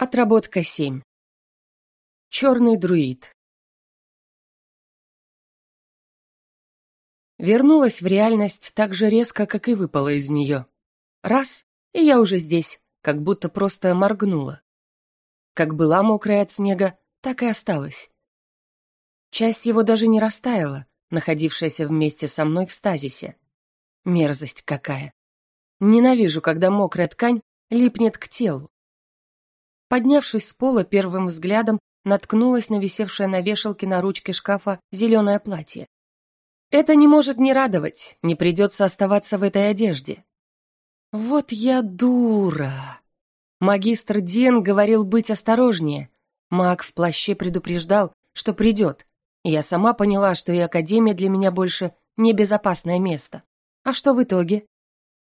Отработка 7. Черный друид. Вернулась в реальность так же резко, как и выпала из нее. Раз, и я уже здесь, как будто просто моргнула. Как была мокрая от снега, так и осталась. Часть его даже не растаяла, находившаяся вместе со мной в стазисе. Мерзость какая. Ненавижу, когда мокрая ткань липнет к телу. Поднявшись с пола, первым взглядом наткнулась на висевшее на вешалке на ручке шкафа зеленое платье. Это не может не радовать, не придется оставаться в этой одежде. Вот я дура. Магистр Диен говорил быть осторожнее. Маг в плаще предупреждал, что придет. Я сама поняла, что и Академия для меня больше небезопасное место. А что в итоге?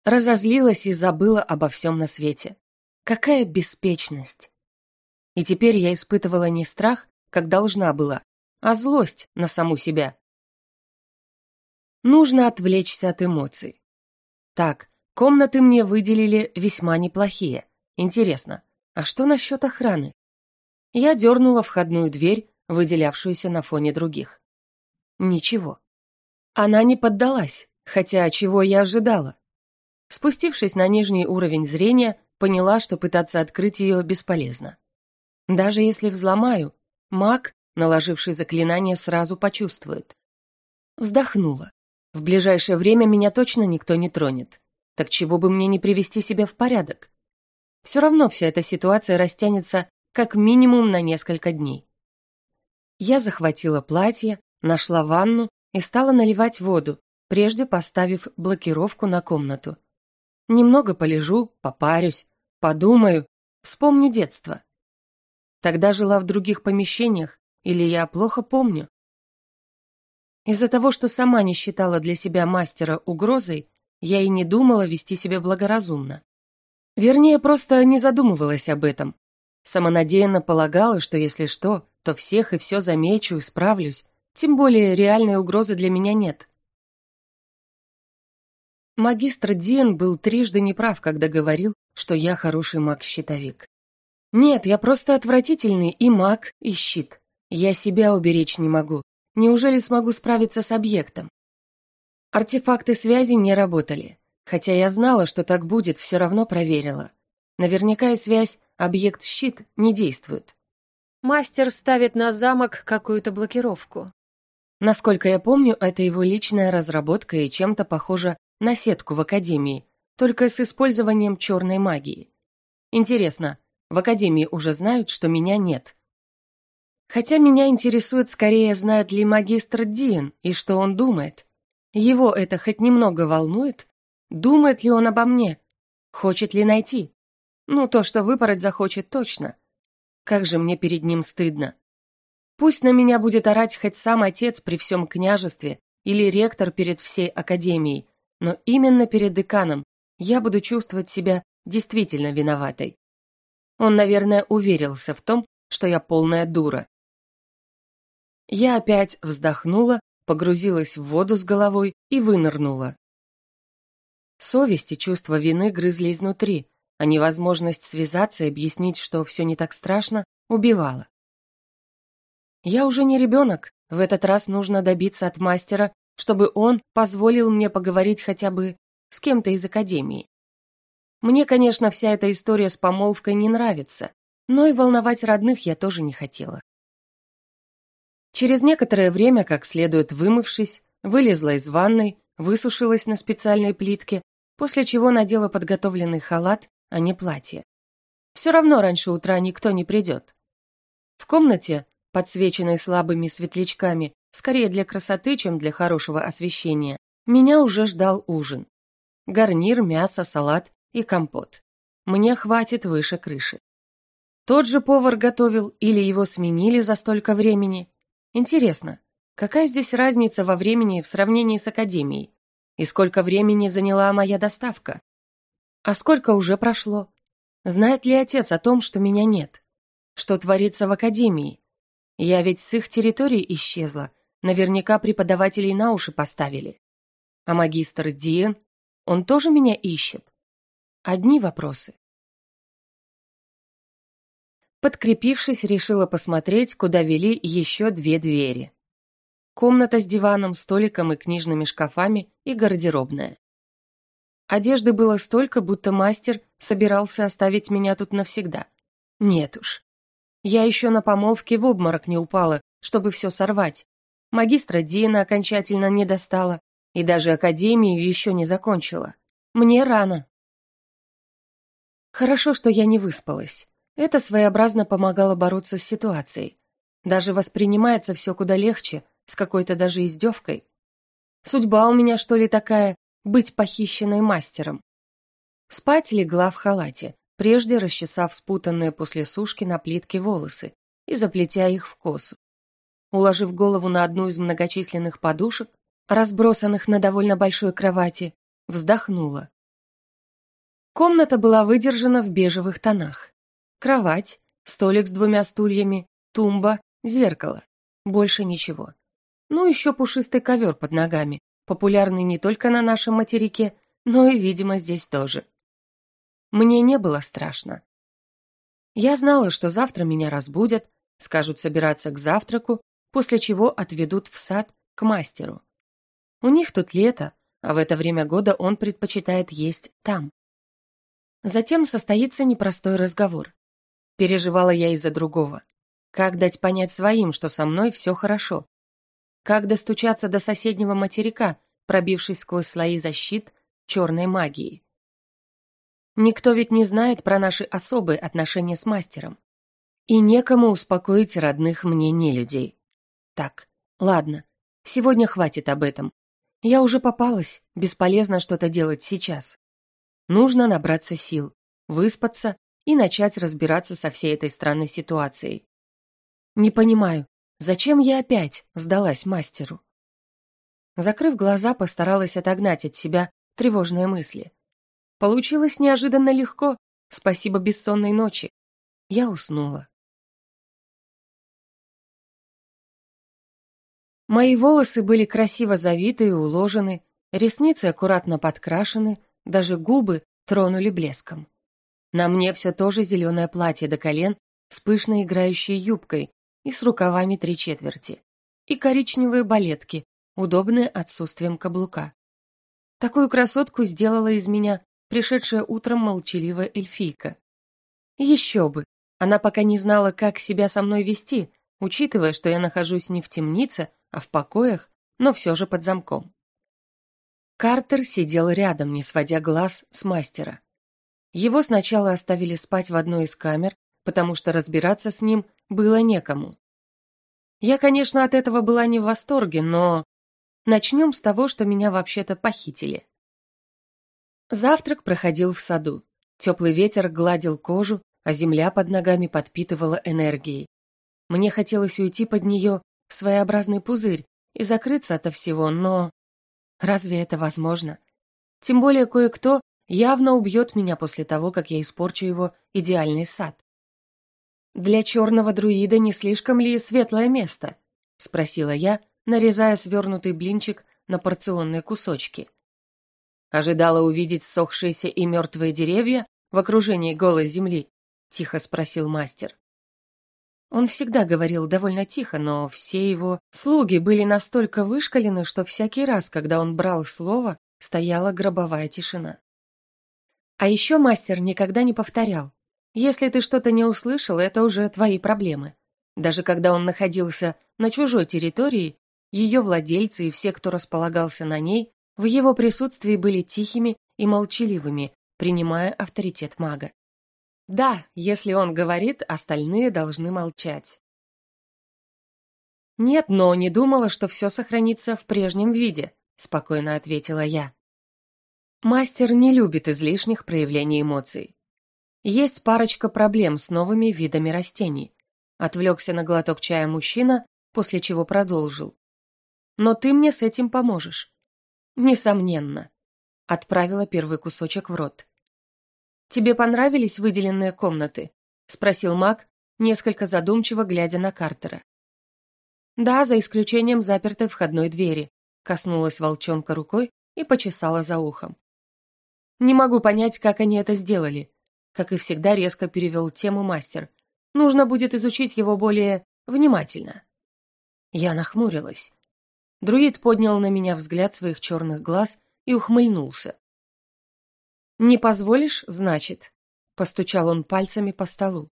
Разозлилась и забыла обо всем на свете. Какая беспечность! И теперь я испытывала не страх, как должна была, а злость на саму себя. Нужно отвлечься от эмоций. Так, комнаты мне выделили весьма неплохие. Интересно, а что насчет охраны? Я дернула входную дверь, выделявшуюся на фоне других. Ничего. Она не поддалась, хотя чего я ожидала. Спустившись на нижний уровень зрения, поняла, что пытаться открыть ее бесполезно. Даже если взломаю, маг, наложивший заклинание, сразу почувствует. Вздохнула. В ближайшее время меня точно никто не тронет. Так чего бы мне не привести себя в порядок? Все равно вся эта ситуация растянется как минимум на несколько дней. Я захватила платье, нашла ванну и стала наливать воду, прежде поставив блокировку на комнату. Немного полежу, попарюсь, Подумаю, вспомню детство. Тогда жила в других помещениях, или я плохо помню. Из-за того, что сама не считала для себя мастера угрозой, я и не думала вести себя благоразумно. Вернее, просто не задумывалась об этом. Самонадеянно полагала, что если что, то всех и все замечу справлюсь, тем более реальной угрозы для меня нет. Магистр Диен был трижды неправ, когда говорил, что я хороший маг-щитовик. Нет, я просто отвратительный и маг, и щит. Я себя уберечь не могу. Неужели смогу справиться с объектом? Артефакты связи не работали. Хотя я знала, что так будет, все равно проверила. Наверняка и связь объект-щит не действует. Мастер ставит на замок какую-то блокировку. Насколько я помню, это его личная разработка и чем-то похожа на сетку в Академии, только с использованием черной магии. Интересно, в Академии уже знают, что меня нет. Хотя меня интересует скорее, знает ли магистр Диен и что он думает. Его это хоть немного волнует? Думает ли он обо мне? Хочет ли найти? Ну, то, что выпороть захочет, точно. Как же мне перед ним стыдно. Пусть на меня будет орать хоть сам отец при всем княжестве или ректор перед всей академией, но именно перед деканом я буду чувствовать себя действительно виноватой. Он, наверное, уверился в том, что я полная дура. Я опять вздохнула, погрузилась в воду с головой и вынырнула. Совесть и чувство вины грызли изнутри, а невозможность связаться и объяснить, что все не так страшно, убивала. Я уже не ребенок, в этот раз нужно добиться от мастера, чтобы он позволил мне поговорить хотя бы с кем-то из академии. Мне, конечно, вся эта история с помолвкой не нравится, но и волновать родных я тоже не хотела. Через некоторое время, как следует вымывшись, вылезла из ванной, высушилась на специальной плитке, после чего надела подготовленный халат, а не платье. Все равно раньше утра никто не придет. В комнате, подсвеченной слабыми светлячками, скорее для красоты, чем для хорошего освещения, меня уже ждал ужин. Гарнир, мясо, салат и компот. Мне хватит выше крыши. Тот же повар готовил или его сменили за столько времени? Интересно, какая здесь разница во времени в сравнении с академией? И сколько времени заняла моя доставка? А сколько уже прошло? Знает ли отец о том, что меня нет? Что творится в академии? Я ведь с их территории исчезла. Наверняка преподавателей на уши поставили. А магистр Диен он тоже меня ищет? Одни вопросы. Подкрепившись, решила посмотреть, куда вели еще две двери. Комната с диваном, столиком и книжными шкафами и гардеробная. Одежды было столько, будто мастер собирался оставить меня тут навсегда. Нет уж. Я еще на помолвке в обморок не упала, чтобы все сорвать. Магистра Дина окончательно не достала, и даже академию еще не закончила. Мне рано. Хорошо, что я не выспалась. Это своеобразно помогало бороться с ситуацией. Даже воспринимается все куда легче, с какой-то даже издевкой. Судьба у меня, что ли, такая, быть похищенной мастером. Спать легла в халате, прежде расчесав спутанные после сушки на плитке волосы и заплетя их в косу. Уложив голову на одну из многочисленных подушек, разбросанных на довольно большой кровати, вздохнула. Комната была выдержана в бежевых тонах. Кровать, столик с двумя стульями, тумба, зеркало. Больше ничего. Ну, еще пушистый ковер под ногами, популярный не только на нашем материке, но и, видимо, здесь тоже. Мне не было страшно. Я знала, что завтра меня разбудят, скажут собираться к завтраку, после чего отведут в сад к мастеру. У них тут лето, а в это время года он предпочитает есть там. Затем состоится непростой разговор. Переживала я из-за другого. Как дать понять своим, что со мной все хорошо? Как достучаться до соседнего материка, пробившись сквозь слои защит черной магии? Никто ведь не знает про наши особые отношения с мастером. И некому успокоить родных мне не людей. Так, ладно, сегодня хватит об этом. Я уже попалась, бесполезно что-то делать сейчас. Нужно набраться сил, выспаться и начать разбираться со всей этой странной ситуацией. Не понимаю, Зачем я опять сдалась мастеру? Закрыв глаза, постаралась отогнать от себя тревожные мысли. Получилось неожиданно легко, спасибо бессонной ночи. Я уснула. Мои волосы были красиво завиты и уложены, ресницы аккуратно подкрашены, даже губы тронули блеском. На мне все тоже зеленое платье до колен с пышной играющей юбкой, и с рукавами три четверти, и коричневые балетки, удобные отсутствием каблука. Такую красотку сделала из меня пришедшая утром молчаливая эльфийка. Еще бы, она пока не знала, как себя со мной вести, учитывая, что я нахожусь не в темнице, а в покоях, но все же под замком. Картер сидел рядом, не сводя глаз с мастера. Его сначала оставили спать в одной из камер, потому что разбираться с ним было некому. Я, конечно, от этого была не в восторге, но... Начнем с того, что меня вообще-то похитили. Завтрак проходил в саду. Теплый ветер гладил кожу, а земля под ногами подпитывала энергией. Мне хотелось уйти под нее в своеобразный пузырь и закрыться ото всего, но... Разве это возможно? Тем более кое-кто явно убьет меня после того, как я испорчу его идеальный сад. «Для черного друида не слишком ли светлое место?» — спросила я, нарезая свернутый блинчик на порционные кусочки. «Ожидала увидеть сохшиеся и мертвые деревья в окружении голой земли?» — тихо спросил мастер. Он всегда говорил довольно тихо, но все его слуги были настолько вышкалены, что всякий раз, когда он брал слово, стояла гробовая тишина. А еще мастер никогда не повторял, если ты что-то не услышал, это уже твои проблемы. Даже когда он находился на чужой территории, ее владельцы и все, кто располагался на ней, в его присутствии были тихими и молчаливыми, принимая авторитет мага. Да, если он говорит, остальные должны молчать. «Нет, но не думала, что все сохранится в прежнем виде», — спокойно ответила я. Мастер не любит излишних проявлений эмоций. Есть парочка проблем с новыми видами растений. Отвлекся на глоток чая мужчина, после чего продолжил. Но ты мне с этим поможешь. Несомненно. Отправила первый кусочек в рот. Тебе понравились выделенные комнаты? Спросил маг, несколько задумчиво глядя на Картера. Да, за исключением запертой входной двери. Коснулась волчонка рукой и почесала за ухом. Не могу понять, как они это сделали как и всегда резко перевел тему мастер. Нужно будет изучить его более внимательно. Я нахмурилась. Друид поднял на меня взгляд своих черных глаз и ухмыльнулся. «Не позволишь, значит?» — постучал он пальцами по столу.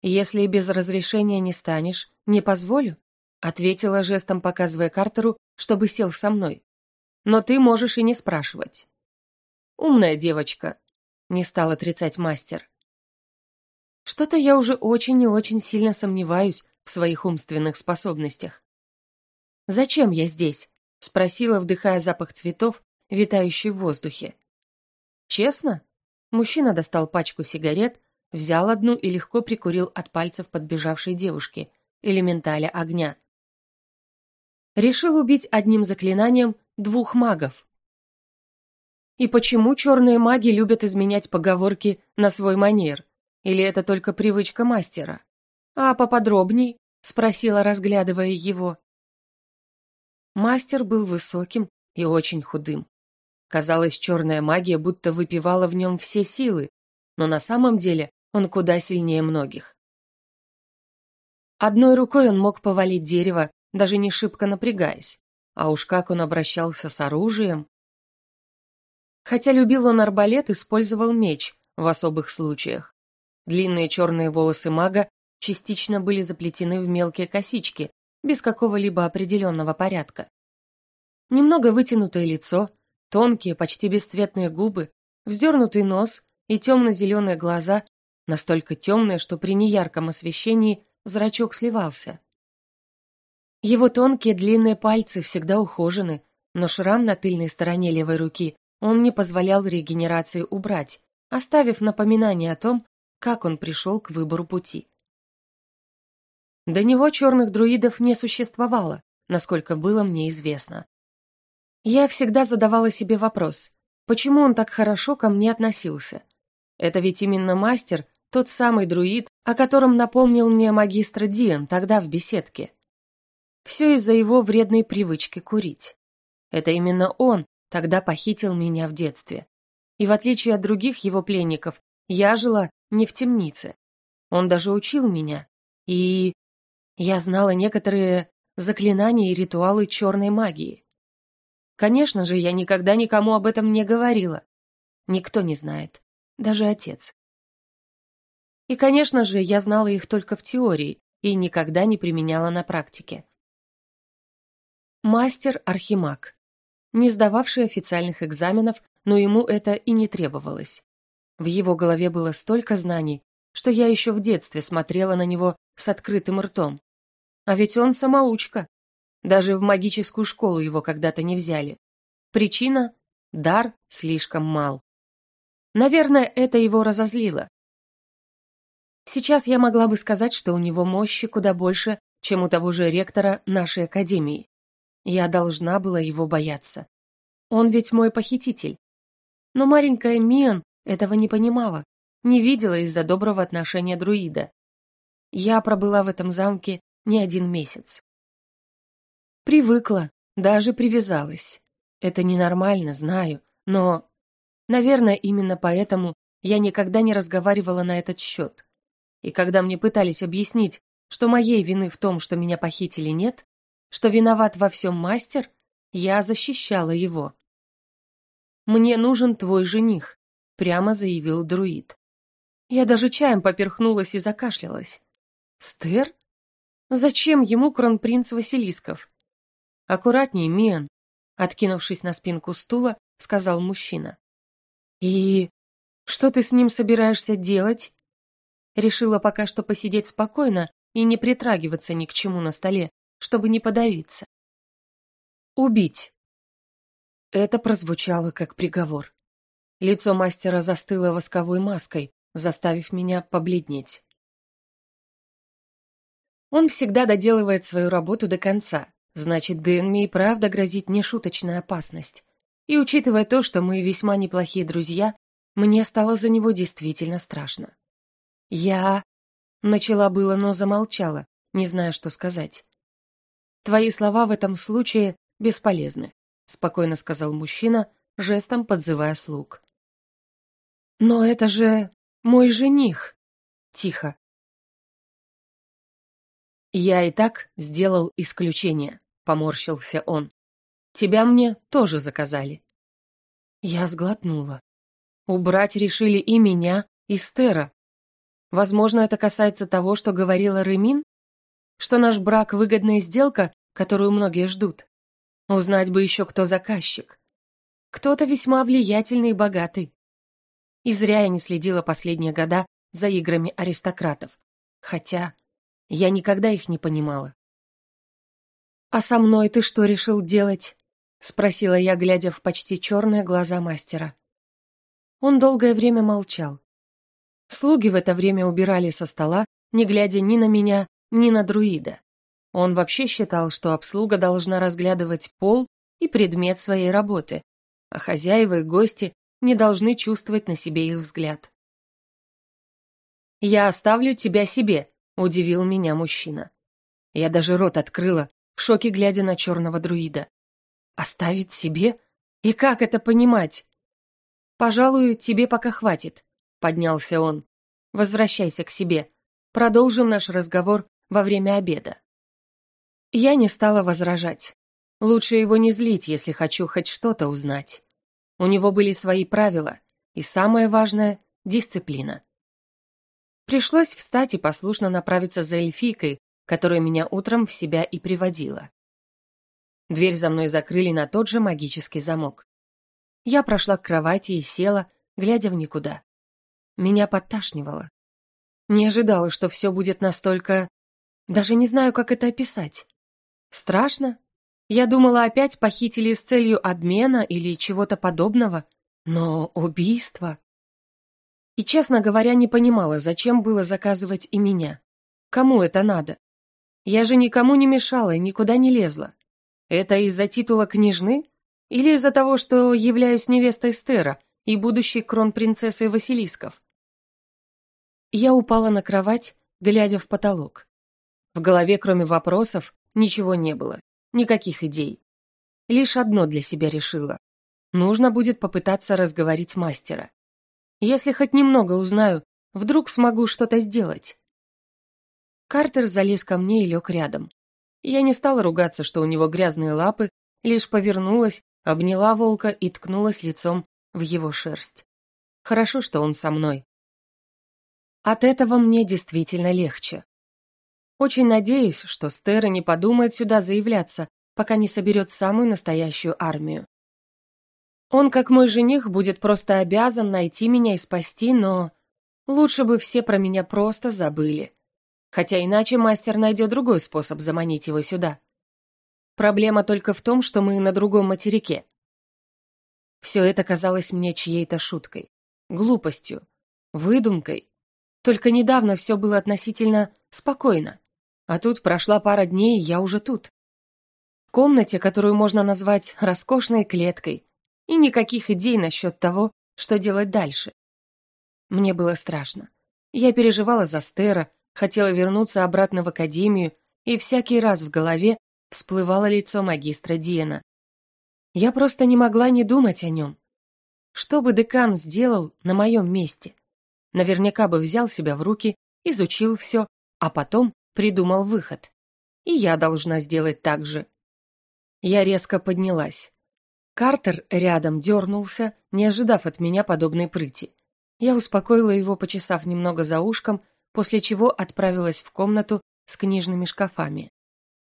«Если без разрешения не станешь, не позволю», — ответила жестом, показывая Картеру, чтобы сел со мной. «Но ты можешь и не спрашивать». «Умная девочка», — не стал отрицать мастер. «Что-то я уже очень и очень сильно сомневаюсь в своих умственных способностях. «Зачем я здесь?» — спросила, вдыхая запах цветов, витающий в воздухе. «Честно?» Мужчина достал пачку сигарет, взял одну и легко прикурил от пальцев подбежавшей девушки, элементаля огня. Решил убить одним заклинанием двух магов. И почему черные маги любят изменять поговорки на свой манер? Или это только привычка мастера? А поподробней? Спросила, разглядывая его. Мастер был высоким и очень худым. Казалось, черная магия будто выпивала в нем все силы, но на самом деле он куда сильнее многих. Одной рукой он мог повалить дерево, даже не шибко напрягаясь, а уж как он обращался с оружием. Хотя любил он арбалет, использовал меч в особых случаях. Длинные черные волосы мага частично были заплетены в мелкие косички, без какого-либо определенного порядка. Немного вытянутое лицо, Тонкие, почти бесцветные губы, вздернутый нос и темно-зеленые глаза, настолько темные, что при неярком освещении зрачок сливался. Его тонкие длинные пальцы всегда ухожены, но шрам на тыльной стороне левой руки он не позволял регенерации убрать, оставив напоминание о том, как он пришел к выбору пути. До него черных друидов не существовало, насколько было мне известно. Я всегда задавала себе вопрос, почему он так хорошо ко мне относился? Это ведь именно мастер, тот самый друид, о котором напомнил мне магистр Диан тогда в беседке. Все из-за его вредной привычки курить. Это именно он тогда похитил меня в детстве. И в отличие от других его пленников, я жила не в темнице. Он даже учил меня. И я знала некоторые заклинания и ритуалы черной магии. Конечно же, я никогда никому об этом не говорила. Никто не знает, даже отец. И, конечно же, я знала их только в теории и никогда не применяла на практике. Мастер Архимаг, не сдававший официальных экзаменов, но ему это и не требовалось. В его голове было столько знаний, что я еще в детстве смотрела на него с открытым ртом. А ведь он самоучка, даже в магическую школу его когда-то не взяли. Причина – дар слишком мал. Наверное, это его разозлило. Сейчас я могла бы сказать, что у него мощи куда больше, чем у того же ректора нашей академии. Я должна была его бояться. Он ведь мой похититель. Но маленькая Миан этого не понимала, не видела из-за доброго отношения друида. Я пробыла в этом замке не один месяц. Привыкла, даже привязалась. Это ненормально, знаю, но... Наверное, именно поэтому я никогда не разговаривала на этот счет. И когда мне пытались объяснить, что моей вины в том, что меня похитили, нет, что виноват во всем мастер, я защищала его. «Мне нужен твой жених», — прямо заявил друид. Я даже чаем поперхнулась и закашлялась. «Стер? Зачем ему кронпринц Василисков? «Аккуратней, Мен», — откинувшись на спинку стула, сказал мужчина. «И что ты с ним собираешься делать?» Решила пока что посидеть спокойно и не притрагиваться ни к чему на столе, чтобы не подавиться. «Убить». Это прозвучало как приговор. Лицо мастера застыло восковой маской, заставив меня побледнеть. Он всегда доделывает свою работу до конца, Значит, Дэнми и правда грозит нешуточная опасность. И учитывая то, что мы весьма неплохие друзья, мне стало за него действительно страшно. Я... Начала было, но замолчала, не зная, что сказать. «Твои слова в этом случае бесполезны», — спокойно сказал мужчина, жестом подзывая слуг. «Но это же мой жених!» «Тихо!» «Я и так сделал исключение», — поморщился он. «Тебя мне тоже заказали». Я сглотнула. Убрать решили и меня, и Стера. Возможно, это касается того, что говорила Ремин? Что наш брак — выгодная сделка, которую многие ждут. Узнать бы еще, кто заказчик. Кто-то весьма влиятельный и богатый. И зря я не следила последние года за играми аристократов. Хотя я никогда их не понимала. «А со мной ты что решил делать?» — спросила я, глядя в почти черные глаза мастера. Он долгое время молчал. Слуги в это время убирали со стола, не глядя ни на меня, ни на друида. Он вообще считал, что обслуга должна разглядывать пол и предмет своей работы, а хозяева и гости не должны чувствовать на себе их взгляд. «Я оставлю тебя себе», — удивил меня мужчина. Я даже рот открыла, в шоке глядя на черного друида. «Оставить себе? И как это понимать?» «Пожалуй, тебе пока хватит», — поднялся он. «Возвращайся к себе. Продолжим наш разговор во время обеда». Я не стала возражать. Лучше его не злить, если хочу хоть что-то узнать. У него были свои правила, и самое важное — дисциплина. Пришлось встать и послушно направиться за эльфийкой, которая меня утром в себя и приводила. Дверь за мной закрыли на тот же магический замок. Я прошла к кровати и села, глядя в никуда. Меня подташнивало. Не ожидала, что все будет настолько... Даже не знаю, как это описать. Страшно? Я думала, опять похитили с целью обмена или чего-то подобного. Но убийство... И, честно говоря, не понимала, зачем было заказывать и меня. Кому это надо? Я же никому не мешала и никуда не лезла. Это из-за титула княжны? Или из-за того, что являюсь невестой Стера и будущей кронпринцессой Василисков? Я упала на кровать, глядя в потолок. В голове, кроме вопросов, ничего не было, никаких идей. Лишь одно для себя решила. Нужно будет попытаться разговорить мастера. Если хоть немного узнаю, вдруг смогу что-то сделать. Картер залез ко мне и лег рядом. Я не стала ругаться, что у него грязные лапы, лишь повернулась обняла волка и ткнулась лицом в его шерсть. Хорошо, что он со мной. От этого мне действительно легче. Очень надеюсь, что Стера не подумает сюда заявляться, пока не соберет самую настоящую армию. Он, как мой жених, будет просто обязан найти меня и спасти, но лучше бы все про меня просто забыли. Хотя иначе мастер найдет другой способ заманить его сюда. Проблема только в том, что мы на другом материке. Все это казалось мне чьей-то шуткой, глупостью, выдумкой. Только недавно все было относительно спокойно, а тут прошла пара дней, и я уже тут. В комнате, которую можно назвать роскошной клеткой, и никаких идей насчет того, что делать дальше. Мне было страшно. Я переживала за Стера, хотела вернуться обратно в академию, и всякий раз в голове всплывало лицо магистра Диена. Я просто не могла не думать о нем. Что бы декан сделал на моем месте? Наверняка бы взял себя в руки, изучил все, а потом придумал выход. И я должна сделать так же. Я резко поднялась. Картер рядом дернулся, не ожидав от меня подобной прыти. Я успокоила его, почесав немного за ушком, после чего отправилась в комнату с книжными шкафами.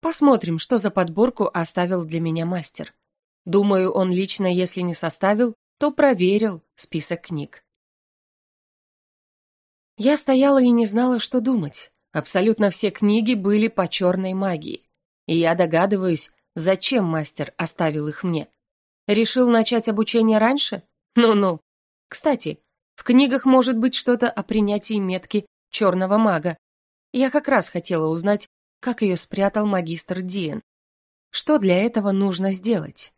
Посмотрим, что за подборку оставил для меня мастер. Думаю, он лично, если не составил, то проверил список книг. Я стояла и не знала, что думать. Абсолютно все книги были по черной магии. И я догадываюсь, зачем мастер оставил их мне. Решил начать обучение раньше? Ну-ну. Кстати, в книгах может быть что-то о принятии метки черного мага. Я как раз хотела узнать, как ее спрятал магистр Диен. Что для этого нужно сделать?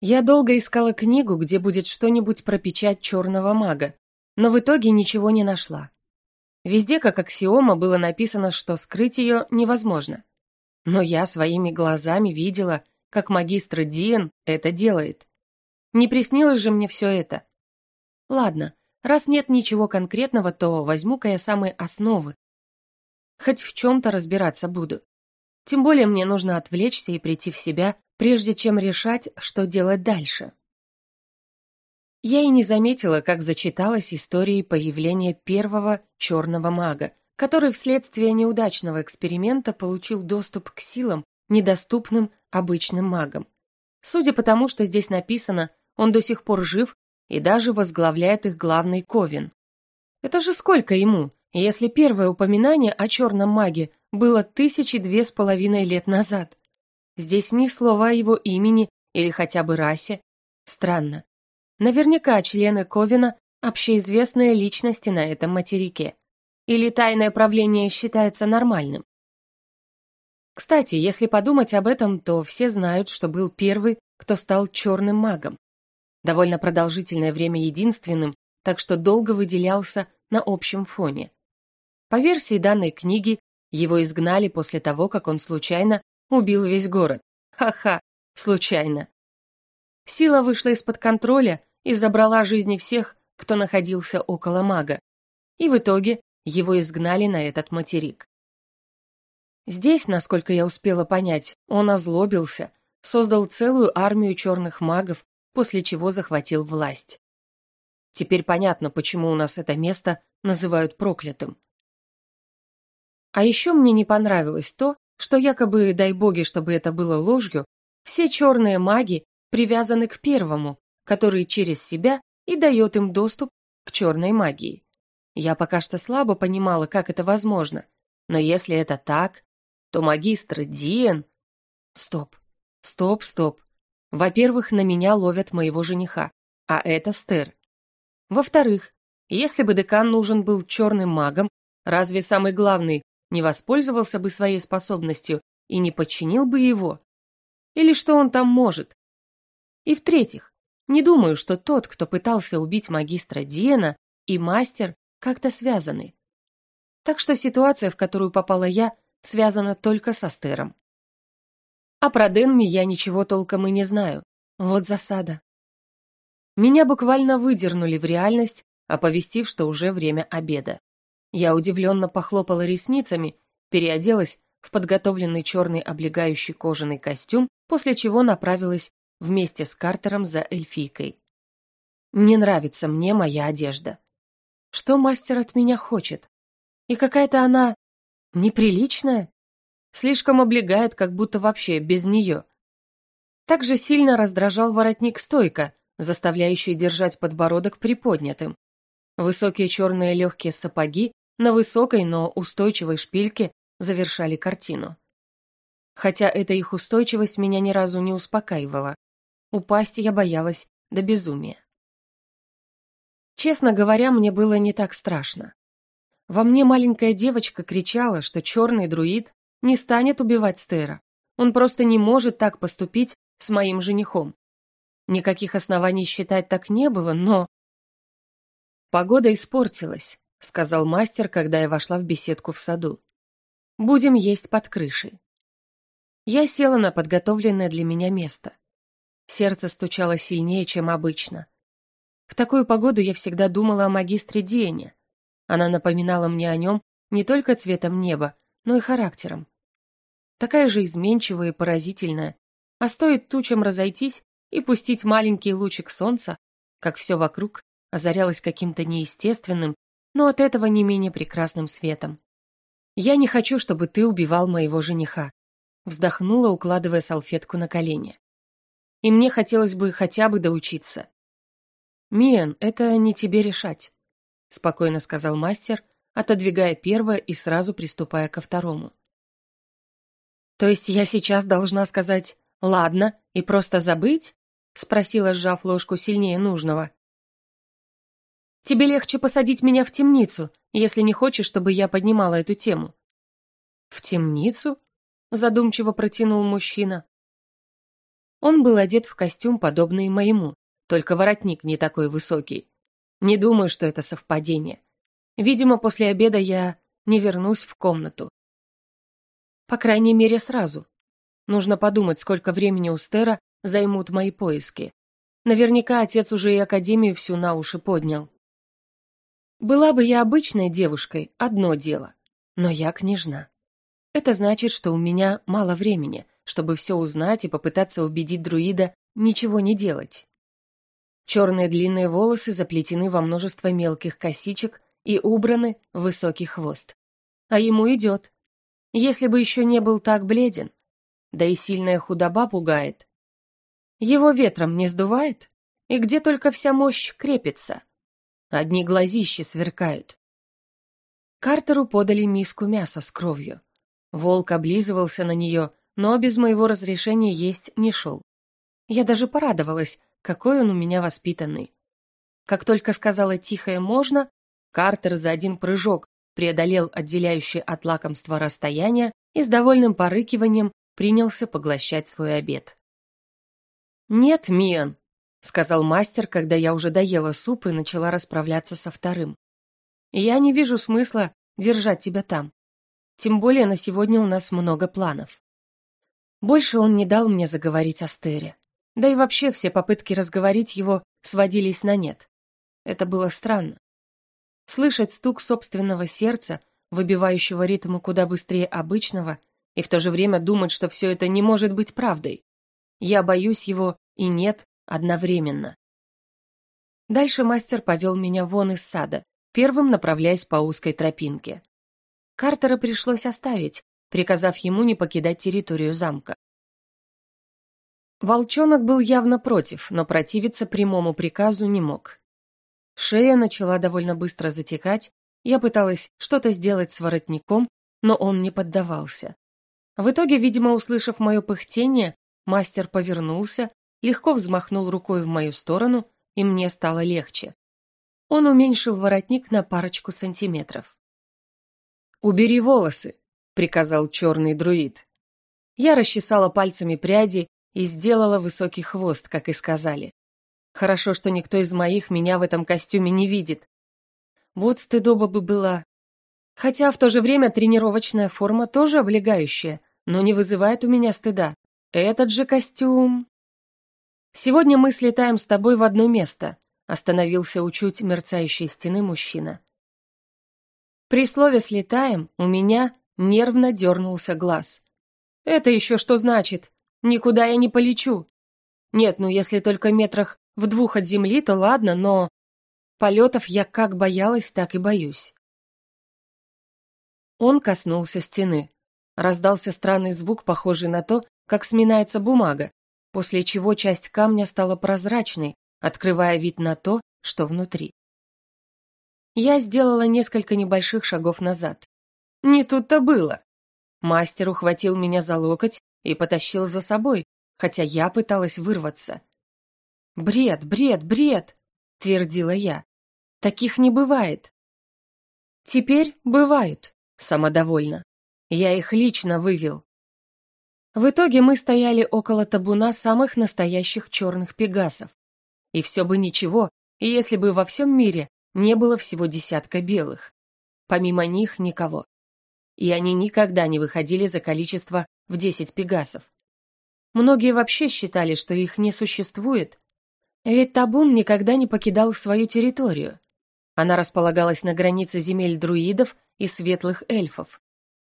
Я долго искала книгу, где будет что-нибудь про печать черного мага, но в итоге ничего не нашла. Везде, как аксиома, было написано, что скрыть ее невозможно. Но я своими глазами видела, как магистр Диен это делает. Не приснилось же мне все это. Ладно, раз нет ничего конкретного, то возьму-ка я самые основы, хоть в чем-то разбираться буду. Тем более мне нужно отвлечься и прийти в себя, прежде чем решать, что делать дальше. Я и не заметила, как зачиталась историей появления первого черного мага, который вследствие неудачного эксперимента получил доступ к силам, недоступным обычным магам. Судя по тому, что здесь написано, он до сих пор жив и даже возглавляет их главный Ковен. Это же сколько ему, если первое упоминание о черном маге было тысячи две с половиной лет назад? Здесь ни слова о его имени или хотя бы расе. Странно. Наверняка члены Ковена – общеизвестные личности на этом материке. Или тайное правление считается нормальным? Кстати, если подумать об этом, то все знают, что был первый, кто стал черным магом. Довольно продолжительное время единственным, так что долго выделялся на общем фоне. По версии данной книги, его изгнали после того, как он случайно убил весь город. Ха-ха, случайно. Сила вышла из-под контроля и забрала жизни всех, кто находился около мага. И в итоге его изгнали на этот материк. Здесь, насколько я успела понять, он озлобился, создал целую армию черных магов, после чего захватил власть. Теперь понятно, почему у нас это место называют проклятым. А еще мне не понравилось то, что якобы, дай боги, чтобы это было ложью, все черные маги привязаны к первому, который через себя и дает им доступ к черной магии. Я пока что слабо понимала, как это возможно. Но если это так, то магистр Диен... Стоп, стоп, стоп. Во-первых, на меня ловят моего жениха, а это Стер. Во-вторых, если бы декан нужен был черным магом, разве самый главный не воспользовался бы своей способностью и не подчинил бы его? Или что он там может? И в-третьих, не думаю, что тот, кто пытался убить магистра Диена, и мастер как-то связаны. Так что ситуация, в которую попала я, связана только со Стером. А про Денми я ничего толком и не знаю. Вот засада. Меня буквально выдернули в реальность, оповестив, что уже время обеда. Я удивленно похлопала ресницами, переоделась в подготовленный черный облегающий кожаный костюм, после чего направилась вместе с Картером за эльфийкой. Не нравится мне моя одежда. Что мастер от меня хочет? И какая-то она неприличная. Слишком облегает, как будто вообще без нее. Также сильно раздражал воротник стойка, заставляющий держать подбородок приподнятым. Высокие черные легкие сапоги на высокой, но устойчивой шпильке завершали картину. Хотя эта их устойчивость меня ни разу не успокаивала. Упасть я боялась до безумия. Честно говоря, мне было не так страшно. Во мне маленькая девочка кричала, что черный друид не станет убивать Стера. Он просто не может так поступить с моим женихом. Никаких оснований считать так не было, но... Погода испортилась, сказал мастер, когда я вошла в беседку в саду. Будем есть под крышей. Я села на подготовленное для меня место. Сердце стучало сильнее, чем обычно. В такую погоду я всегда думала о магистре Диэне. Она напоминала мне о нем не только цветом неба, но и характером. Такая же изменчивая и поразительная, а стоит тучам разойтись и пустить маленький лучик солнца, как все вокруг озарялось каким-то неестественным, но от этого не менее прекрасным светом. «Я не хочу, чтобы ты убивал моего жениха», вздохнула, укладывая салфетку на колени. «И мне хотелось бы хотя бы доучиться. «Миэн, это не тебе решать», — спокойно сказал мастер, отодвигая первое и сразу приступая ко второму. «То есть я сейчас должна сказать «ладно» и просто забыть?» — спросила, сжав ложку сильнее нужного. «Тебе легче посадить меня в темницу, если не хочешь, чтобы я поднимала эту тему». «В темницу?» — задумчиво протянул мужчина. Он был одет в костюм, подобный моему, только воротник не такой высокий. Не думаю, что это совпадение. Видимо, после обеда я не вернусь в комнату. По крайней мере, сразу. Нужно подумать, сколько времени у Стера займут мои поиски. Наверняка отец уже и академию всю на уши поднял. Была бы я обычной девушкой, одно дело. Но я княжна. Это значит, что у меня мало времени, чтобы все узнать и попытаться убедить друида ничего не делать. Черные длинные волосы заплетены во множество мелких косичек и убраны в высокий хвост. А ему идет. Если бы еще не был так бледен. Да и сильная худоба пугает. Его ветром не сдувает? И где только вся мощь крепится? Одни глазищи сверкают. Картеру подали миску мяса с кровью. Волк облизывался на нее, но без моего разрешения есть не шел. Я даже порадовалась, какой он у меня воспитанный. Как только сказала тихое «можно», Картер за один прыжок преодолел отделяющее от лакомства расстояние и с довольным порыкиванием принялся поглощать свой обед. «Нет, Миан», — сказал мастер, когда я уже доела суп и начала расправляться со вторым. «Я не вижу смысла держать тебя там. Тем более на сегодня у нас много планов». Больше он не дал мне заговорить о Стере. Да и вообще все попытки разговорить его сводились на нет. Это было странно. Слышать стук собственного сердца, выбивающего ритм куда быстрее обычного, и в то же время думать, что все это не может быть правдой. Я боюсь его и нет одновременно. Дальше мастер повел меня вон из сада, первым направляясь по узкой тропинке. Картера пришлось оставить, приказав ему не покидать территорию замка. Волчонок был явно против, но противиться прямому приказу не мог. Шея начала довольно быстро затекать, я пыталась что-то сделать с воротником, но он не поддавался. В итоге, видимо, услышав мое пыхтение, мастер повернулся, легко взмахнул рукой в мою сторону, и мне стало легче. Он уменьшил воротник на парочку сантиметров. «Убери волосы», — приказал черный друид. Я расчесала пальцами пряди и сделала высокий хвост, как и сказали. Хорошо, что никто из моих меня в этом костюме не видит. Вот стыдоба бы была. Хотя в то же время тренировочная форма тоже облегающая, но не вызывает у меня стыда. Этот же костюм... Сегодня мы слетаем с тобой в одно место, остановился у чуть мерцающей стены мужчина. При слове «слетаем» у меня нервно дернулся глаз. Это еще что значит? Никуда я не полечу. Нет, ну если только метрах в двух от земли, то ладно, но... Полетов я как боялась, так и боюсь. Он коснулся стены. Раздался странный звук, похожий на то, как сминается бумага, после чего часть камня стала прозрачной, открывая вид на то, что внутри. Я сделала несколько небольших шагов назад. Не тут-то было. Мастер ухватил меня за локоть и потащил за собой, хотя я пыталась вырваться. «Бред, бред, бред!» — твердила я. «Таких не бывает». «Теперь бывают», — самодовольно. Я их лично вывел. В итоге мы стояли около табуна самых настоящих черных пегасов. И все бы ничего, если бы во всем мире не было всего десятка белых. Помимо них никого. И они никогда не выходили за количество в 10 пегасов. Многие вообще считали, что их не существует, ведь табун никогда не покидал свою территорию. Она располагалась на границе земель друидов и светлых эльфов.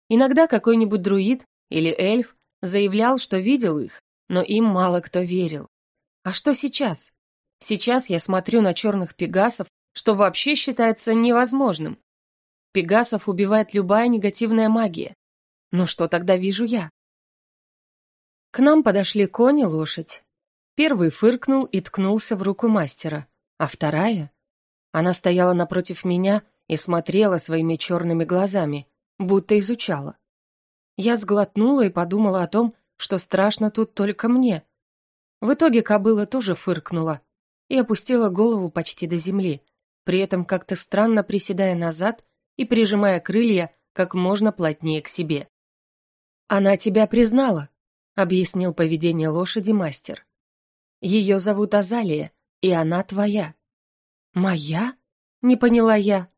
Иногда какой-нибудь друид или эльф заявлял, что видел их, но им мало кто верил. А что сейчас? Сейчас я смотрю на черных пегасов, что вообще считается невозможным. Пегасов убивает любая негативная магия. Но что тогда вижу я? К нам подошли кони, лошадь. Первый фыркнул и ткнулся в руку мастера, а вторая... Она стояла напротив меня и смотрела своими черными глазами, будто изучала. Я сглотнула и подумала о том, что страшно тут только мне. В итоге кобыла тоже фыркнула и опустила голову почти до земли, при этом как-то странно приседая назад и прижимая крылья как можно плотнее к себе. «Она тебя признала», — объяснил поведение лошади мастер. «Ее зовут Азалия, и она твоя». «Моя?» — не поняла я.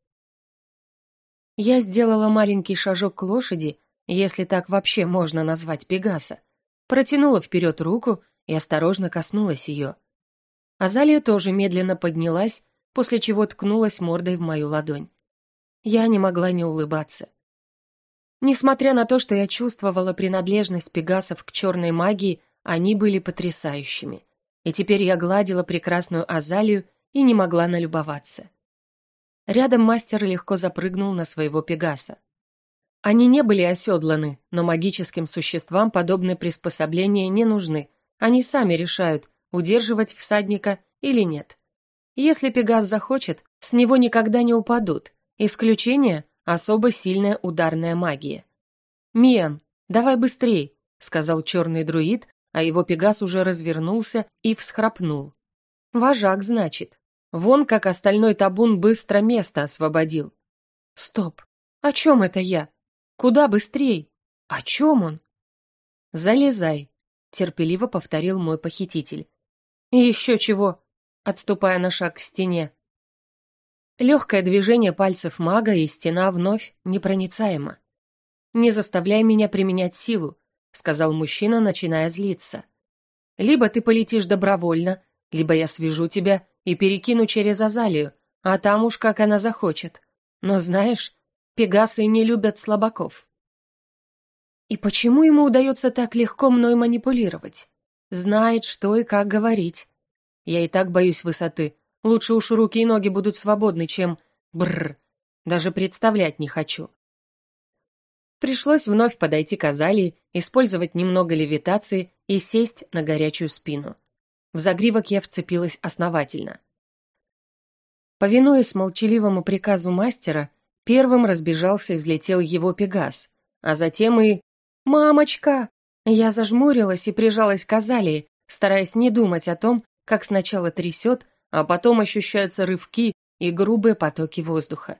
Я сделала маленький шажок к лошади, если так вообще можно назвать Пегаса, протянула вперед руку и осторожно коснулась ее. Азалия тоже медленно поднялась, после чего ткнулась мордой в мою ладонь. Я не могла не улыбаться. Несмотря на то, что я чувствовала принадлежность пегасов к черной магии, они были потрясающими. И теперь я гладила прекрасную Азалию и не могла налюбоваться. Рядом мастер легко запрыгнул на своего пегаса. Они не были оседланы, но магическим существам подобные приспособления не нужны. Они сами решают, удерживать всадника или нет. Если пегас захочет, с него никогда не упадут. Исключение – особо сильная ударная магия. «Миан, давай быстрей», – сказал черный друид, а его пегас уже развернулся и всхрапнул. «Вожак, значит. Вон как остальной табун быстро место освободил». «Стоп, о чем это я? Куда быстрей? О чем он?» «Залезай», – терпеливо повторил мой похититель. «И еще чего?» отступая на шаг к стене. Легкое движение пальцев мага, и стена вновь непроницаема. «Не заставляй меня применять силу», — сказал мужчина, начиная злиться. «Либо ты полетишь добровольно, либо я свяжу тебя и перекину через Азалию, а там уж как она захочет. Но знаешь, пегасы не любят слабаков». И почему ему удается так легко мной манипулировать? Знает, что и как говорить. Я и так боюсь высоты. Лучше уж руки и ноги будут свободны, чем... Бррр. Даже представлять не хочу. Пришлось вновь подойти к Азалии, использовать немного левитации и сесть на горячую спину. В загривок я вцепилась основательно. Повинуясь молчаливому приказу мастера, первым разбежался и взлетел его пегас, а затем и... «Мамочка!» Я зажмурилась и прижалась к Азалии, стараясь не думать о том, как сначала трясет, а потом ощущаются рывки и грубые потоки воздуха.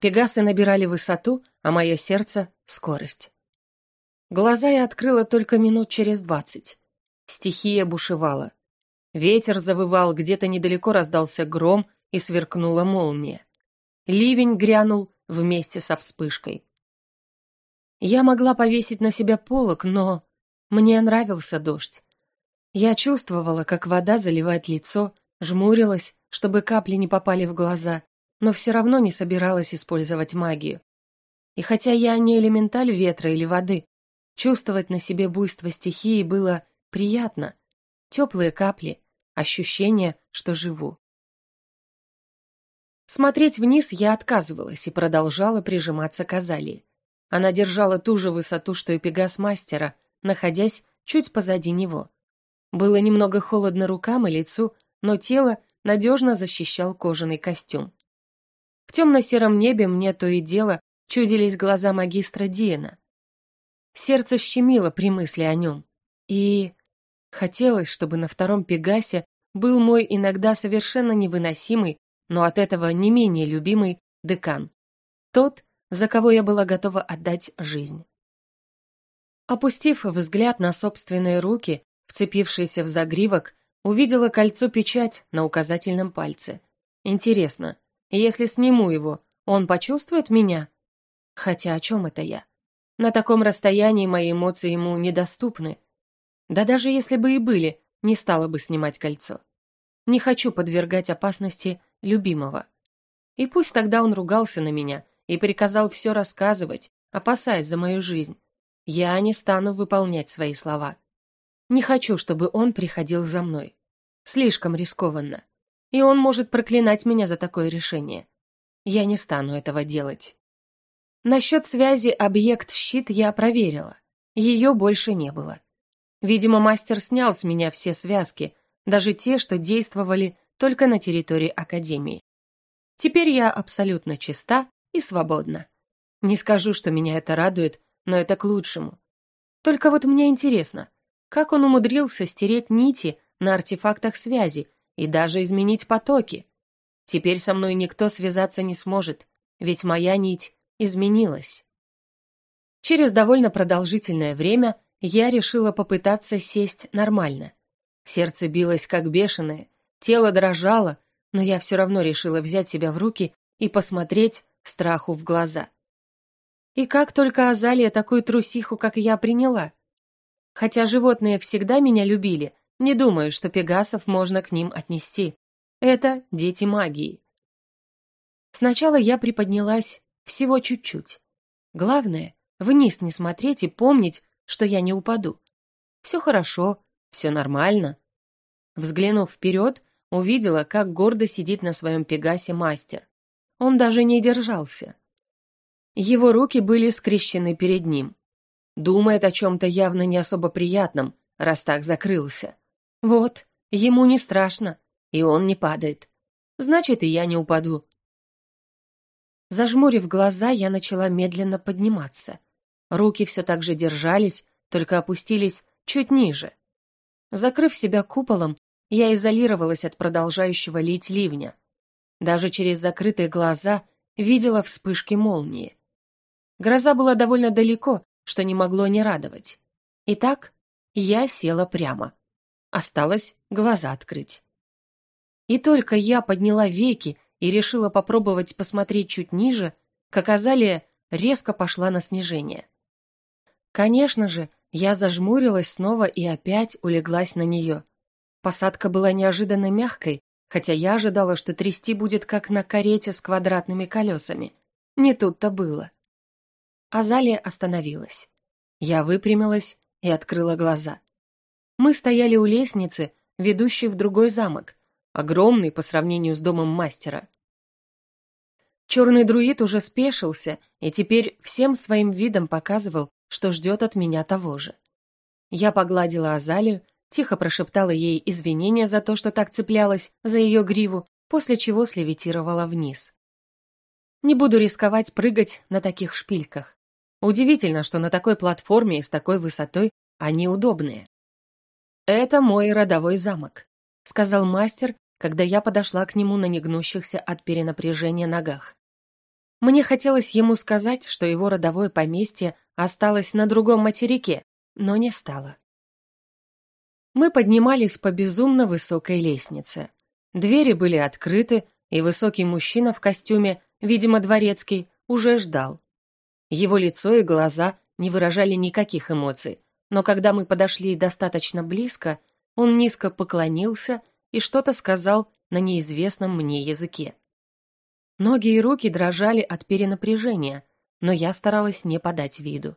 Пегасы набирали высоту, а мое сердце — скорость. Глаза я открыла только минут через двадцать. Стихия бушевала. Ветер завывал, где-то недалеко раздался гром и сверкнула молния. Ливень грянул вместе со вспышкой. Я могла повесить на себя полог, но мне нравился дождь. Я чувствовала, как вода заливает лицо, жмурилась, чтобы капли не попали в глаза, но все равно не собиралась использовать магию. И хотя я не элементаль ветра или воды, чувствовать на себе буйство стихии было приятно. Теплые капли, ощущение, что живу. Смотреть вниз я отказывалась и продолжала прижиматься к Азалии. Она держала ту же высоту, что и Пегас мастера, находясь чуть позади него. Было немного холодно рукам и лицу, но тело надежно защищал кожаный костюм. В темно-сером небе мне то и дело чудились глаза магистра Диена. Сердце щемило при мысли о нем. И хотелось, чтобы на втором Пегасе был мой иногда совершенно невыносимый, но от этого не менее любимый декан. Тот, за кого я была готова отдать жизнь. Опустив взгляд на собственные руки, вцепившаяся в загривок, увидела кольцо-печать на указательном пальце. Интересно, если сниму его, он почувствует меня? Хотя о чем это я? На таком расстоянии мои эмоции ему недоступны. Да даже если бы и были, не стала бы снимать кольцо. Не хочу подвергать опасности любимого. И пусть тогда он ругался на меня и приказал все рассказывать, опасаясь за мою жизнь. Я не стану выполнять свои слова. Не хочу, чтобы он приходил за мной. Слишком рискованно. И он может проклинать меня за такое решение. Я не стану этого делать. Насчет связи объект-щит я проверила. Ее больше не было. Видимо, мастер снял с меня все связки, даже те, что действовали только на территории Академии. Теперь я абсолютно чиста и свободна. Не скажу, что меня это радует, но это к лучшему. Только вот мне интересно, как он умудрился стереть нити на артефактах связи и даже изменить потоки? Теперь со мной никто связаться не сможет, ведь моя нить изменилась. Через довольно продолжительное время я решила попытаться сесть нормально. Сердце билось как бешеное, тело дрожало, но я все равно решила взять себя в руки и посмотреть страху в глаза. И как только Азалия такую трусиху, как я, приняла? Хотя животные всегда меня любили, не думаю, что пегасов можно к ним отнести. Это дети магии. Сначала я приподнялась всего чуть-чуть. Главное, вниз не смотреть и помнить, что я не упаду. Все хорошо, все нормально. Взглянув вперед, увидела, как гордо сидит на своем пегасе мастер. Он даже не держался. Его руки были скрещены перед ним. Думает о чем-то явно не особо приятном, раз так закрылся. Вот, ему не страшно, и он не падает. Значит, и я не упаду. Зажмурив глаза, я начала медленно подниматься. Руки все так же держались, только опустились чуть ниже. Закрыв себя куполом, я изолировалась от продолжающего лить ливня. Даже через закрытые глаза видела вспышки молнии. Гроза была довольно далеко, что не могло не радовать. Итак, я села прямо. Осталось глаза открыть. И только я подняла веки и решила попробовать посмотреть чуть ниже, как Азалия резко пошла на снижение. Конечно же, я зажмурилась снова и опять улеглась на нее. Посадка была неожиданно мягкой, хотя я ожидала, что трясти будет как на карете с квадратными колесами. Не тут-то было. Азалия остановилась. Я выпрямилась и открыла глаза. Мы стояли у лестницы, ведущей в другой замок, огромный по сравнению с домом мастера. Черный друид уже спешился и теперь всем своим видом показывал, что ждет от меня того же. Я погладила Азалию, тихо прошептала ей извинения за то, что так цеплялась за ее гриву, после чего слевитировала вниз. Не буду рисковать прыгать на таких шпильках. Удивительно, что на такой платформе и с такой высотой они удобные. «Это мой родовой замок», — сказал мастер, когда я подошла к нему на негнущихся от перенапряжения ногах. Мне хотелось ему сказать, что его родовое поместье осталось на другом материке, но не стало. Мы поднимались по безумно высокой лестнице. Двери были открыты, и высокий мужчина в костюме, видимо, дворецкий, уже ждал. Его лицо и глаза не выражали никаких эмоций, но когда мы подошли достаточно близко, он низко поклонился и что-то сказал на неизвестном мне языке. Ноги и руки дрожали от перенапряжения, но я старалась не подать виду.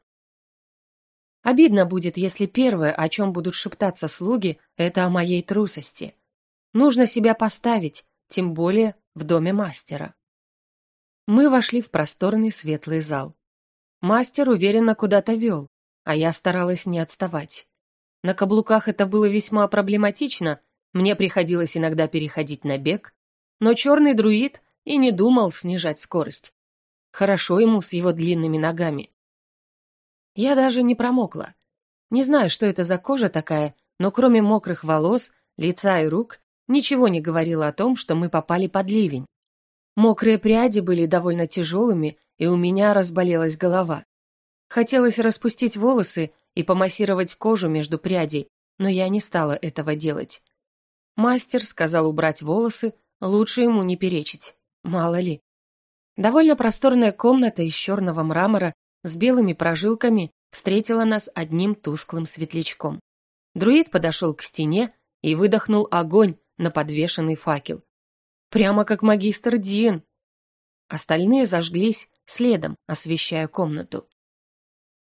Обидно будет, если первое, о чем будут шептаться слуги, это о моей трусости. Нужно себя поставить, тем более в доме мастера. Мы вошли в просторный светлый зал. Мастер уверенно куда-то вел, а я старалась не отставать. На каблуках это было весьма проблематично, мне приходилось иногда переходить на бег, но черный друид и не думал снижать скорость. Хорошо ему с его длинными ногами. Я даже не промокла. Не знаю, что это за кожа такая, но кроме мокрых волос, лица и рук, ничего не говорило о том, что мы попали под ливень. Мокрые пряди были довольно тяжелыми и у меня разболелась голова. Хотелось распустить волосы и помассировать кожу между прядей, но я не стала этого делать. Мастер сказал убрать волосы, лучше ему не перечить, мало ли. Довольно просторная комната из черного мрамора с белыми прожилками встретила нас одним тусклым светлячком. Друид подошел к стене и выдохнул огонь на подвешенный факел. Прямо как магистр Диен. Остальные зажглись следом освещая комнату.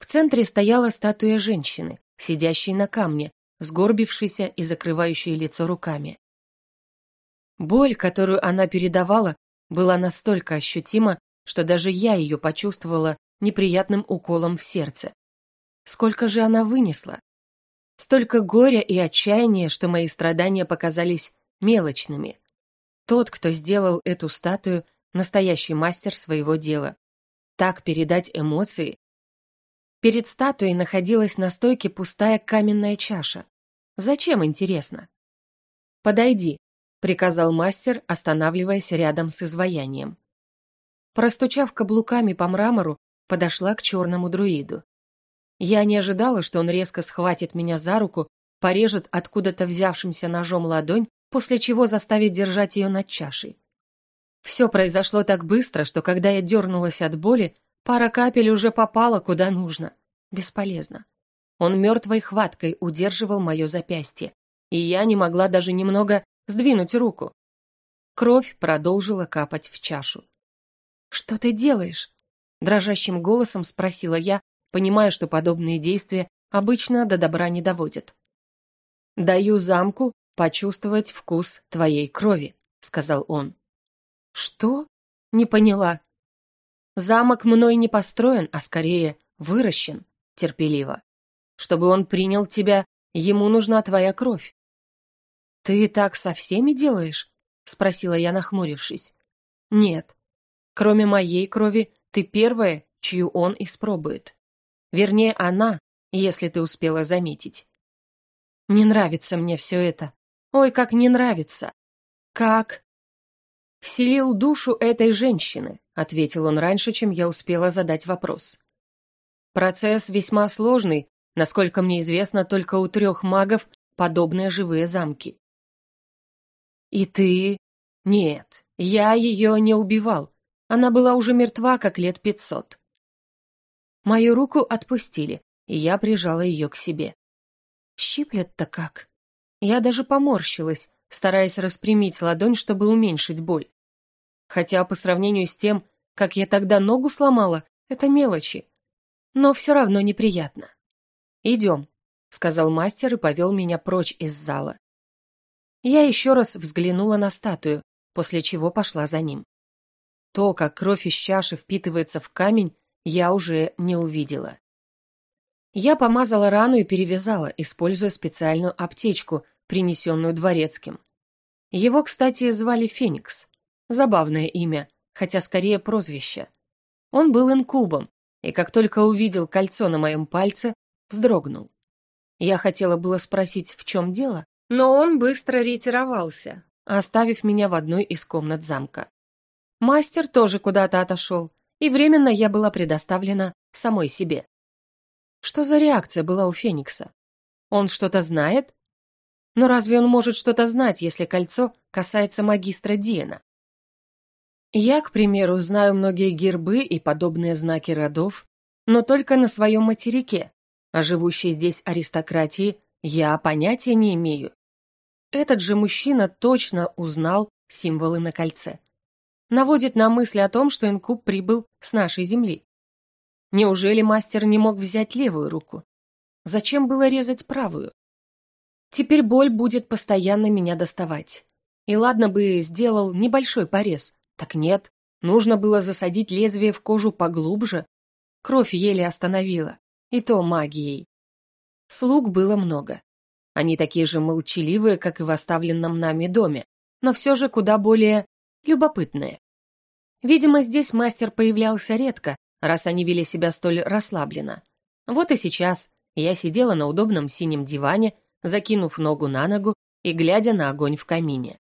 В центре стояла статуя женщины, сидящей на камне, сгорбившейся и закрывающей лицо руками. Боль, которую она передавала, была настолько ощутима, что даже я ее почувствовала неприятным уколом в сердце. Сколько же она вынесла? Столько горя и отчаяния, что мои страдания показались мелочными. Тот, кто сделал эту статую, настоящий мастер своего дела так передать эмоции? Перед статуей находилась на стойке пустая каменная чаша. Зачем, интересно? «Подойди», — приказал мастер, останавливаясь рядом с изваянием. Простучав каблуками по мрамору, подошла к черному друиду. Я не ожидала, что он резко схватит меня за руку, порежет откуда-то взявшимся ножом ладонь, после чего заставит держать ее над чашей. Все произошло так быстро, что когда я дернулась от боли, пара капель уже попала куда нужно. Бесполезно. Он мертвой хваткой удерживал мое запястье, и я не могла даже немного сдвинуть руку. Кровь продолжила капать в чашу. «Что ты делаешь?» Дрожащим голосом спросила я, понимая, что подобные действия обычно до добра не доводят. «Даю замку почувствовать вкус твоей крови», — сказал он. «Что?» — не поняла. «Замок мной не построен, а скорее выращен, терпеливо. Чтобы он принял тебя, ему нужна твоя кровь». «Ты так со всеми делаешь?» — спросила я, нахмурившись. «Нет. Кроме моей крови, ты первая, чью он испробует. Вернее, она, если ты успела заметить. Не нравится мне все это. Ой, как не нравится. Как? Вселил душу этой женщины, ответил он раньше, чем я успела задать вопрос. Процесс весьма сложный, насколько мне известно, только у трех магов подобные живые замки. И ты? Нет, я ее не убивал. Она была уже мертва, как лет пятьсот. Мою руку отпустили, и я прижала ее к себе. Щиплет-то как. Я даже поморщилась, стараясь распрямить ладонь, чтобы уменьшить боль. Хотя по сравнению с тем, как я тогда ногу сломала, это мелочи. Но все равно неприятно. «Идем», — сказал мастер и повел меня прочь из зала. Я еще раз взглянула на статую, после чего пошла за ним. То, как кровь из чаши впитывается в камень, я уже не увидела. Я помазала рану и перевязала, используя специальную аптечку, принесенную дворецким. Его, кстати, звали Феникс. Забавное имя, хотя скорее прозвище. Он был инкубом, и как только увидел кольцо на моем пальце, вздрогнул. Я хотела было спросить, в чем дело, но он быстро ретировался, оставив меня в одной из комнат замка. Мастер тоже куда-то отошел, и временно я была предоставлена самой себе. Что за реакция была у Феникса? Он что-то знает? Но разве он может что-то знать, если кольцо касается магистра Диена? Я, к примеру, знаю многие гербы и подобные знаки родов, но только на своем материке, а живущей здесь аристократии я понятия не имею. Этот же мужчина точно узнал символы на кольце. Наводит на мысль о том, что инкуб прибыл с нашей земли. Неужели мастер не мог взять левую руку? Зачем было резать правую? Теперь боль будет постоянно меня доставать. И ладно бы сделал небольшой порез. Так нет, нужно было засадить лезвие в кожу поглубже. Кровь еле остановила, и то магией. Слуг было много. Они такие же молчаливые, как и в оставленном нами доме, но все же куда более любопытные. Видимо, здесь мастер появлялся редко, раз они вели себя столь расслабленно. Вот и сейчас я сидела на удобном синем диване, закинув ногу на ногу и глядя на огонь в камине.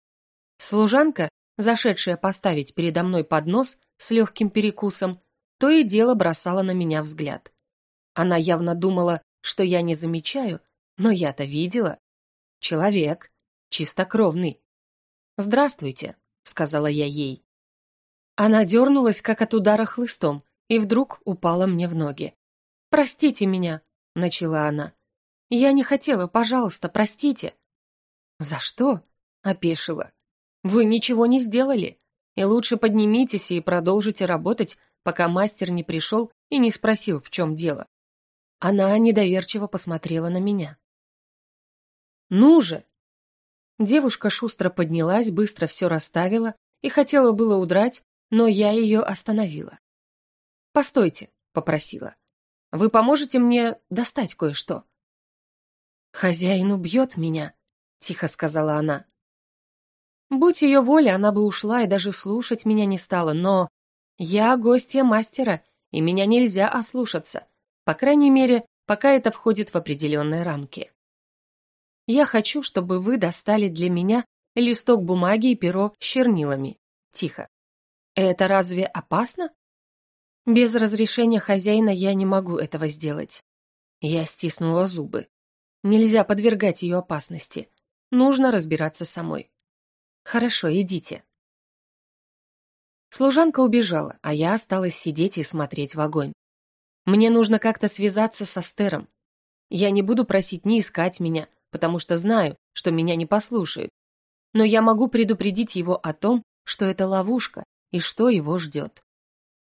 Служанка, зашедшая поставить передо мной поднос с легким перекусом, то и дело бросала на меня взгляд. Она явно думала, что я не замечаю, но я-то видела. Человек, чистокровный. «Здравствуйте», — сказала я ей. Она дернулась, как от удара хлыстом, и вдруг упала мне в ноги. «Простите меня», — начала она. «Я не хотела, пожалуйста, простите». «За что?» — опешила. «Вы ничего не сделали, и лучше поднимитесь и продолжите работать, пока мастер не пришел и не спросил, в чем дело». Она недоверчиво посмотрела на меня. «Ну же!» Девушка шустро поднялась, быстро все расставила и хотела было удрать, но я ее остановила. «Постойте», — попросила. «Вы поможете мне достать кое-что?» «Хозяин убьет меня», — тихо сказала она. Будь ее воля, она бы ушла и даже слушать меня не стала, но я гостья мастера, и меня нельзя ослушаться, по крайней мере, пока это входит в определенные рамки. Я хочу, чтобы вы достали для меня листок бумаги и перо с чернилами. Тихо. Это разве опасно? Без разрешения хозяина я не могу этого сделать. Я стиснула зубы. Нельзя подвергать ее опасности. Нужно разбираться самой. Хорошо, идите. Служанка убежала, а я осталась сидеть и смотреть в огонь. Мне нужно как-то связаться со Стером. Я не буду просить не искать меня, потому что знаю, что меня не послушают. Но я могу предупредить его о том, что это ловушка и что его ждет.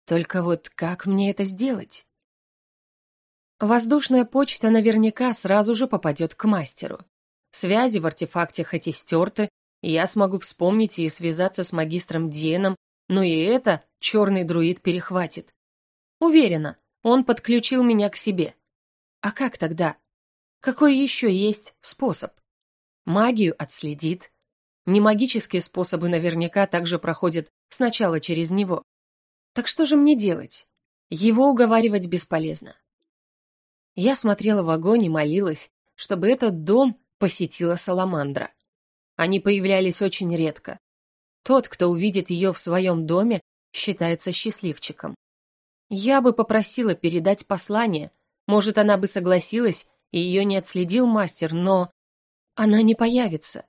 Только вот как мне это сделать? Воздушная почта наверняка сразу же попадет к мастеру. Связи в артефакте хоть и стерты, я смогу вспомнить и связаться с магистром Диеном, но и это черный друид перехватит. Уверена, он подключил меня к себе. А как тогда? Какой еще есть способ? Магию отследит. Немагические способы наверняка также проходят сначала через него. Так что же мне делать? Его уговаривать бесполезно. Я смотрела в огонь и молилась, чтобы этот дом посетила Саламандра. Они появлялись очень редко. Тот, кто увидит ее в своем доме, считается счастливчиком. Я бы попросила передать послание, может, она бы согласилась, и ее не отследил мастер, но... Она не появится.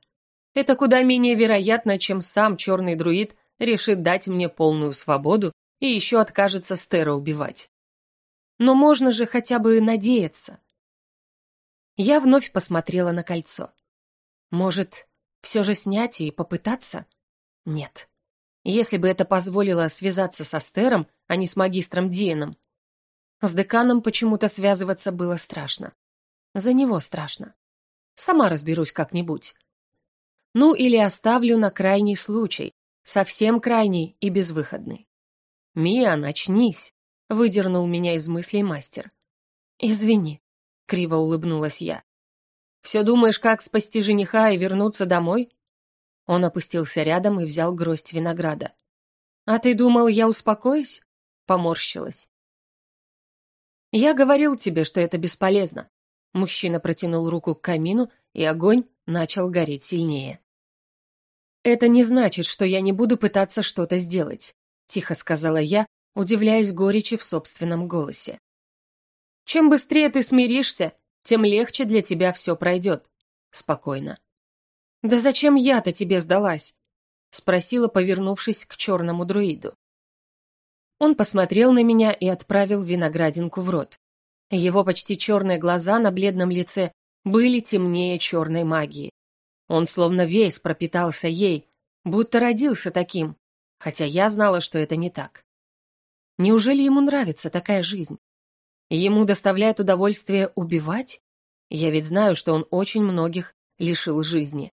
Это куда менее вероятно, чем сам черный друид решит дать мне полную свободу и еще откажется Стера убивать. Но можно же хотя бы надеяться. Я вновь посмотрела на кольцо. Может, все же снять и попытаться? Нет. Если бы это позволило связаться со Стером, а не с магистром Диеном. С деканом почему-то связываться было страшно. За него страшно. Сама разберусь как-нибудь. Ну или оставлю на крайний случай, совсем крайний и безвыходный. «Мия, начнись!» — выдернул меня из мыслей мастер. «Извини», — криво улыбнулась я. «Все думаешь, как спасти жениха и вернуться домой?» Он опустился рядом и взял гроздь винограда. «А ты думал, я успокоюсь?» Поморщилась. «Я говорил тебе, что это бесполезно». Мужчина протянул руку к камину, и огонь начал гореть сильнее. «Это не значит, что я не буду пытаться что-то сделать», тихо сказала я, удивляясь горечи в собственном голосе. Чем быстрее ты смиришься, тем легче для тебя все пройдет. Спокойно. «Да зачем я-то тебе сдалась?» — спросила, повернувшись к черному друиду. Он посмотрел на меня и отправил виноградинку в рот. Его почти черные глаза на бледном лице были темнее черной магии. Он словно весь пропитался ей, будто родился таким, хотя я знала, что это не так. Неужели ему нравится такая жизнь? Ему доставляет удовольствие убивать? Я ведь знаю, что он очень многих лишил жизни.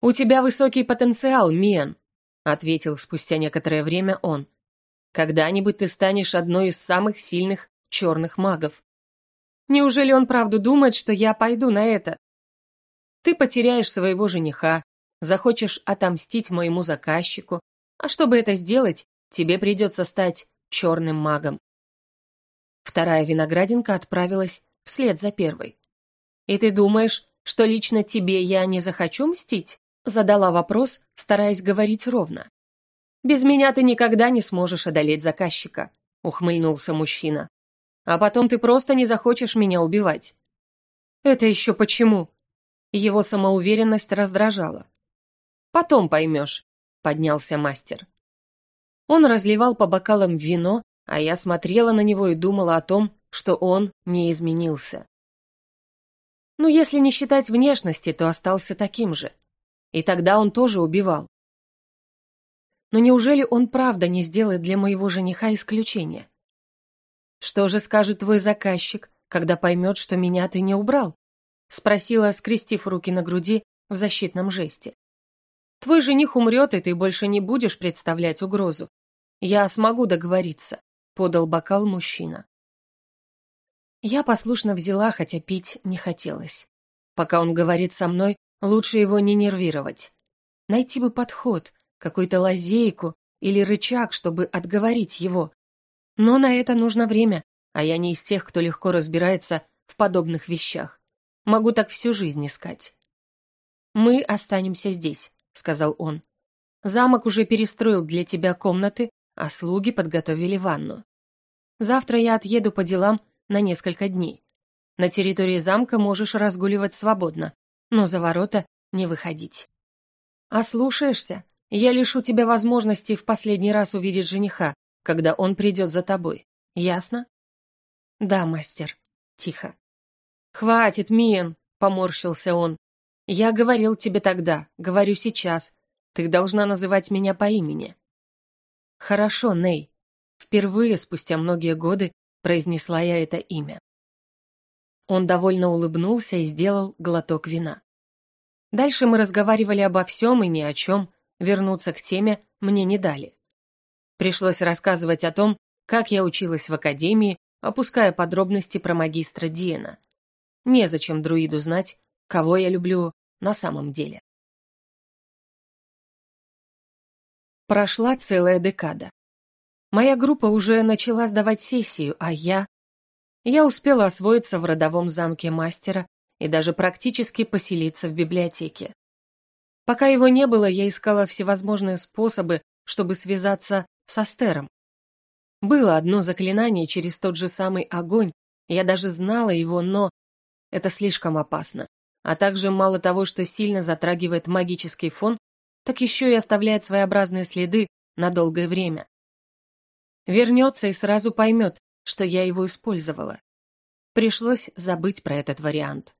«У тебя высокий потенциал, Миан», — ответил спустя некоторое время он. «Когда-нибудь ты станешь одной из самых сильных черных магов. Неужели он правду думает, что я пойду на это? Ты потеряешь своего жениха, захочешь отомстить моему заказчику, а чтобы это сделать, тебе придется стать черным магом. Вторая виноградинка отправилась вслед за первой. «И ты думаешь, что лично тебе я не захочу мстить?» Задала вопрос, стараясь говорить ровно. «Без меня ты никогда не сможешь одолеть заказчика», — ухмыльнулся мужчина. «А потом ты просто не захочешь меня убивать». «Это еще почему?» Его самоуверенность раздражала. «Потом поймешь», — поднялся мастер. Он разливал по бокалам вино, а я смотрела на него и думала о том, что он не изменился. Ну, если не считать внешности, то остался таким же. И тогда он тоже убивал. Но неужели он правда не сделает для моего жениха исключение? Что же скажет твой заказчик, когда поймет, что меня ты не убрал? Спросила, скрестив руки на груди в защитном жесте. Твой жених умрет, и ты больше не будешь представлять угрозу. Я смогу договориться подал бокал мужчина. Я послушно взяла, хотя пить не хотелось. Пока он говорит со мной, лучше его не нервировать. Найти бы подход, какую-то лазейку или рычаг, чтобы отговорить его. Но на это нужно время, а я не из тех, кто легко разбирается в подобных вещах. Могу так всю жизнь искать. «Мы останемся здесь», — сказал он. «Замок уже перестроил для тебя комнаты, а слуги подготовили ванну. Завтра я отъеду по делам на несколько дней. На территории замка можешь разгуливать свободно, но за ворота не выходить. А я лишу тебя возможности в последний раз увидеть жениха, когда он придет за тобой. Ясно? Да, мастер. Тихо. Хватит, Миен, поморщился он. Я говорил тебе тогда, говорю сейчас. Ты должна называть меня по имени. «Хорошо, Ней». Впервые, спустя многие годы, произнесла я это имя. Он довольно улыбнулся и сделал глоток вина. Дальше мы разговаривали обо всем и ни о чем, вернуться к теме мне не дали. Пришлось рассказывать о том, как я училась в академии, опуская подробности про магистра Диена. Незачем друиду знать, кого я люблю на самом деле. Прошла целая декада. Моя группа уже начала сдавать сессию, а я... Я успела освоиться в родовом замке мастера и даже практически поселиться в библиотеке. Пока его не было, я искала всевозможные способы, чтобы связаться с Астером. Было одно заклинание через тот же самый огонь, я даже знала его, но это слишком опасно. А также мало того, что сильно затрагивает магический фон, так еще и оставляет своеобразные следы на долгое время. Вернется и сразу поймет, что я его использовала. Пришлось забыть про этот вариант.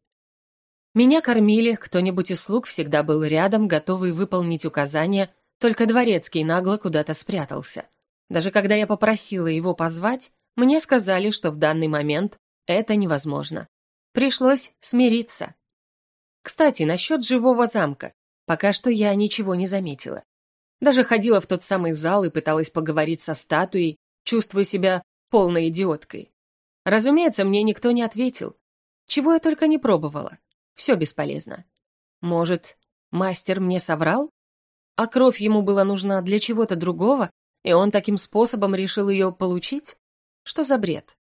Меня кормили, кто-нибудь из слуг всегда был рядом, готовый выполнить указания, только дворецкий нагло куда-то спрятался. Даже когда я попросила его позвать, мне сказали, что в данный момент это невозможно. Пришлось смириться. Кстати, насчет живого замка. Пока что я ничего не заметила. Даже ходила в тот самый зал и пыталась поговорить со статуей, чувствуя себя полной идиоткой. Разумеется, мне никто не ответил. Чего я только не пробовала. Все бесполезно. Может, мастер мне соврал? А кровь ему была нужна для чего-то другого, и он таким способом решил ее получить? Что за бред?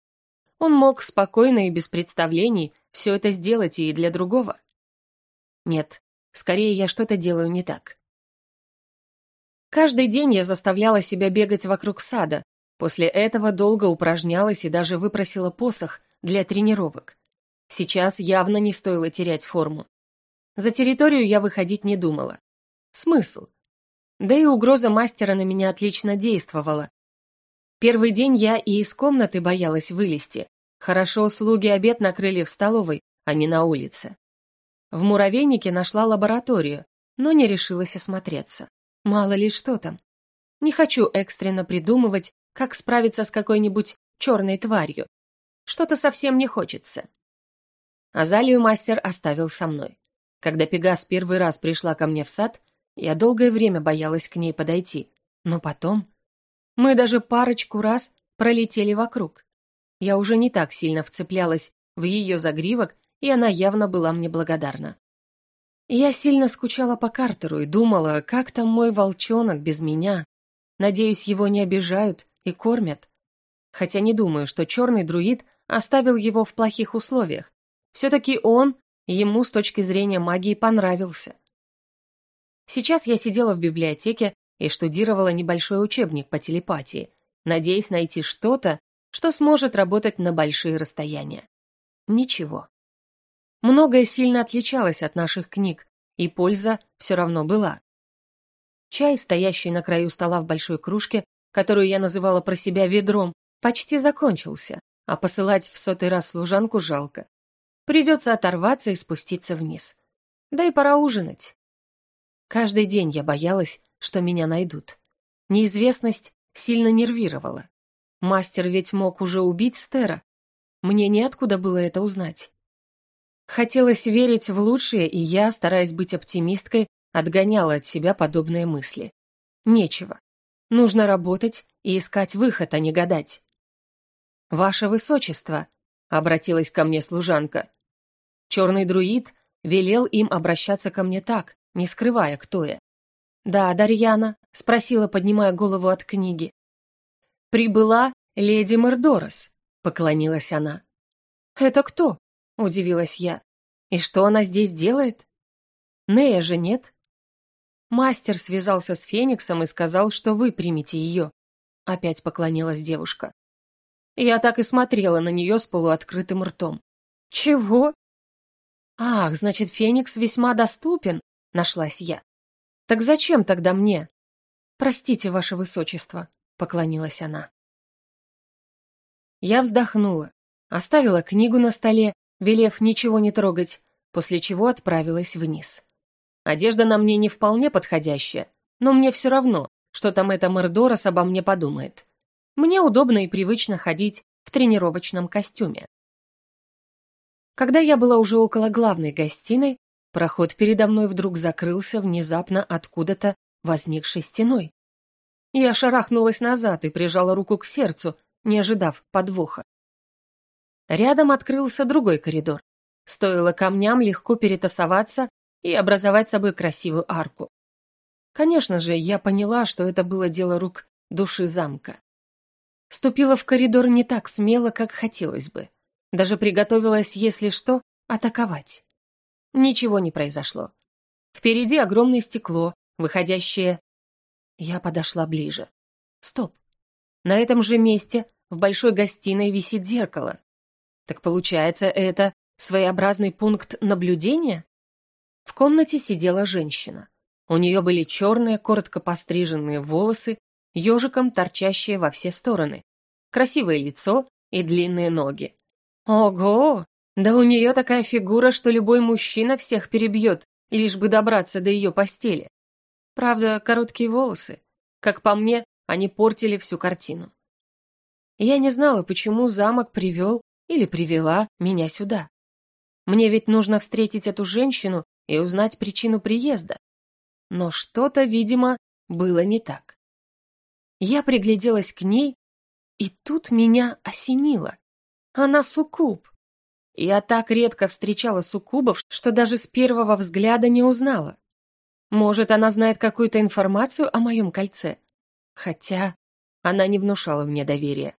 Он мог спокойно и без представлений все это сделать и для другого. Нет, скорее я что-то делаю не так. Каждый день я заставляла себя бегать вокруг сада, после этого долго упражнялась и даже выпросила посох для тренировок. Сейчас явно не стоило терять форму. За территорию я выходить не думала. Смысл? Да и угроза мастера на меня отлично действовала. Первый день я и из комнаты боялась вылезти. Хорошо, слуги обед накрыли в столовой, а не на улице. В муравейнике нашла лабораторию, но не решилась осмотреться. Мало ли что там. Не хочу экстренно придумывать, как справиться с какой-нибудь черной тварью. Что-то совсем не хочется. Азалию мастер оставил со мной. Когда Пегас первый раз пришла ко мне в сад, я долгое время боялась к ней подойти. Но потом... Мы даже парочку раз пролетели вокруг. Я уже не так сильно вцеплялась в ее загривок, и она явно была мне благодарна. Я сильно скучала по Картеру и думала, как там мой волчонок без меня. Надеюсь, его не обижают и кормят. Хотя не думаю, что черный друид оставил его в плохих условиях. Все-таки он ему с точки зрения магии понравился. Сейчас я сидела в библиотеке и штудировала небольшой учебник по телепатии, надеясь найти что-то, что сможет работать на большие расстояния. Ничего. Многое сильно отличалось от наших книг, и польза все равно была. Чай, стоящий на краю стола в большой кружке, которую я называла про себя ведром, почти закончился, а посылать в сотый раз служанку жалко. Придется оторваться и спуститься вниз. Да и пора ужинать. Каждый день я боялась, что меня найдут. Неизвестность сильно нервировала. Мастер ведь мог уже убить Стера. Мне неоткуда было это узнать. Хотелось верить в лучшее, и я, стараясь быть оптимисткой, отгоняла от себя подобные мысли. Нечего. Нужно работать и искать выход, а не гадать. «Ваше Высочество», — обратилась ко мне служанка. Черный друид велел им обращаться ко мне так, не скрывая, кто я. «Да, Дарьяна», — спросила, поднимая голову от книги. «Прибыла леди Мердорос», — поклонилась она. «Это кто?» — удивилась я. «И что она здесь делает?» «Нея же нет». «Мастер связался с Фениксом и сказал, что вы примете ее», — опять поклонилась девушка. Я так и смотрела на нее с полуоткрытым ртом. «Чего?» «Ах, значит, Феникс весьма доступен», — нашлась я. «Так зачем тогда мне?» «Простите, ваше высочество», — поклонилась она. Я вздохнула, оставила книгу на столе велев ничего не трогать, после чего отправилась вниз. Одежда на мне не вполне подходящая, но мне все равно, что там эта Мордорос обо мне подумает. Мне удобно и привычно ходить в тренировочном костюме. Когда я была уже около главной гостиной, проход передо мной вдруг закрылся внезапно откуда-то возникшей стеной. Я шарахнулась назад и прижала руку к сердцу, не ожидав подвоха. Рядом открылся другой коридор. Стоило камням легко перетасоваться и образовать собой красивую арку. Конечно же, я поняла, что это было дело рук души замка. Ступила в коридор не так смело, как хотелось бы. Даже приготовилась, если что, атаковать. Ничего не произошло. Впереди огромное стекло, выходящее... Я подошла ближе. Стоп. На этом же месте в большой гостиной висит зеркало. Так получается, это своеобразный пункт наблюдения? В комнате сидела женщина. У нее были черные, коротко постриженные волосы, ежиком торчащие во все стороны, красивое лицо и длинные ноги. Ого! Да у нее такая фигура, что любой мужчина всех перебьет, лишь бы добраться до ее постели. Правда, короткие волосы. Как по мне, они портили всю картину. Я не знала, почему замок привел или привела меня сюда. Мне ведь нужно встретить эту женщину и узнать причину приезда. Но что-то, видимо, было не так. Я пригляделась к ней, и тут меня осенило. Она суккуб. Я так редко встречала суккубов, что даже с первого взгляда не узнала. Может, она знает какую-то информацию о моем кольце? Хотя она не внушала мне доверия.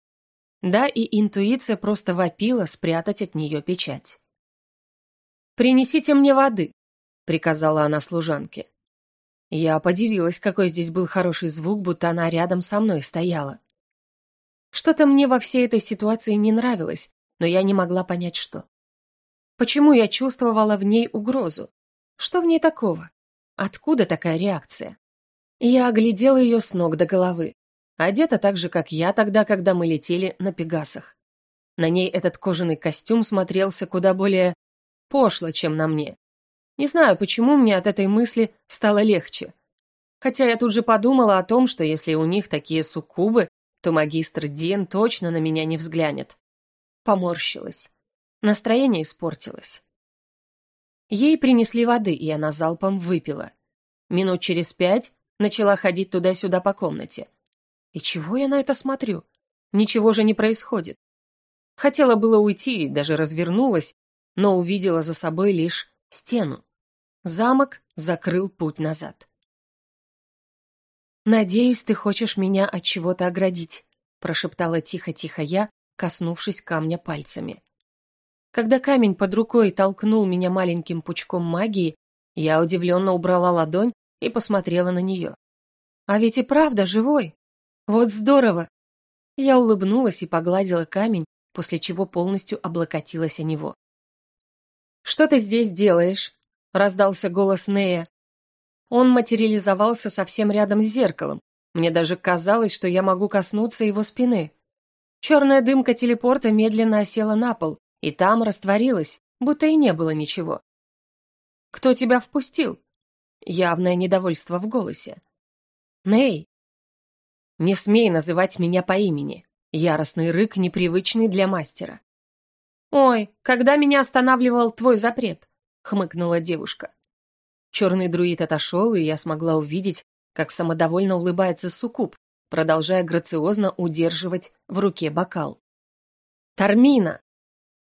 Да, и интуиция просто вопила спрятать от нее печать. «Принесите мне воды», — приказала она служанке. Я подивилась, какой здесь был хороший звук, будто она рядом со мной стояла. Что-то мне во всей этой ситуации не нравилось, но я не могла понять, что. Почему я чувствовала в ней угрозу? Что в ней такого? Откуда такая реакция? Я оглядела ее с ног до головы. Одета так же, как я тогда, когда мы летели на Пегасах. На ней этот кожаный костюм смотрелся куда более пошло, чем на мне. Не знаю, почему мне от этой мысли стало легче. Хотя я тут же подумала о том, что если у них такие суккубы, то магистр Ден точно на меня не взглянет. Поморщилась. Настроение испортилось. Ей принесли воды, и она залпом выпила. Минут через пять начала ходить туда-сюда по комнате. И чего я на это смотрю? Ничего же не происходит. Хотела было уйти даже развернулась, но увидела за собой лишь стену. Замок закрыл путь назад. «Надеюсь, ты хочешь меня от чего-то оградить», прошептала тихо-тихо я, коснувшись камня пальцами. Когда камень под рукой толкнул меня маленьким пучком магии, я удивленно убрала ладонь и посмотрела на нее. «А ведь и правда живой! Вот здорово!» Я улыбнулась и погладила камень, после чего полностью облокотилась о него. «Что ты здесь делаешь?» — раздался голос Нея. Он материализовался совсем рядом с зеркалом. Мне даже казалось, что я могу коснуться его спины. Черная дымка телепорта медленно осела на пол, и там растворилась, будто и не было ничего. «Кто тебя впустил?» Явное недовольство в голосе. «Ней!» «Не смей называть меня по имени!» Яростный рык, непривычный для мастера. «Ой, когда меня останавливал твой запрет?» хмыкнула девушка. Черный друид отошел, и я смогла увидеть, как самодовольно улыбается суккуб, продолжая грациозно удерживать в руке бокал. «Тармина!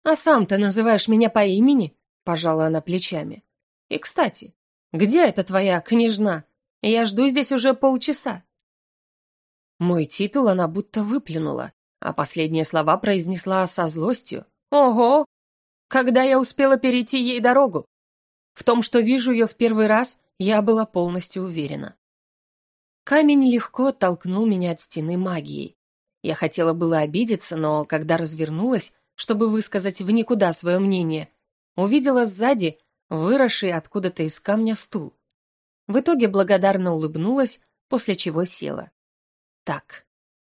А сам ты называешь меня по имени?» — пожала она плечами. «И, кстати, где эта твоя княжна? Я жду здесь уже полчаса». Мой титул она будто выплюнула, а последние слова произнесла со злостью. «Ого! Когда я успела перейти ей дорогу? В том, что вижу ее в первый раз, я была полностью уверена. Камень легко оттолкнул меня от стены магией. Я хотела было обидеться, но когда развернулась, чтобы высказать в никуда свое мнение, увидела сзади выросший откуда-то из камня стул. В итоге благодарно улыбнулась, после чего села. Так,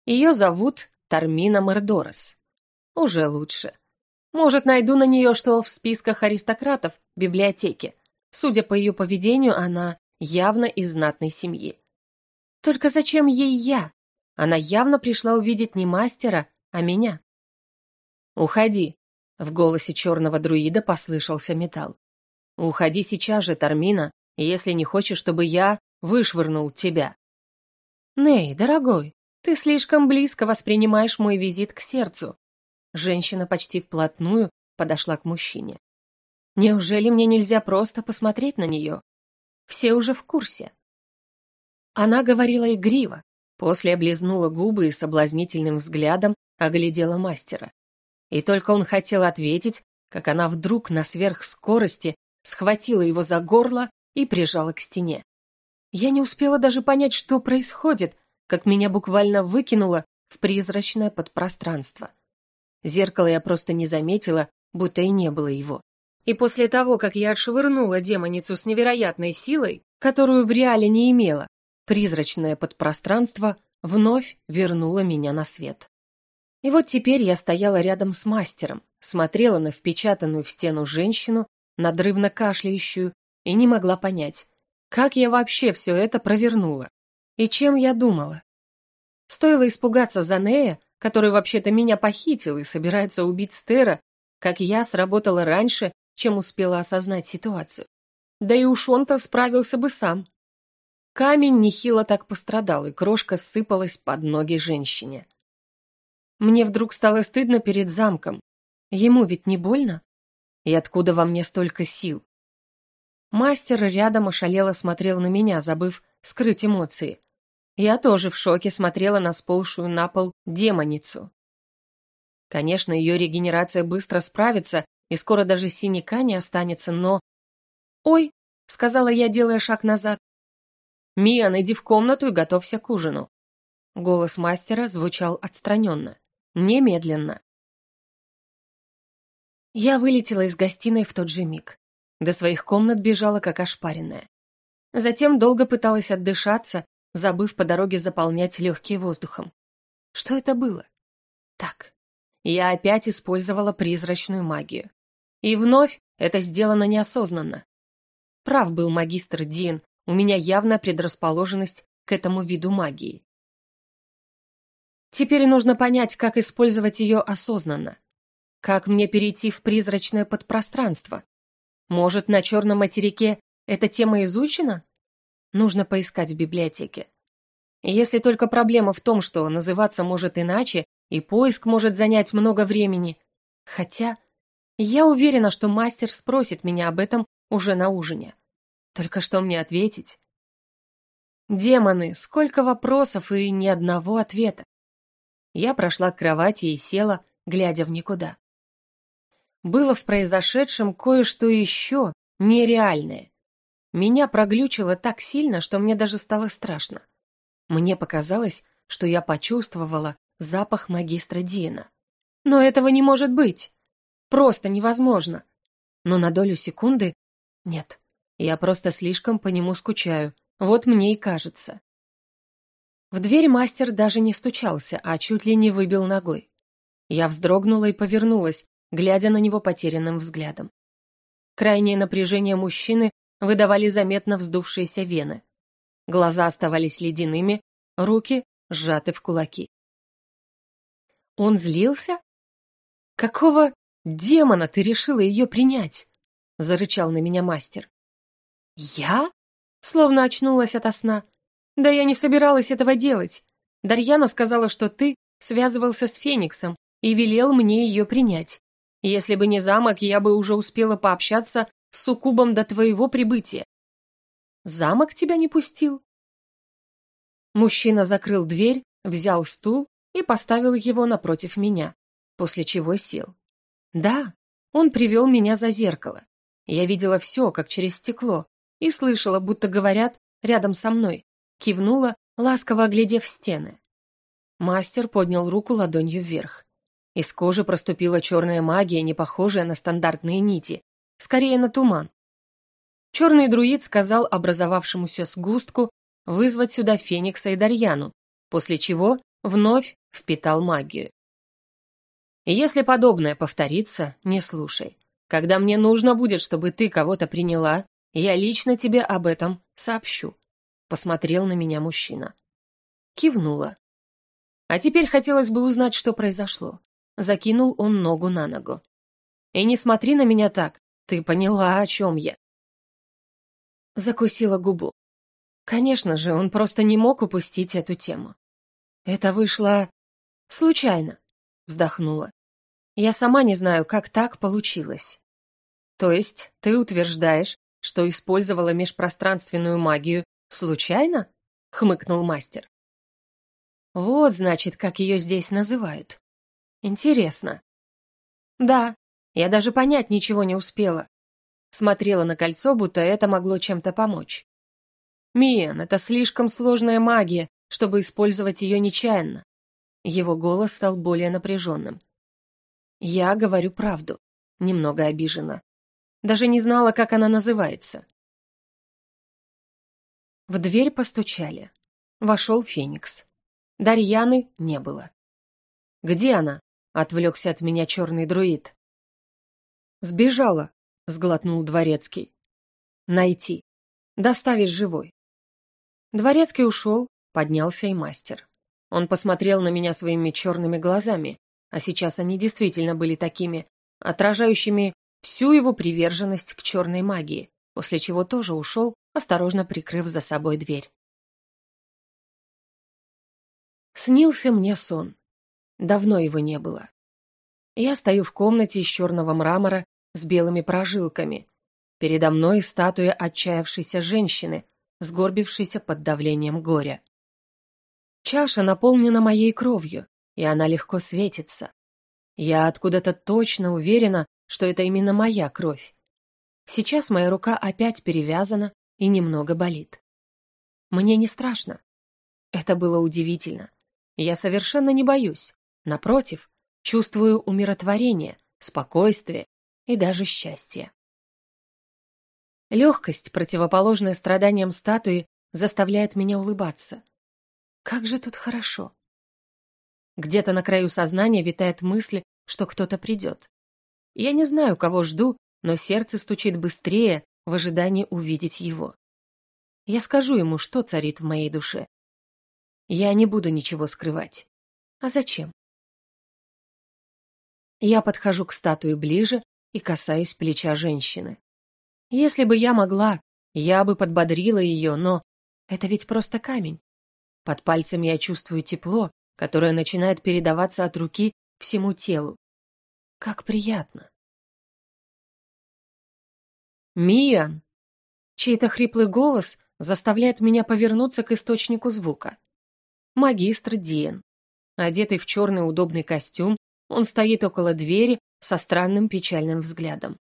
ее зовут Тармина Мердорос. Уже лучше. Может, найду на нее что в списках аристократов библиотеке. Судя по ее поведению, она явно из знатной семьи. Только зачем ей я? Она явно пришла увидеть не мастера, а меня. «Уходи», В голосе черного друида послышался металл. «Уходи сейчас же, Тармина, если не хочешь, чтобы я вышвырнул тебя». «Ней, дорогой, ты слишком близко воспринимаешь мой визит к сердцу». Женщина почти вплотную подошла к мужчине. «Неужели мне нельзя просто посмотреть на нее? Все уже в курсе». Она говорила игриво, после облизнула губы и соблазнительным взглядом оглядела мастера. И только он хотел ответить, как она вдруг на сверхскорости схватила его за горло и прижала к стене. Я не успела даже понять, что происходит, как меня буквально выкинуло в призрачное подпространство. Зеркало я просто не заметила, будто и не было его. И после того, как я отшвырнула демоницу с невероятной силой, которую в реале не имела, призрачное подпространство вновь вернуло меня на свет. И вот теперь я стояла рядом с мастером, смотрела на впечатанную в стену женщину, надрывно кашляющую, и не могла понять, как я вообще все это провернула и чем я думала. Стоило испугаться за Нея, который вообще-то меня похитил и собирается убить Стера, как я сработала раньше, чем успела осознать ситуацию. Да и уж он-то справился бы сам. Камень нехило так пострадал, и крошка сыпалась под ноги женщине. Мне вдруг стало стыдно перед замком. Ему ведь не больно? И откуда во мне столько сил? Мастер рядом ошалело смотрел на меня, забыв скрыть эмоции. Я тоже в шоке смотрела на сползшую на пол демоницу. Конечно, ее регенерация быстро справится, и скоро даже синяка не останется, но... «Ой!» — сказала я, делая шаг назад. «Мия, иди в комнату и готовься к ужину». Голос мастера звучал отстраненно. Немедленно. Я вылетела из гостиной в тот же миг. До своих комнат бежала, как ошпаренная. Затем долго пыталась отдышаться, забыв по дороге заполнять легкие воздухом. Что это было? Так, я опять использовала призрачную магию. И вновь это сделано неосознанно. Прав был магистр Дин, у меня явная предрасположенность к этому виду магии. Теперь нужно понять, как использовать ее осознанно. Как мне перейти в призрачное подпространство? Может, на черном материке эта тема изучена? Нужно поискать в библиотеке. Если только проблема в том, что называться может иначе, и поиск может занять много времени. Хотя я уверена, что мастер спросит меня об этом уже на ужине. Только что мне ответить? Демоны, сколько вопросов и ни одного ответа. Я прошла к кровати и села, глядя в никуда. Было в произошедшем кое-что еще нереальное. Меня проглючило так сильно, что мне даже стало страшно. Мне показалось, что я почувствовала запах магистра Дина. Но этого не может быть. Просто невозможно. Но на долю секунды... Нет, я просто слишком по нему скучаю. Вот мне и кажется. В дверь мастер даже не стучался, а чуть ли не выбил ногой. Я вздрогнула и повернулась, глядя на него потерянным взглядом. Крайнее напряжение мужчины выдавали заметно вздувшиеся вены. Глаза оставались ледяными, руки сжаты в кулаки. Он злился? «Какого демона ты решила ее принять?» — зарычал на меня мастер. «Я?» — словно очнулась ото сна. «Да я не собиралась этого делать. Дарьяна сказала, что ты связывался с Фениксом и велел мне ее принять. Если бы не замок, я бы уже успела пообщаться с суккубом до твоего прибытия. Замок тебя не пустил?» Мужчина закрыл дверь, взял стул и поставил его напротив меня, после чего сел. «Да, он привел меня за зеркало. Я видела все, как через стекло, и слышала, будто говорят рядом со мной кивнула, ласково оглядев стены. Мастер поднял руку ладонью вверх. Из кожи проступила черная магия, не похожая на стандартные нити, скорее на туман. Черный друид сказал образовавшемуся сгустку вызвать сюда Феникса и Дарьяну, после чего вновь впитал магию. Если подобное повторится, не слушай. Когда мне нужно будет, чтобы ты кого-то приняла, я лично тебе об этом сообщу. Посмотрел на меня мужчина. Кивнула. А теперь хотелось бы узнать, что произошло. Закинул он ногу на ногу. И не смотри на меня так. Ты поняла, о чем я. Закусила губу. Конечно же, он просто не мог упустить эту тему. Это вышло случайно, вздохнула. Я сама не знаю, как так получилось. То есть ты утверждаешь, что использовала межпространственную магию случайно? хмыкнул мастер. Вот, значит, как ее здесь называют. Интересно. Да, я даже понять ничего не успела. Смотрела на кольцо, будто это могло чем-то помочь. Миен, это слишком сложная магия, чтобы использовать ее нечаянно. Его голос стал более напряженным. Я говорю правду. Немного обижена. Даже не знала, как она называется. В дверь постучали. Вошел Феникс. Дарьяны не было. «Где она?» — отвлекся от меня черный друид. «Сбежала», — сглотнул Дворецкий. «Найти. Доставишь живой». Дворецкий ушел, поднялся и мастер. Он посмотрел на меня своими черными глазами, а сейчас они действительно были такими, отражающими всю его приверженность к черной магии, после чего тоже ушел, осторожно прикрыв за собой дверь. Снился мне сон. Давно его не было. Я стою в комнате из черного мрамора с белыми прожилками. Передо мной статуя отчаявшейся женщины, сгорбившейся под давлением горя. Чаша наполнена моей кровью, и она легко светится. Я откуда-то точно уверена, что это именно моя кровь. Сейчас моя рука опять перевязана и немного болит. Мне не страшно. Это было удивительно. Я совершенно не боюсь. Напротив, чувствую умиротворение, спокойствие и даже счастье. Легкость, противоположная страданиям статуи, заставляет меня улыбаться. Как же тут хорошо. Где-то на краю сознания витает мысль, что кто-то придет. Я не знаю, кого жду, но сердце стучит быстрее в ожидании увидеть его. Я скажу ему, что царит в моей душе. Я не буду ничего скрывать. А зачем? Я подхожу к статуе ближе и касаюсь плеча женщины. Если бы я могла, я бы подбодрила ее, но это ведь просто камень. Под пальцем я чувствую тепло, которое начинает передаваться от руки всему телу. Как приятно. «Миан!» Чей-то хриплый голос заставляет меня повернуться к источнику звука. Магистр Диен. Одетый в черный удобный костюм, он стоит около двери со странным печальным взглядом.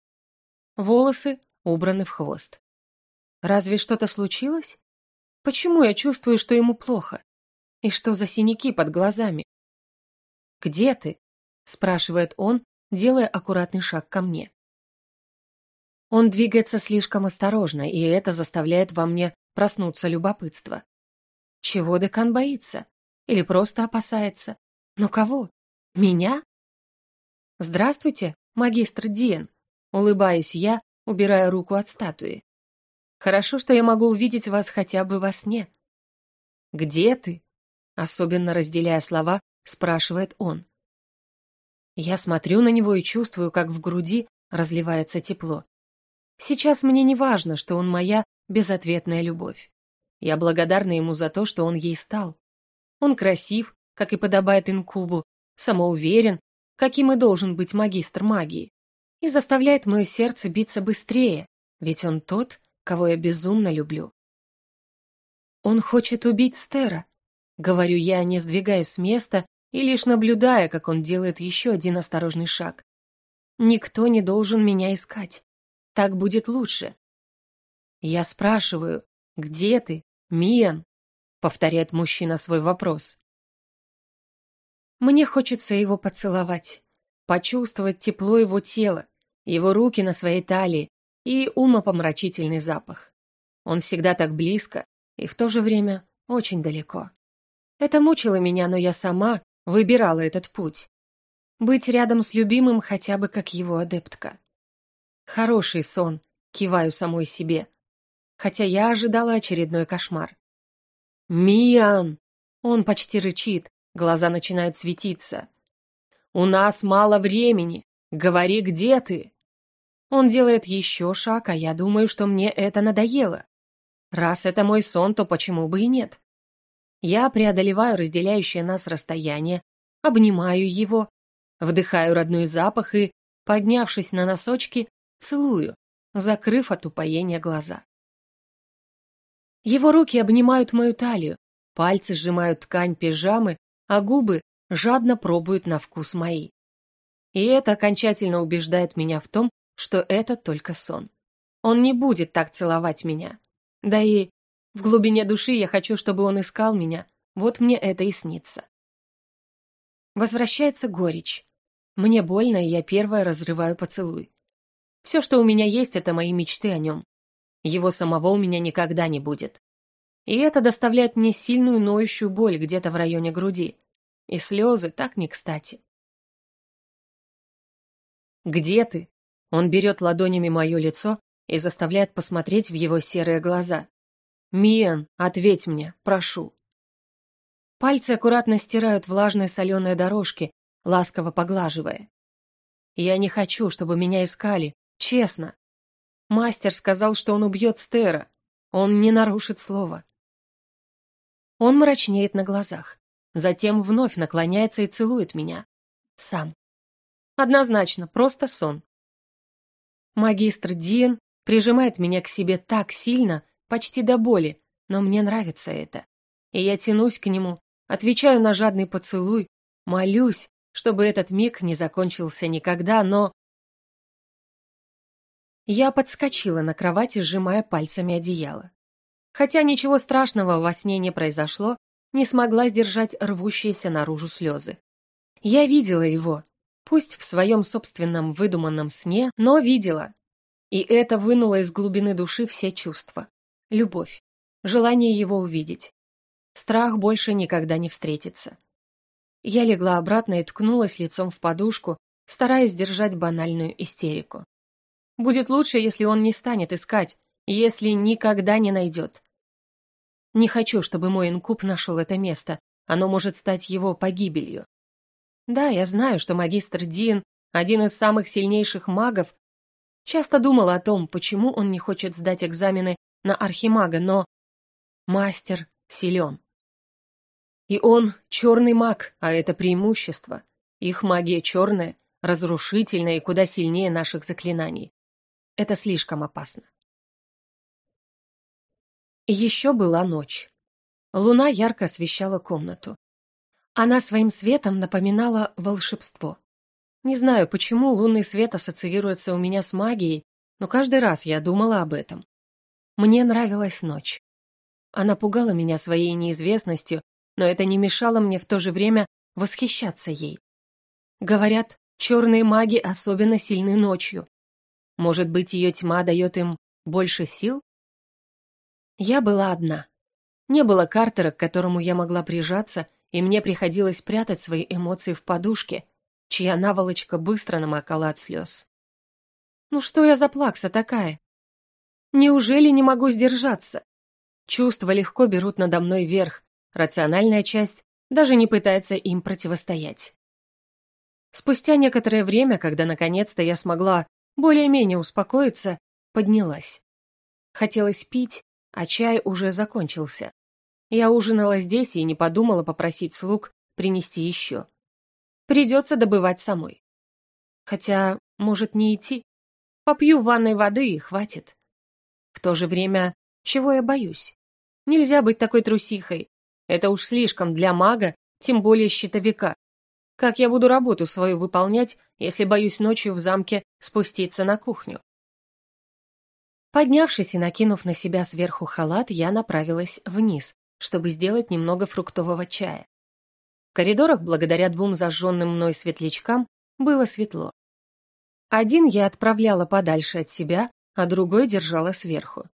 Волосы убраны в хвост. Разве что-то случилось? Почему я чувствую, что ему плохо? И что за синяки под глазами? «Где ты?» — спрашивает он, делая аккуратный шаг ко мне. Он двигается слишком осторожно, и это заставляет во мне проснуться любопытство. Чего Декан боится? Или просто опасается? Но кого? Меня? «Здравствуйте, магистр Диен», — улыбаюсь я, убирая руку от статуи. «Хорошо, что я могу увидеть вас хотя бы во сне». «Где ты?» — особенно разделяя слова, спрашивает он. Я смотрю на него и чувствую, как в груди разливается тепло. Сейчас мне не важно, что он моя безответная любовь. Я благодарна ему за то, что он ей стал. Он красив, как и подобает инкубу, самоуверен, каким и должен быть магистр магии, и заставляет мое сердце биться быстрее, ведь он тот, кого я безумно люблю. Он хочет убить Стера, говорю я, не сдвигаясь с места и лишь наблюдая, как он делает еще один осторожный шаг. Никто не должен меня искать. Так будет лучше. Я спрашиваю, где ты, Миан? Повторяет мужчина свой вопрос. Мне хочется его поцеловать, почувствовать тепло его тела, его руки на своей талии и умопомрачительный запах. Он всегда так близко и в то же время очень далеко. Это мучило меня, но я сама выбирала этот путь. Быть рядом с любимым хотя бы как его адептка. Хороший сон, киваю самой себе. Хотя я ожидала очередной кошмар. «Миан!» Он почти рычит, Глаза начинают светиться. «У нас мало времени. Говори, где ты?» Он делает еще шаг, а я думаю, что мне это надоело. Раз это мой сон, то почему бы и нет? Я преодолеваю разделяющее нас расстояние, обнимаю его, вдыхаю родной запах и, поднявшись на носочки, целую, закрыв от упоения глаза. Его руки обнимают мою талию, пальцы сжимают ткань пижамы, а губы жадно пробуют на вкус мои. И это окончательно убеждает меня в том, что это только сон. Он не будет так целовать меня. Да и в глубине души я хочу, чтобы он искал меня, вот мне это и снится. Возвращается горечь. Мне больно, и я первая разрываю поцелуй. Все, что у меня есть, это мои мечты о нем. Его самого у меня никогда не будет. И это доставляет мне сильную ноющую боль где-то в районе груди. И слезы так не кстати. «Где ты?» Он берет ладонями мое лицо и заставляет посмотреть в его серые глаза. «Миен, ответь мне, прошу». Пальцы аккуратно стирают влажные соленые дорожки, ласково поглаживая. Я не хочу, чтобы меня искали, честно. Мастер сказал, что он убьет Стера. Он не нарушит слова. Он мрачнеет на глазах. Затем вновь наклоняется и целует меня. Сам. Однозначно, просто сон. Магистр Диен прижимает меня к себе так сильно, почти до боли, но мне нравится это. И я тянусь к нему, отвечаю на жадный поцелуй, молюсь, чтобы этот миг не закончился никогда, но... Я подскочила на кровати, сжимая пальцами одеяло. Хотя ничего страшного во сне не произошло, не смогла сдержать рвущиеся наружу слезы. Я видела его, пусть в своем собственном выдуманном сне, но видела. И это вынуло из глубины души все чувства. Любовь, желание его увидеть. Страх больше никогда не встретится. Я легла обратно и ткнулась лицом в подушку, стараясь сдержать банальную истерику. Будет лучше, если он не станет искать, если никогда не найдет. Не хочу, чтобы мой инкуб нашел это место, оно может стать его погибелью. Да, я знаю, что магистр Дин, один из самых сильнейших магов, часто думал о том, почему он не хочет сдать экзамены на архимага, но мастер силен. И он черный маг, а это преимущество. Их магия черная, разрушительная и куда сильнее наших заклинаний. Это слишком опасно. Еще была ночь. Луна ярко освещала комнату. Она своим светом напоминала волшебство. Не знаю, почему лунный свет ассоциируется у меня с магией, но каждый раз я думала об этом. Мне нравилась ночь. Она пугала меня своей неизвестностью, но это не мешало мне в то же время восхищаться ей. Говорят, черные маги особенно сильны ночью. Может быть, ее тьма дает им больше сил? Я была одна. Не было Картера, к которому я могла прижаться, и мне приходилось прятать свои эмоции в подушке, чья наволочка быстро намокала от слез. Ну что я за плакса такая? Неужели не могу сдержаться? Чувства легко берут надо мной верх, рациональная часть даже не пытается им противостоять. Спустя некоторое время, когда наконец-то я смогла более-менее успокоиться, поднялась. Хотелось пить, а чай уже закончился. Я ужинала здесь и не подумала попросить слуг принести еще. Придется добывать самой. Хотя, может, не идти. Попью ванной воды и хватит. В то же время, чего я боюсь? Нельзя быть такой трусихой. Это уж слишком для мага, тем более щитовика. Как я буду работу свою выполнять, если боюсь ночью в замке спуститься на кухню? Поднявшись и накинув на себя сверху халат, я направилась вниз, чтобы сделать немного фруктового чая. В коридорах, благодаря двум зажженным мной светлячкам, было светло. Один я отправляла подальше от себя, а другой держала сверху.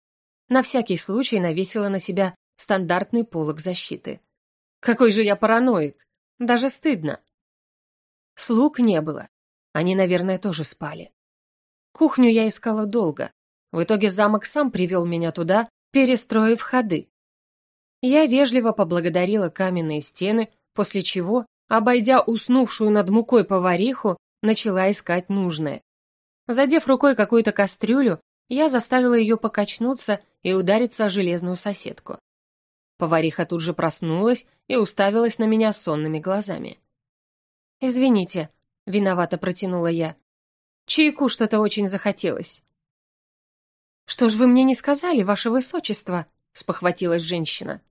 На всякий случай навесила на себя стандартный полог защиты. Какой же я параноик! Даже стыдно. Слуг не было. Они, наверное, тоже спали. Кухню я искала долго, в итоге замок сам привел меня туда, перестроив ходы. Я вежливо поблагодарила каменные стены, после чего, обойдя уснувшую над мукой повариху, начала искать нужное. Задев рукой какую-то кастрюлю, я заставила ее покачнуться и удариться о железную соседку. Повариха тут же проснулась и уставилась на меня сонными глазами. «Извините», — виновато протянула я. «Чайку что-то очень захотелось». «Что ж вы мне не сказали, ваше высочество?» — спохватилась женщина.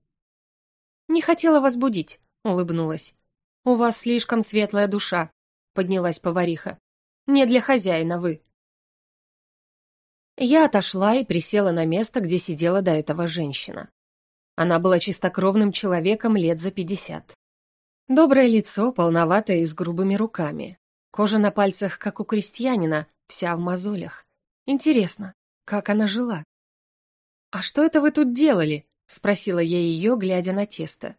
«Не хотела вас будить», — улыбнулась. «У вас слишком светлая душа», — поднялась повариха. «Не для хозяина вы». Я отошла и присела на место, где сидела до этого женщина. Она была чистокровным человеком лет за пятьдесят. Доброе лицо, полноватое и с грубыми руками. Кожа на пальцах, как у крестьянина, вся в мозолях. Интересно, как она жила? «А что это вы тут делали?» — спросила я ее, глядя на тесто.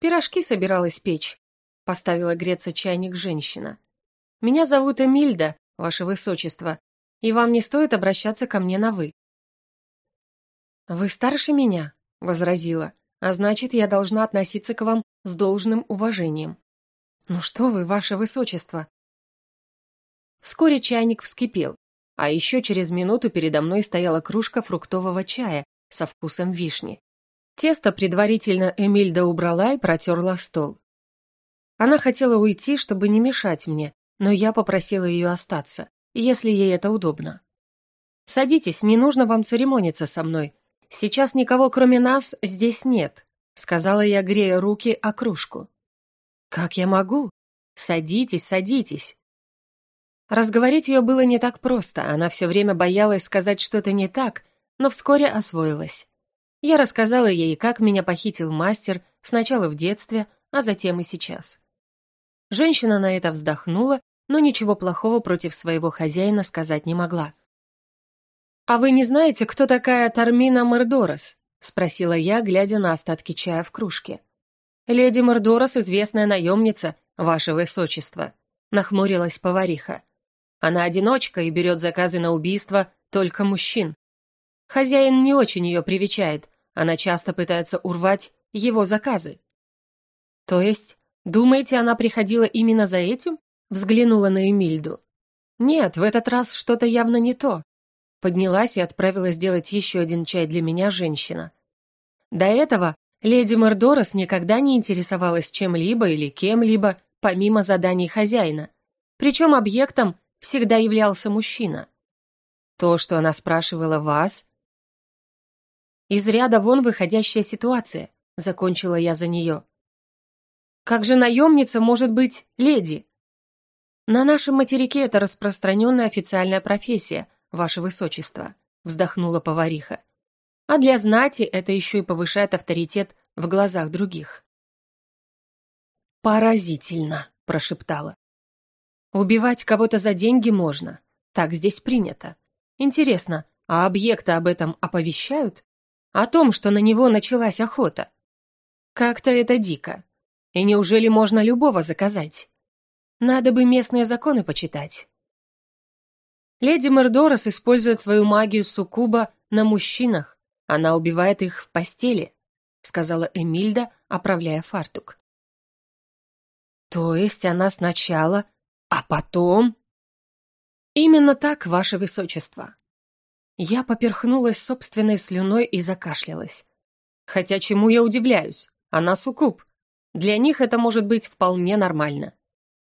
«Пирожки собиралась печь», — поставила греться чайник женщина. «Меня зовут Эмильда, ваше высочество, и вам не стоит обращаться ко мне на «вы». «Вы старше меня», — возразила, «а значит, я должна относиться к вам с должным уважением». «Ну что вы, ваше высочество?» Вскоре чайник вскипел, а еще через минуту передо мной стояла кружка фруктового чая со вкусом вишни. Тесто предварительно Эмильда убрала и протерла стол. Она хотела уйти, чтобы не мешать мне, но я попросила ее остаться, если ей это удобно. «Садитесь, не нужно вам церемониться со мной. Сейчас никого, кроме нас, здесь нет», сказала я, грея руки о кружку. «Как я могу? Садитесь, садитесь», Разговорить ее было не так просто, она все время боялась сказать что-то не так, но вскоре освоилась. Я рассказала ей, как меня похитил мастер, сначала в детстве, а затем и сейчас. Женщина на это вздохнула, но ничего плохого против своего хозяина сказать не могла. «А вы не знаете, кто такая Тармина Мердорос?» — спросила я, глядя на остатки чая в кружке. «Леди Мердорос — известная наемница, ваше высочество», — нахмурилась повариха. Она одиночка и берет заказы на убийство только мужчин. Хозяин не очень ее привечает, она часто пытается урвать его заказы. То есть, думаете, она приходила именно за этим? Взглянула на Эмильду. Нет, в этот раз что-то явно не то. Поднялась и отправилась делать еще один чай для меня женщина. До этого леди Мордорос никогда не интересовалась чем-либо или кем-либо, помимо заданий хозяина. Причем объектом всегда являлся мужчина. То, что она спрашивала вас... Из ряда вон выходящая ситуация, закончила я за нее. Как же наемница может быть леди? На нашем материке это распространенная официальная профессия, ваше высочество, вздохнула повариха. А для знати это еще и повышает авторитет в глазах других. «Поразительно», — прошептала. Убивать кого-то за деньги можно. Так здесь принято. Интересно, а объекты об этом оповещают? О том, что на него началась охота? Как-то это дико. И неужели можно любого заказать? Надо бы местные законы почитать. Леди Мердорос использует свою магию суккуба на мужчинах. Она убивает их в постели, сказала Эмильда, оправляя фартук. То есть она сначала а потом... Именно так, ваше высочество. Я поперхнулась собственной слюной и закашлялась. Хотя чему я удивляюсь? Она суккуб. Для них это может быть вполне нормально.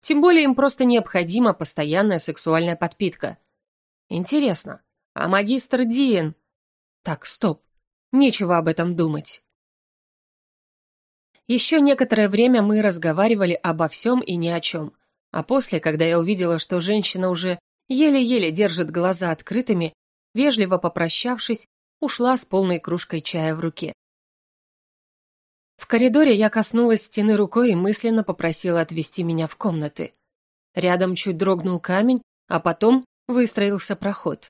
Тем более им просто необходима постоянная сексуальная подпитка. Интересно, а магистр Диен... Так, стоп, нечего об этом думать. Еще некоторое время мы разговаривали обо всем и ни о чем, а после, когда я увидела, что женщина уже еле-еле держит глаза открытыми, вежливо попрощавшись, ушла с полной кружкой чая в руке. В коридоре я коснулась стены рукой и мысленно попросила отвести меня в комнаты. Рядом чуть дрогнул камень, а потом выстроился проход.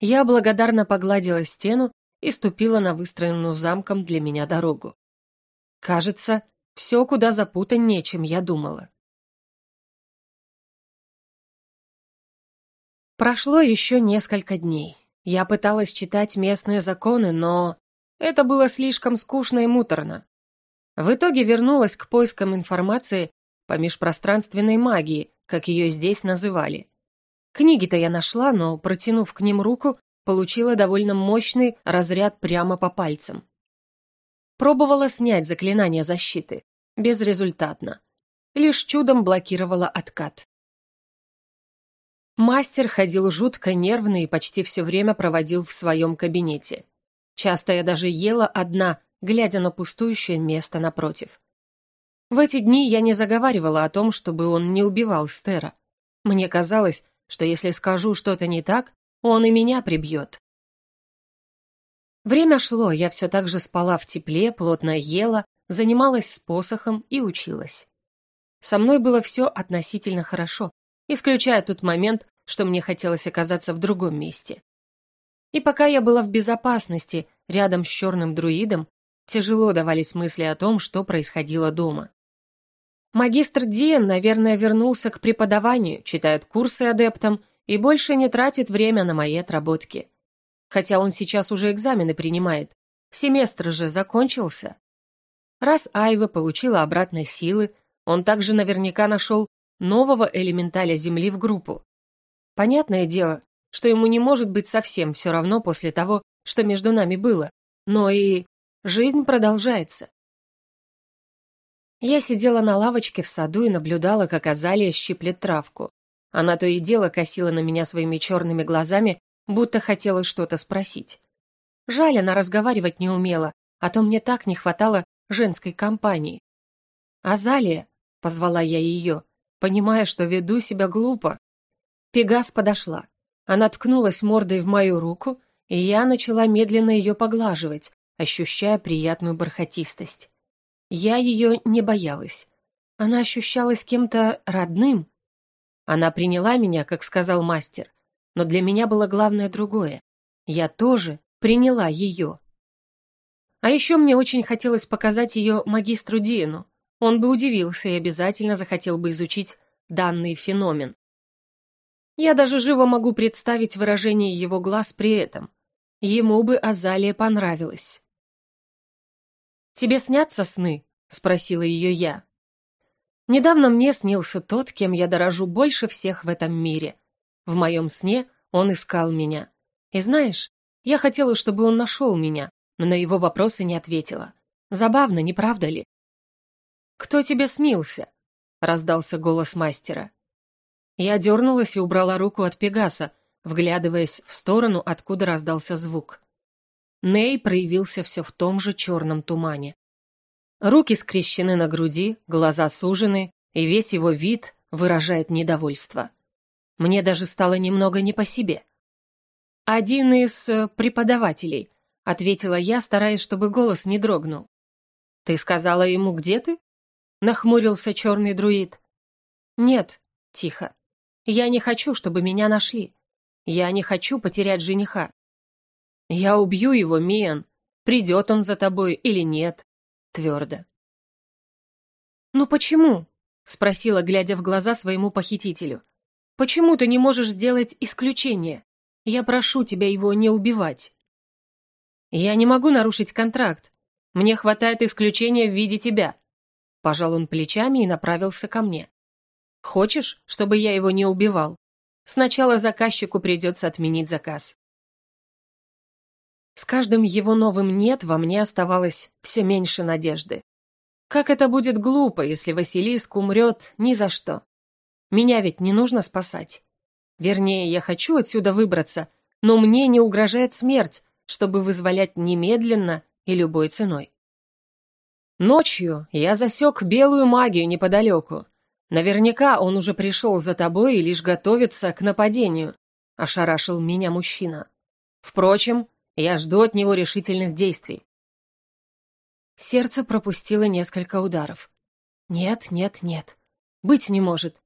Я благодарно погладила стену и ступила на выстроенную замком для меня дорогу. Кажется, все куда запутаннее, чем я думала. Прошло еще несколько дней. Я пыталась читать местные законы, но это было слишком скучно и муторно. В итоге вернулась к поискам информации по межпространственной магии, как ее здесь называли. Книги-то я нашла, но, протянув к ним руку, получила довольно мощный разряд прямо по пальцам. Пробовала снять заклинание защиты. Безрезультатно. Лишь чудом блокировала откат. Мастер ходил жутко нервный и почти все время проводил в своем кабинете. Часто я даже ела одна, глядя на пустующее место напротив. В эти дни я не заговаривала о том, чтобы он не убивал Стера. Мне казалось, что если скажу что-то не так, он и меня прибьет. Время шло, я все так же спала в тепле, плотно ела, занималась с посохом и училась. Со мной было все относительно хорошо, исключая тот момент, что мне хотелось оказаться в другом месте. И пока я была в безопасности, рядом с черным друидом, тяжело давались мысли о том, что происходило дома. Магистр Диен, наверное, вернулся к преподаванию, читает курсы адептам и больше не тратит время на мои отработки. Хотя он сейчас уже экзамены принимает, семестр же закончился. Раз Айва получила обратной силы, он также наверняка нашел нового элементаля Земли в группу. Понятное дело, что ему не может быть совсем все равно после того, что между нами было, но и жизнь продолжается. Я сидела на лавочке в саду и наблюдала, как Азалия щиплет травку. Она то и дело косила на меня своими черными глазами, будто хотела что-то спросить. Жаль, она разговаривать не умела, а то мне так не хватало женской компании. «Азалия», — позвала я ее, понимая, что веду себя глупо. Пегас подошла. Она ткнулась мордой в мою руку, и я начала медленно ее поглаживать, ощущая приятную бархатистость. Я ее не боялась. Она ощущалась кем-то родным. Она приняла меня, как сказал мастер, но для меня было главное другое. Я тоже приняла ее. А еще мне очень хотелось показать ее магистру Диену. Он бы удивился и обязательно захотел бы изучить данный феномен. Я даже живо могу представить выражение его глаз при этом. Ему бы Азалия понравилась. «Тебе снятся сны?» — спросила ее я. Недавно мне снился тот, кем я дорожу больше всех в этом мире. В моем сне он искал меня. И знаешь, я хотела, чтобы он нашел меня, но на его вопросы не ответила. Забавно, не правда ли? «Кто тебе снился?» — раздался голос мастера. Я дернулась и убрала руку от Пегаса, вглядываясь в сторону, откуда раздался звук. Ней проявился все в том же черном тумане. Руки скрещены на груди, глаза сужены, и весь его вид выражает недовольство. Мне даже стало немного не по себе. «Один из э, преподавателей», — ответила я, стараясь, чтобы голос не дрогнул. «Ты сказала ему, где ты?» — нахмурился черный друид. «Нет», — тихо. «Я не хочу, чтобы меня нашли. Я не хочу потерять жениха. Я убью его, Миан. Придет он за тобой или нет. Твердо. «Ну почему?» — спросила, глядя в глаза своему похитителю. «Почему ты не можешь сделать исключение? Я прошу тебя его не убивать». «Я не могу нарушить контракт. Мне хватает исключения в виде тебя». Пожал он плечами и направился ко мне. «Хочешь, чтобы я его не убивал? Сначала заказчику придется отменить заказ». С каждым его новым «нет» во мне оставалось все меньше надежды. Как это будет глупо, если Василиск умрет ни за что. Меня ведь не нужно спасать. Вернее, я хочу отсюда выбраться, но мне не угрожает смерть, чтобы вызволять немедленно и любой ценой. Ночью я засек белую магию неподалеку. Наверняка он уже пришел за тобой и лишь готовится к нападению, ошарашил меня мужчина. Впрочем, я жду от него решительных действий. Сердце пропустило несколько ударов. Нет, нет, нет. Быть не может.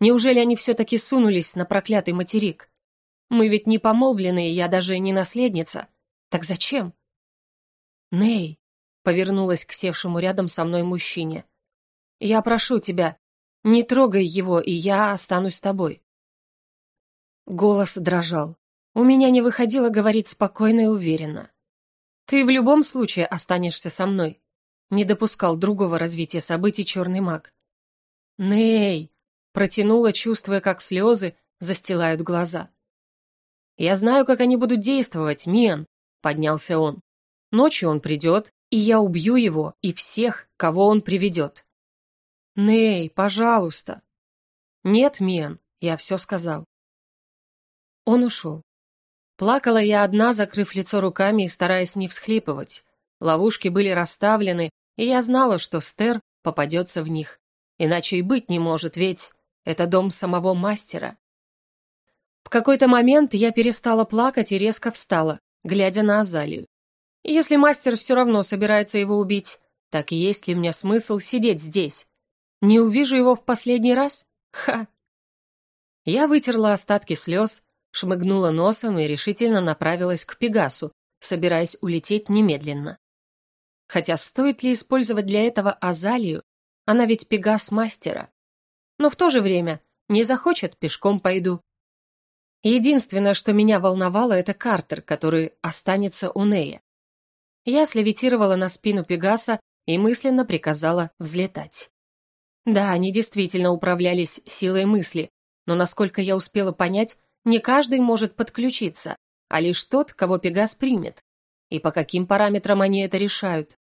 Неужели они все-таки сунулись на проклятый материк? Мы ведь не помолвлены, я даже не наследница. Так зачем? Ней, повернулась к севшему рядом со мной мужчине. Я прошу тебя, не трогай его, и я останусь с тобой. Голос дрожал. У меня не выходило говорить спокойно и уверенно. «Ты в любом случае останешься со мной», — не допускал другого развития событий черный маг. «Ней!» — протянула, чувствуя, как слезы застилают глаза. «Я знаю, как они будут действовать, Миан», — поднялся он. «Ночью он придет, и я убью его и всех, кого он приведет». «Ней, пожалуйста». «Нет, Миан, я все сказал». Он ушел. Плакала я одна, закрыв лицо руками и стараясь не всхлипывать. Ловушки были расставлены, и я знала, что Стер попадется в них. Иначе и быть не может, ведь это дом самого мастера. В какой-то момент я перестала плакать и резко встала, глядя на Азалию. Если мастер все равно собирается его убить, так есть ли мне смысл сидеть здесь? Не увижу его в последний раз? Ха! Я вытерла остатки слез, шмыгнула носом и решительно направилась к Пегасу, собираясь улететь немедленно. Хотя стоит ли использовать для этого Азалию? Она ведь Пегас мастера. Но в то же время не захочет, пешком пойду. Единственное, что меня волновало, это Картер, который останется у Нея. Я слевитировала на спину Пегаса и мысленно приказала взлетать. Да, они действительно управлялись силой мысли, но, насколько я успела понять, не каждый может подключиться, а лишь тот, кого Пегас примет. И по каким параметрам они это решают?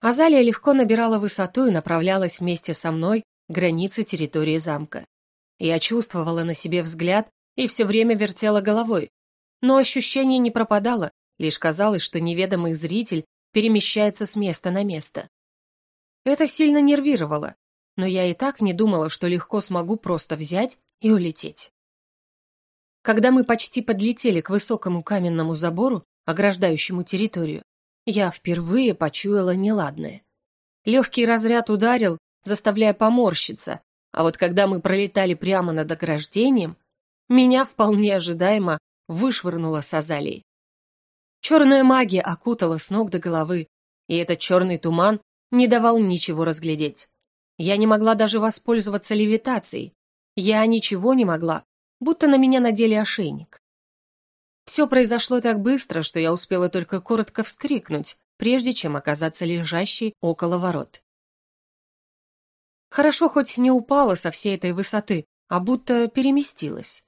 Азалия легко набирала высоту и направлялась вместе со мной к границе территории замка. Я чувствовала на себе взгляд и все время вертела головой. Но ощущение не пропадало, лишь казалось, что неведомый зритель перемещается с места на место. Это сильно нервировало, но я и так не думала, что легко смогу просто взять и улететь. Когда мы почти подлетели к высокому каменному забору, ограждающему территорию, я впервые почуяла неладное. Легкий разряд ударил, заставляя поморщиться, а вот когда мы пролетали прямо над ограждением, меня вполне ожидаемо вышвырнуло с азалией. Черная магия окутала с ног до головы, и этот черный туман не давал ничего разглядеть. Я не могла даже воспользоваться левитацией. Я ничего не могла, будто на меня надели ошейник. Все произошло так быстро, что я успела только коротко вскрикнуть, прежде чем оказаться лежащей около ворот. Хорошо хоть не упала со всей этой высоты, а будто переместилась.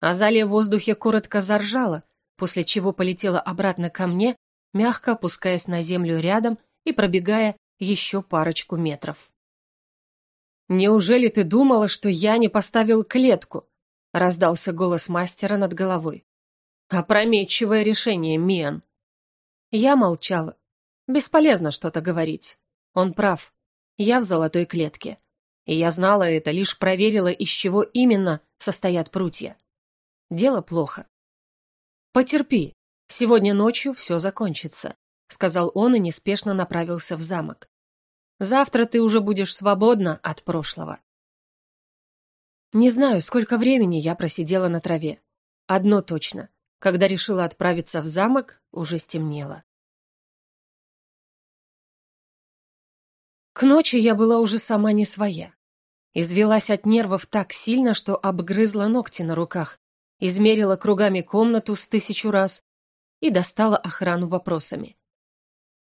Азалия в воздухе коротко заржала, после чего полетела обратно ко мне, мягко опускаясь на землю рядом и пробегая еще парочку метров. «Неужели ты думала, что я не поставил клетку?» — раздался голос мастера над головой. «Опрометчивое решение, Миан». Я молчала. Бесполезно что-то говорить. Он прав. Я в золотой клетке. И я знала это, лишь проверила, из чего именно состоят прутья. Дело плохо. «Потерпи. Сегодня ночью все закончится», — сказал он и неспешно направился в замок. «Завтра ты уже будешь свободна от прошлого». Не знаю, сколько времени я просидела на траве. Одно точно. Когда решила отправиться в замок, уже стемнело. К ночи я была уже сама не своя. Извелась от нервов так сильно, что обгрызла ногти на руках, измерила кругами комнату с тысячу раз и достала охрану вопросами.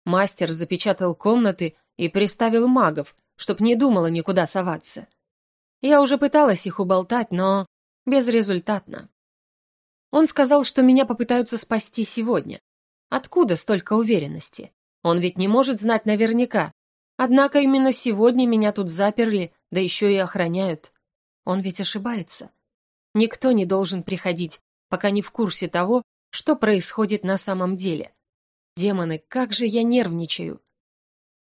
Мастер запечатал комнаты и приставил магов, чтоб не думала никуда соваться. Я уже пыталась их уболтать, но безрезультатно. Он сказал, что меня попытаются спасти сегодня. Откуда столько уверенности? Он ведь не может знать наверняка. Однако именно сегодня меня тут заперли, да еще и охраняют. Он ведь ошибается. Никто не должен приходить, пока не в курсе того, что происходит на самом деле. Демоны, как же я нервничаю.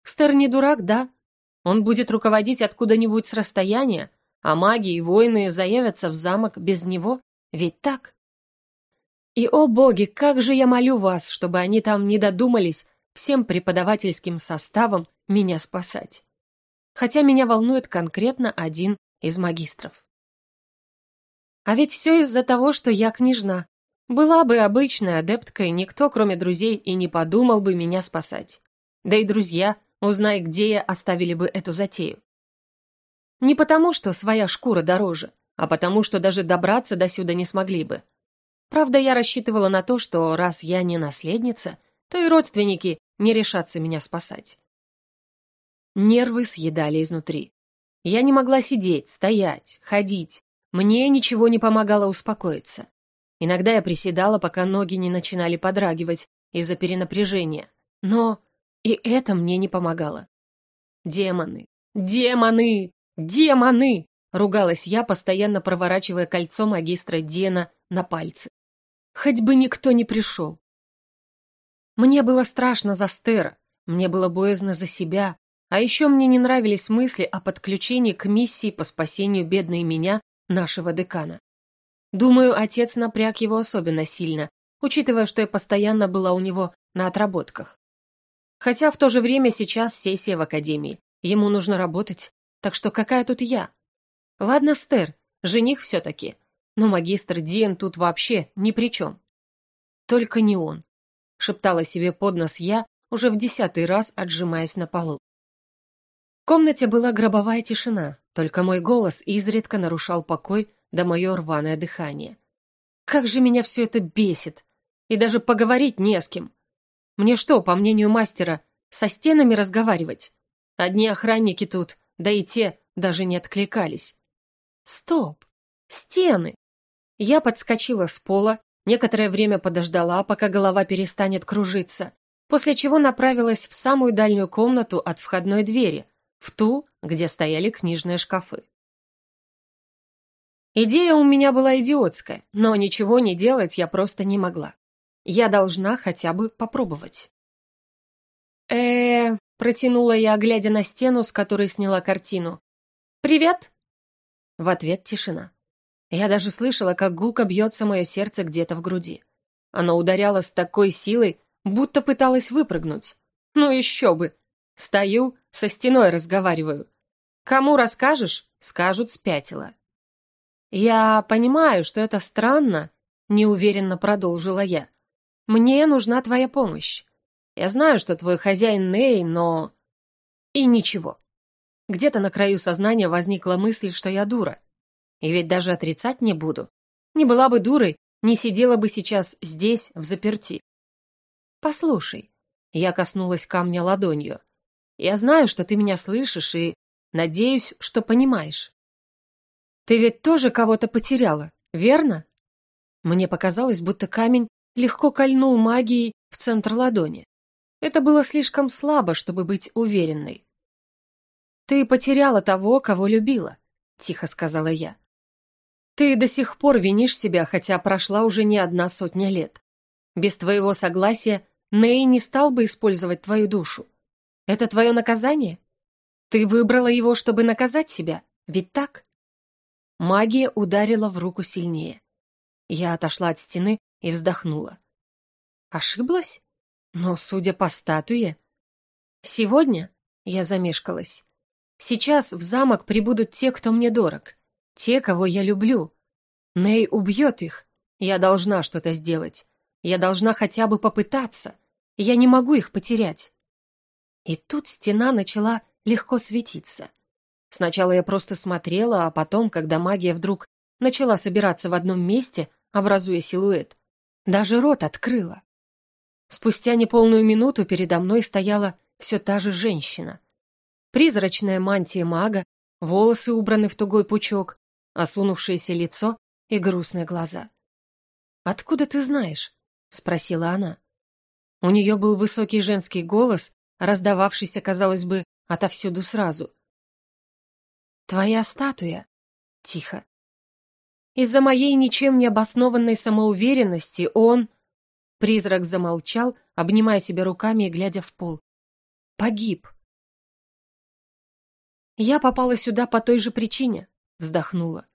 Стер не дурак, да? Он будет руководить откуда-нибудь с расстояния, а маги и воины заявятся в замок без него, ведь так? И, о боги, как же я молю вас, чтобы они там не додумались всем преподавательским составом меня спасать. Хотя меня волнует конкретно один из магистров. А ведь все из-за того, что я княжна. Была бы обычной адепткой, никто, кроме друзей, и не подумал бы меня спасать. Да и друзья, узнай, где я, оставили бы эту затею. Не потому, что своя шкура дороже, а потому, что даже добраться до сюда не смогли бы. Правда, я рассчитывала на то, что раз я не наследница, то и родственники не решатся меня спасать. Нервы съедали изнутри. Я не могла сидеть, стоять, ходить, Мне ничего не помогало успокоиться. Иногда я приседала, пока ноги не начинали подрагивать из-за перенапряжения. Но и это мне не помогало. Демоны, демоны, демоны! Ругалась я, постоянно проворачивая кольцо магистра Дена на пальце. Хоть бы никто не пришел. Мне было страшно за Стера, мне было боязно за себя, а еще мне не нравились мысли о подключении к миссии по спасению бедной меня, нашего декана. Думаю, отец напряг его особенно сильно, учитывая, что я постоянно была у него на отработках. Хотя в то же время сейчас сессия в академии, ему нужно работать, так что какая тут я? Ладно, Стер, жених все-таки, но магистр Диен тут вообще ни при чем. Только не он, шептала себе под нос я, уже в десятый раз отжимаясь на полу. Комнате была гробовая тишина, только мой голос изредка нарушал покой да мое рваное дыхание. Как же меня все это бесит! И даже поговорить не с кем. Мне что, по мнению мастера, со стенами разговаривать? Одни охранники тут, да и те даже не откликались. Стоп! Стены! Я подскочила с пола, некоторое время подождала, пока голова перестанет кружиться, после чего направилась в самую дальнюю комнату от входной двери, в ту, где стояли книжные шкафы. Идея у меня была идиотская, но ничего не делать я просто не могла. Я должна хотя бы попробовать. э протянула я, глядя на стену, с которой сняла картину. «Привет!» В ответ тишина. Я даже слышала, как гулко бьется мое сердце где-то в груди. Оно ударяло с такой силой, будто пыталось выпрыгнуть. Ну еще бы! Стою, со стеной разговариваю. Кому расскажешь, скажут спятила. Я понимаю, что это странно, неуверенно продолжила я. Мне нужна твоя помощь. Я знаю, что твой хозяин Ней, но... И ничего. Где-то на краю сознания возникла мысль, что я дура. И ведь даже отрицать не буду. Не была бы дурой, не сидела бы сейчас здесь, в заперти. Послушай, я коснулась камня ладонью. Я знаю, что ты меня слышишь, и надеюсь, что понимаешь. Ты ведь тоже кого-то потеряла, верно? Мне показалось, будто камень легко кольнул магией в центр ладони. Это было слишком слабо, чтобы быть уверенной. «Ты потеряла того, кого любила», — тихо сказала я. Ты до сих пор винишь себя, хотя прошла уже не одна сотня лет. Без твоего согласия Ней не стал бы использовать твою душу. Это твое наказание? Ты выбрала его, чтобы наказать себя, ведь так? Магия ударила в руку сильнее. Я отошла от стены и вздохнула. Ошиблась? Но, судя по статуе... Сегодня я замешкалась. Сейчас в замок прибудут те, кто мне дорог. Те, кого я люблю. Ней убьет их. Я должна что-то сделать. Я должна хотя бы попытаться. Я не могу их потерять. И тут стена начала легко светиться. Сначала я просто смотрела, а потом, когда магия вдруг начала собираться в одном месте, образуя силуэт, даже рот открыла. Спустя неполную минуту передо мной стояла все та же женщина. Призрачная мантия мага, волосы убраны в тугой пучок, осунувшееся лицо и грустные глаза. «Откуда ты знаешь?» — спросила она. У нее был высокий женский голос, раздававшийся, казалось бы, отовсюду сразу. «Твоя статуя?» — тихо. «Из-за моей ничем не обоснованной самоуверенности он...» Призрак замолчал, обнимая себя руками и глядя в пол. «Погиб». «Я попала сюда по той же причине», — вздохнула.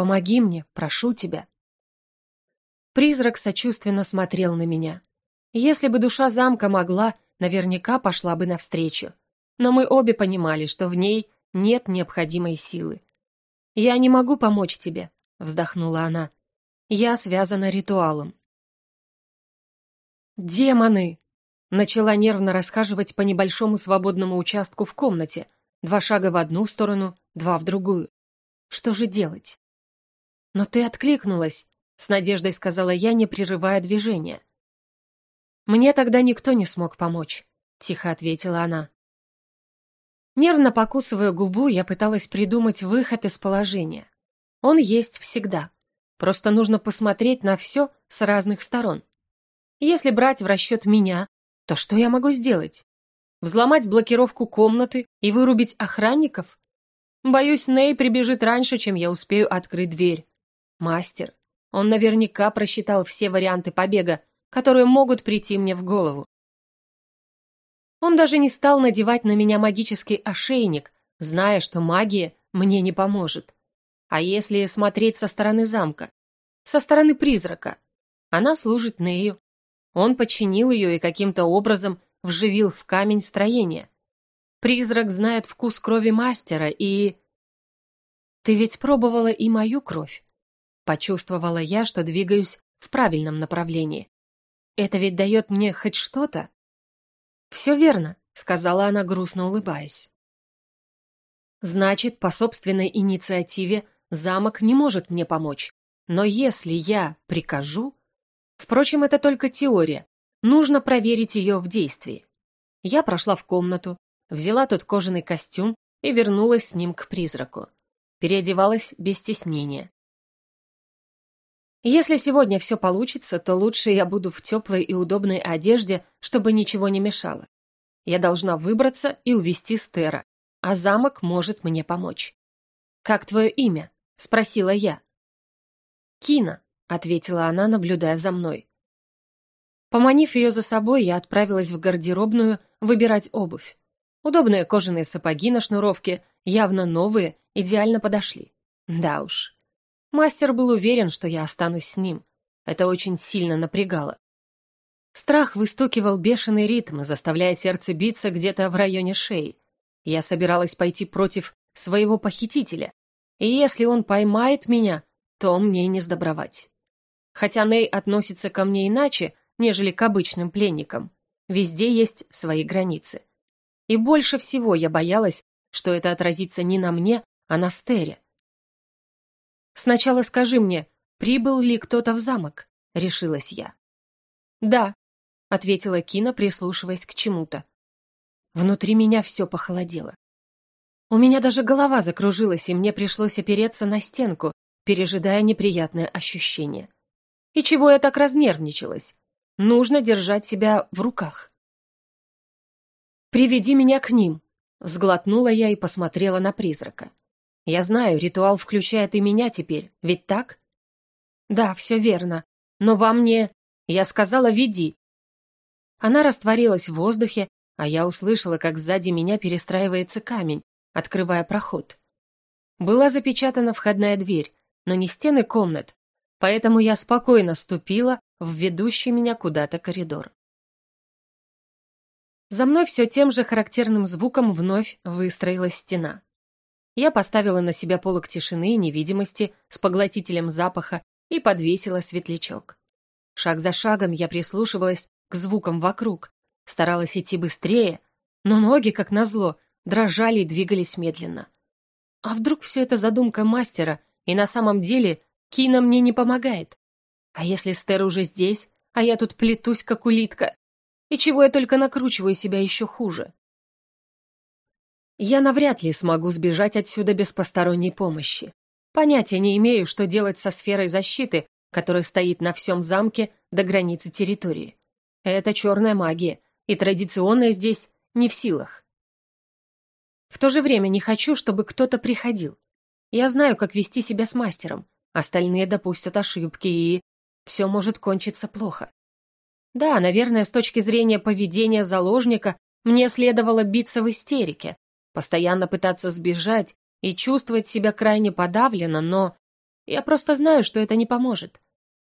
Помоги мне, прошу тебя». Призрак сочувственно смотрел на меня. Если бы душа замка могла, наверняка пошла бы навстречу. Но мы обе понимали, что в ней нет необходимой силы. «Я не могу помочь тебе», — вздохнула она. «Я связана ритуалом». «Демоны!» Начала нервно расхаживать по небольшому свободному участку в комнате. Два шага в одну сторону, два в другую. Что же делать? «Но ты откликнулась», — с надеждой сказала я, не прерывая движения. «Мне тогда никто не смог помочь», — тихо ответила она. Нервно покусывая губу, я пыталась придумать выход из положения. Он есть всегда. Просто нужно посмотреть на все с разных сторон. Если брать в расчет меня, то что я могу сделать? Взломать блокировку комнаты и вырубить охранников? Боюсь, Ней прибежит раньше, чем я успею открыть дверь. Мастер. Он наверняка просчитал все варианты побега, которые могут прийти мне в голову. Он даже не стал надевать на меня магический ошейник, зная, что магия мне не поможет. А если смотреть со стороны замка? Со стороны призрака? Она служит Нею. Он подчинил ее и каким-то образом вживил в камень строение. Призрак знает вкус крови мастера и... Ты ведь пробовала и мою кровь. Почувствовала я, что двигаюсь в правильном направлении. Это ведь дает мне хоть что-то? «Все верно», — сказала она, грустно улыбаясь. «Значит, по собственной инициативе замок не может мне помочь. Но если я прикажу...» Впрочем, это только теория. Нужно проверить ее в действии. Я прошла в комнату, взяла тот кожаный костюм и вернулась с ним к призраку. Переодевалась без стеснения. Если сегодня все получится, то лучше я буду в теплой и удобной одежде, чтобы ничего не мешало. Я должна выбраться и увести Стера, а замок может мне помочь. «Как твое имя?» — спросила я. «Кина», — ответила она, наблюдая за мной. Поманив ее за собой, я отправилась в гардеробную выбирать обувь. Удобные кожаные сапоги на шнуровке, явно новые, идеально подошли. Да уж, Мастер был уверен, что я останусь с ним. Это очень сильно напрягало. Страх выстукивал бешеный ритм, заставляя сердце биться где-то в районе шеи. Я собиралась пойти против своего похитителя, и если он поймает меня, то мне не сдобровать. Хотя Ней относится ко мне иначе, нежели к обычным пленникам. Везде есть свои границы. И больше всего я боялась, что это отразится не на мне, а на Стере. «Сначала скажи мне, прибыл ли кто-то в замок?» — решилась я. «Да», — ответила Кина, прислушиваясь к чему-то. Внутри меня все похолодело. У меня даже голова закружилась, и мне пришлось опереться на стенку, пережидая неприятное ощущение. И чего я так разнервничалась? Нужно держать себя в руках. «Приведи меня к ним», — сглотнула я и посмотрела на призрака. Я знаю, ритуал включает и меня теперь, ведь так? Да, все верно. Но вам не... Я сказала, веди. Она растворилась в воздухе, а я услышала, как сзади меня перестраивается камень, открывая проход. Была запечатана входная дверь, но не стены комнат, поэтому я спокойно ступила в ведущий меня куда-то коридор. За мной все тем же характерным звуком вновь выстроилась стена. Я поставила на себя полок тишины и невидимости с поглотителем запаха и подвесила светлячок. Шаг за шагом я прислушивалась к звукам вокруг, старалась идти быстрее, но ноги, как назло, дрожали и двигались медленно. А вдруг все это задумка мастера, и на самом деле Кина мне не помогает? А если Стер уже здесь, а я тут плетусь, как улитка? И чего я только накручиваю себя еще хуже? Я навряд ли смогу сбежать отсюда без посторонней помощи. Понятия не имею, что делать со сферой защиты, которая стоит на всем замке до границы территории. Это черная магия, и традиционная здесь не в силах. В то же время не хочу, чтобы кто-то приходил. Я знаю, как вести себя с мастером. Остальные допустят ошибки, и все может кончиться плохо. Да, наверное, с точки зрения поведения заложника мне следовало биться в истерике, постоянно пытаться сбежать и чувствовать себя крайне подавленно, но я просто знаю, что это не поможет.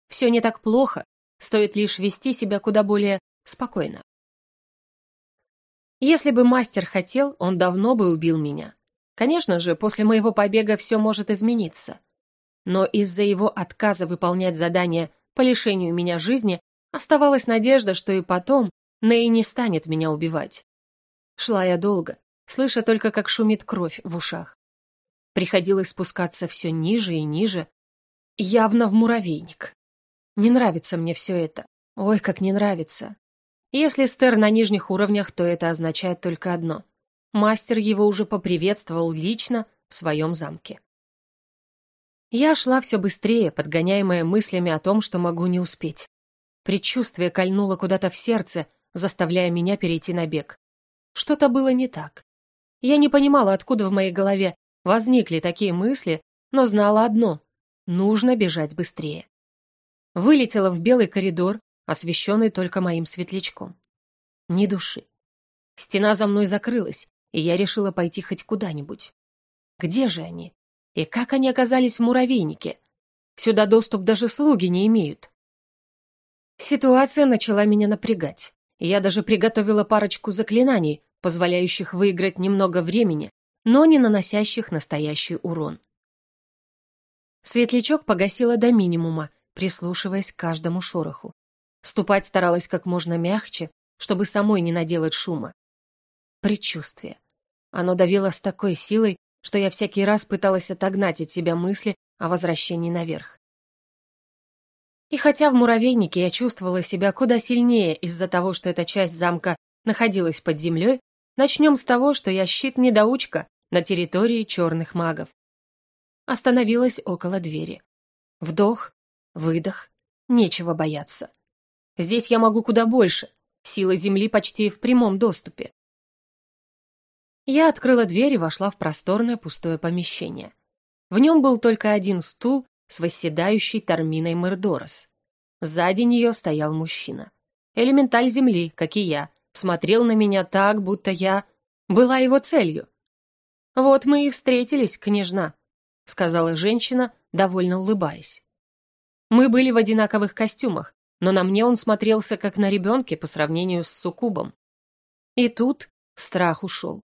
Все не так плохо, стоит лишь вести себя куда более спокойно. Если бы мастер хотел, он давно бы убил меня. Конечно же, после моего побега все может измениться. Но из-за его отказа выполнять задание по лишению меня жизни оставалась надежда, что и потом Ней не станет меня убивать. Шла я долго, слыша только, как шумит кровь в ушах. Приходилось спускаться все ниже и ниже, явно в муравейник. Не нравится мне все это. Ой, как не нравится. Если Стер на нижних уровнях, то это означает только одно. Мастер его уже поприветствовал лично в своем замке. Я шла все быстрее, подгоняемая мыслями о том, что могу не успеть. Предчувствие кольнуло куда-то в сердце, заставляя меня перейти на бег. Что-то было не так. Я не понимала, откуда в моей голове возникли такие мысли, но знала одно — нужно бежать быстрее. Вылетела в белый коридор, освещенный только моим светлячком. Ни души. Стена за мной закрылась, и я решила пойти хоть куда-нибудь. Где же они? И как они оказались в муравейнике? Сюда доступ даже слуги не имеют. Ситуация начала меня напрягать. Я даже приготовила парочку заклинаний, позволяющих выиграть немного времени, но не наносящих настоящий урон. Светлячок погасила до минимума, прислушиваясь к каждому шороху. Ступать старалась как можно мягче, чтобы самой не наделать шума. Предчувствие. Оно давило с такой силой, что я всякий раз пыталась отогнать от себя мысли о возвращении наверх. И хотя в муравейнике я чувствовала себя куда сильнее из-за того, что эта часть замка находилась под землей, начнем с того, что я щит-недоучка на территории черных магов. Остановилась около двери. Вдох, выдох, нечего бояться. Здесь я могу куда больше, сила земли почти в прямом доступе. Я открыла дверь и вошла в просторное пустое помещение. В нем был только один стул с восседающей Тарминой Мердорос. Сзади нее стоял мужчина. Элементаль земли, как и я, смотрел на меня так, будто я была его целью. «Вот мы и встретились, княжна», — сказала женщина, довольно улыбаясь. Мы были в одинаковых костюмах, но на мне он смотрелся как на ребенке по сравнению с суккубом. И тут страх ушел.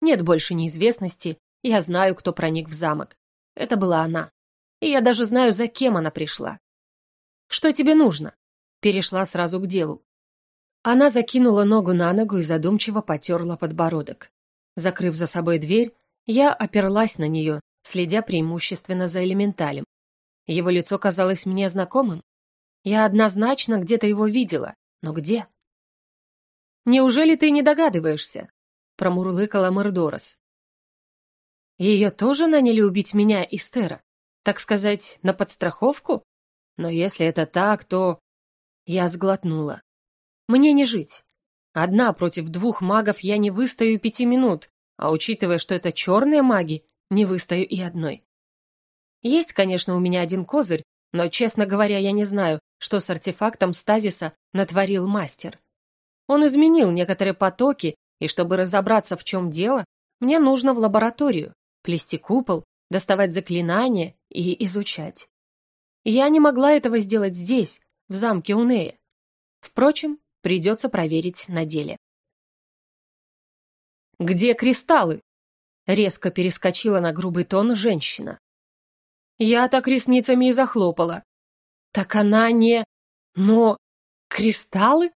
Нет больше неизвестности, я знаю, кто проник в замок. Это была она и я даже знаю, за кем она пришла. Что тебе нужно? Перешла сразу к делу. Она закинула ногу на ногу и задумчиво потерла подбородок. Закрыв за собой дверь, я оперлась на нее, следя преимущественно за элементалем. Его лицо казалось мне знакомым. Я однозначно где-то его видела, но где? «Неужели ты не догадываешься?» — промурлыкала Мордорос. «Ее тоже наняли убить меня и Стера?» так сказать, на подстраховку? Но если это так, то... Я сглотнула. Мне не жить. Одна против двух магов я не выстою пяти минут, а учитывая, что это черные маги, не выстою и одной. Есть, конечно, у меня один козырь, но, честно говоря, я не знаю, что с артефактом стазиса натворил мастер. Он изменил некоторые потоки, и чтобы разобраться, в чем дело, мне нужно в лабораторию, плести купол, доставать заклинания и изучать. Я не могла этого сделать здесь, в замке Унея. Впрочем, придется проверить на деле. «Где кристаллы?» Резко перескочила на грубый тон женщина. Я так ресницами и захлопала. Так она не... Но... Кристаллы?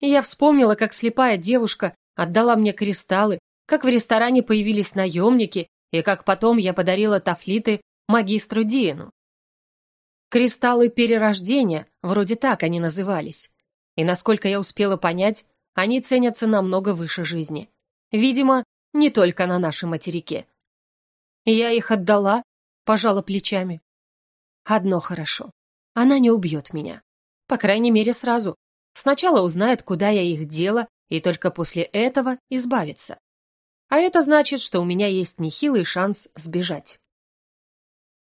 я вспомнила, как слепая девушка отдала мне кристаллы, как в ресторане появились наемники, и как потом я подарила тафлиты магистру Диену. Кристаллы перерождения, вроде так они назывались. И насколько я успела понять, они ценятся намного выше жизни. Видимо, не только на нашем материке. Я их отдала, пожала плечами. Одно хорошо. Она не убьет меня. По крайней мере, сразу. Сначала узнает, куда я их дела, и только после этого избавится. А это значит, что у меня есть нехилый шанс сбежать.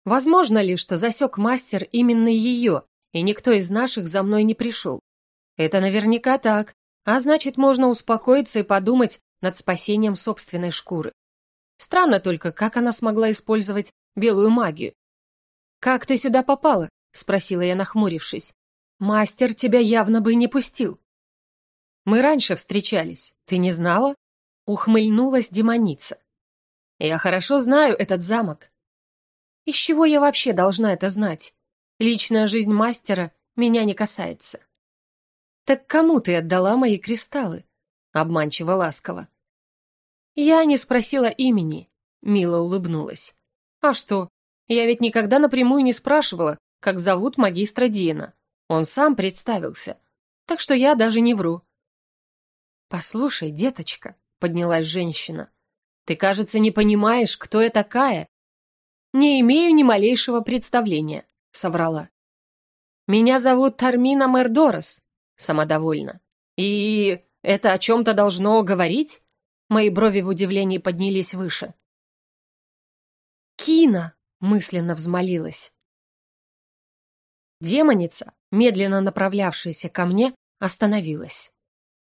Возможно ли, что засек мастер именно ее, и никто из наших за мной не пришел? Это наверняка так, а значит, можно успокоиться и подумать над спасением собственной шкуры. Странно только, как она смогла использовать белую магию. «Как ты сюда попала?» — спросила я, нахмурившись. «Мастер тебя явно бы не пустил». «Мы раньше встречались. Ты не знала?» Ухмыльнулась демоница. Я хорошо знаю этот замок. Из чего я вообще должна это знать? Личная жизнь мастера меня не касается. Так кому ты отдала мои кристаллы? Обманчиво ласково. Я не спросила имени, мило улыбнулась. А что? Я ведь никогда напрямую не спрашивала, как зовут магистра Дина. Он сам представился. Так что я даже не вру. Послушай, деточка, поднялась женщина. «Ты, кажется, не понимаешь, кто я такая. «Не имею ни малейшего представления», — соврала. «Меня зовут Тармина Мердорос», — самодовольно. «И это о чем-то должно говорить?» Мои брови в удивлении поднялись выше. «Кина!» — мысленно взмолилась. Демоница, медленно направлявшаяся ко мне, остановилась.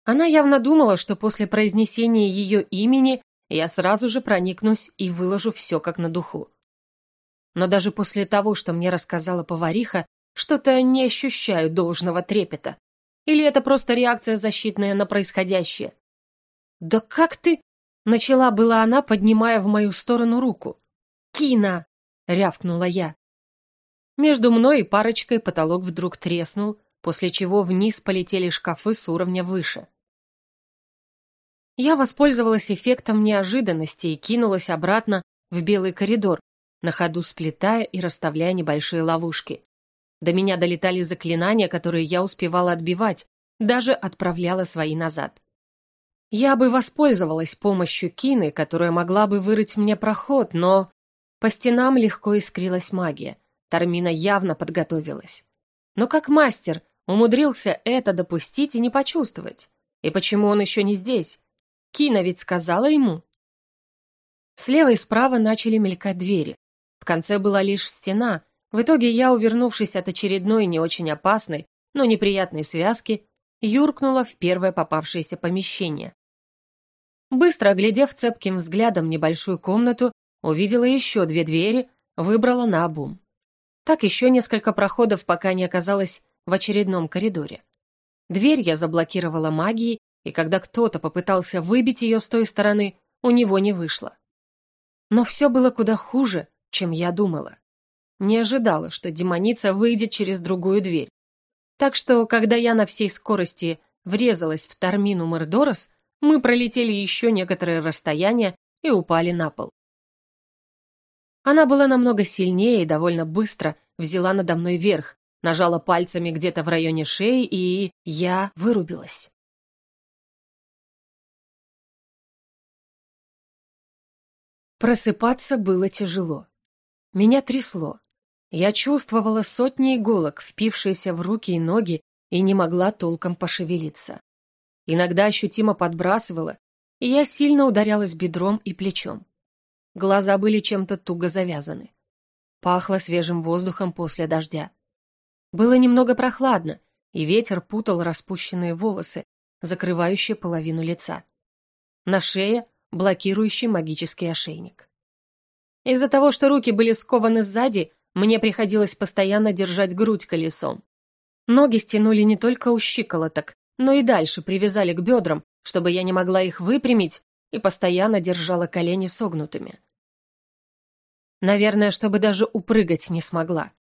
Она явно думала, что после произнесения ее имени я сразу же проникнусь и выложу все как на духу. Но даже после того, что мне рассказала повариха, что-то не ощущаю должного трепета. Или это просто реакция защитная на происходящее? «Да как ты...» — начала была она, поднимая в мою сторону руку. «Кина!» — рявкнула я. Между мной и парочкой потолок вдруг треснул, после чего вниз полетели шкафы с уровня выше. Я воспользовалась эффектом неожиданности и кинулась обратно в белый коридор, на ходу сплетая и расставляя небольшие ловушки. До меня долетали заклинания, которые я успевала отбивать, даже отправляла свои назад. Я бы воспользовалась помощью Кины, которая могла бы вырыть мне проход, но... По стенам легко искрилась магия. Тармина явно подготовилась. Но как мастер умудрился это допустить и не почувствовать? И почему он еще не здесь? Кина ведь сказала ему. Слева и справа начали мелькать двери. В конце была лишь стена. В итоге я, увернувшись от очередной не очень опасной, но неприятной связки, юркнула в первое попавшееся помещение. Быстро оглядев цепким взглядом небольшую комнату, увидела еще две двери, выбрала на обум. Так еще несколько проходов, пока не оказалась в очередном коридоре. Дверь я заблокировала магией, и когда кто-то попытался выбить ее с той стороны, у него не вышло. Но все было куда хуже, чем я думала. Не ожидала, что демоница выйдет через другую дверь. Так что, когда я на всей скорости врезалась в Тармину Мердорос, мы пролетели еще некоторое расстояние и упали на пол. Она была намного сильнее и довольно быстро взяла надо мной верх, нажала пальцами где-то в районе шеи, и я вырубилась. Просыпаться было тяжело. Меня трясло. Я чувствовала сотни иголок, впившиеся в руки и ноги, и не могла толком пошевелиться. Иногда ощутимо подбрасывала, и я сильно ударялась бедром и плечом. Глаза были чем-то туго завязаны. Пахло свежим воздухом после дождя. Было немного прохладно, и ветер путал распущенные волосы, закрывающие половину лица. На шее блокирующий магический ошейник. Из-за того, что руки были скованы сзади, мне приходилось постоянно держать грудь колесом. Ноги стянули не только у щиколоток, но и дальше привязали к бедрам, чтобы я не могла их выпрямить и постоянно держала колени согнутыми. Наверное, чтобы даже упрыгать не смогла.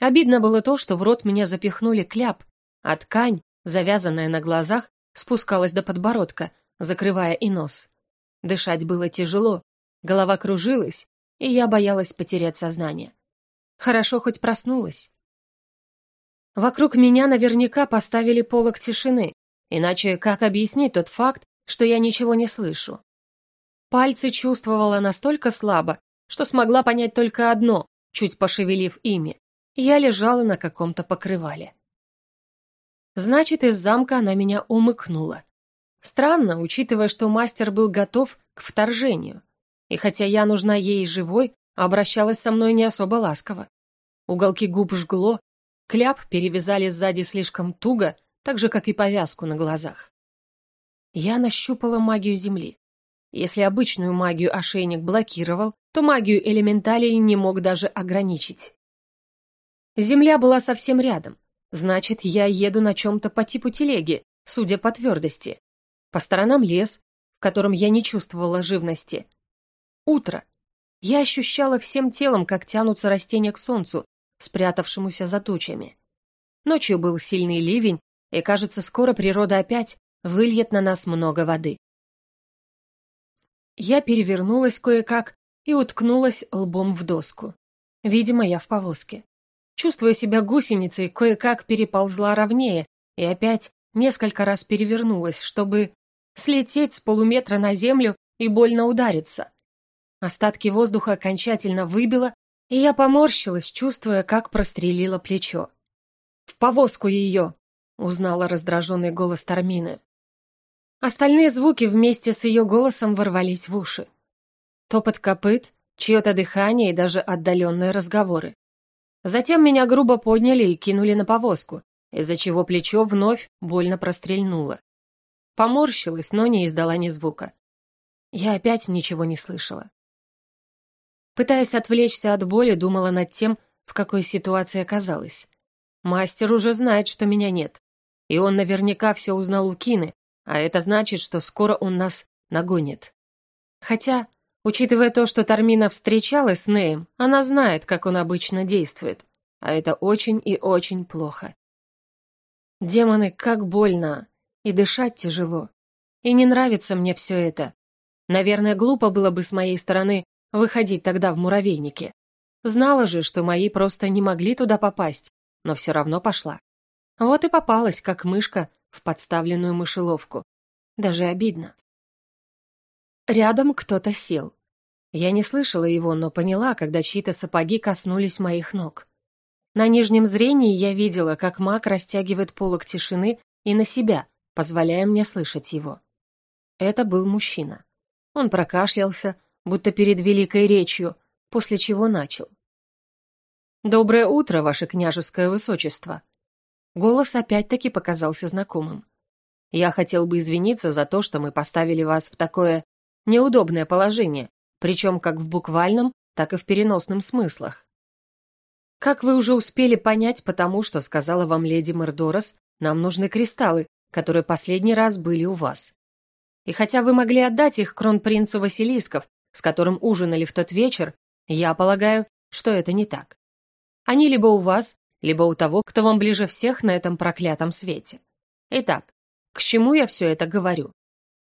Обидно было то, что в рот меня запихнули кляп, а ткань, завязанная на глазах, спускалась до подбородка, закрывая и нос. Дышать было тяжело, голова кружилась, и я боялась потерять сознание. Хорошо хоть проснулась. Вокруг меня наверняка поставили полок тишины, иначе как объяснить тот факт, что я ничего не слышу? Пальцы чувствовала настолько слабо, что смогла понять только одно, чуть пошевелив ими. Я лежала на каком-то покрывале. Значит, из замка она меня умыкнула. Странно, учитывая, что мастер был готов к вторжению. И хотя я нужна ей живой, обращалась со мной не особо ласково. Уголки губ жгло, кляп перевязали сзади слишком туго, так же, как и повязку на глазах. Я нащупала магию Земли. Если обычную магию ошейник блокировал, то магию элементалей не мог даже ограничить. Земля была совсем рядом, значит, я еду на чем-то по типу телеги, судя по твердости. По сторонам лес, в котором я не чувствовала живности. Утро. Я ощущала всем телом, как тянутся растения к солнцу, спрятавшемуся за тучами. Ночью был сильный ливень, и, кажется, скоро природа опять выльет на нас много воды. Я перевернулась кое-как и уткнулась лбом в доску. Видимо, я в повозке. Чувствуя себя гусеницей, кое-как переползла ровнее и опять несколько раз перевернулась, чтобы слететь с полуметра на землю и больно удариться. Остатки воздуха окончательно выбило, И я поморщилась, чувствуя, как прострелило плечо. «В повозку ее!» — узнала раздраженный голос Тармины. Остальные звуки вместе с ее голосом ворвались в уши. Топот копыт, чье-то дыхание и даже отдаленные разговоры. Затем меня грубо подняли и кинули на повозку, из-за чего плечо вновь больно прострельнуло. Поморщилась, но не издала ни звука. Я опять ничего не слышала. Пытаясь отвлечься от боли, думала над тем, в какой ситуации оказалась. Мастер уже знает, что меня нет. И он наверняка все узнал у Кины, а это значит, что скоро он нас нагонит. Хотя, учитывая то, что Тармина встречалась с Неем, она знает, как он обычно действует. А это очень и очень плохо. Демоны, как больно. И дышать тяжело. И не нравится мне все это. Наверное, глупо было бы с моей стороны выходить тогда в муравейнике. Знала же, что мои просто не могли туда попасть, но все равно пошла. Вот и попалась, как мышка, в подставленную мышеловку. Даже обидно. Рядом кто-то сел. Я не слышала его, но поняла, когда чьи-то сапоги коснулись моих ног. На нижнем зрении я видела, как маг растягивает полок тишины и на себя, позволяя мне слышать его. Это был мужчина. Он прокашлялся, будто перед великой речью, после чего начал. «Доброе утро, ваше княжеское высочество!» Голос опять-таки показался знакомым. «Я хотел бы извиниться за то, что мы поставили вас в такое неудобное положение, причем как в буквальном, так и в переносном смыслах. Как вы уже успели понять, потому что сказала вам леди Мердорос, нам нужны кристаллы, которые последний раз были у вас. И хотя вы могли отдать их кронпринцу Василисков, с которым ужинали в тот вечер, я полагаю, что это не так. Они либо у вас, либо у того, кто вам ближе всех на этом проклятом свете. Итак, к чему я все это говорю?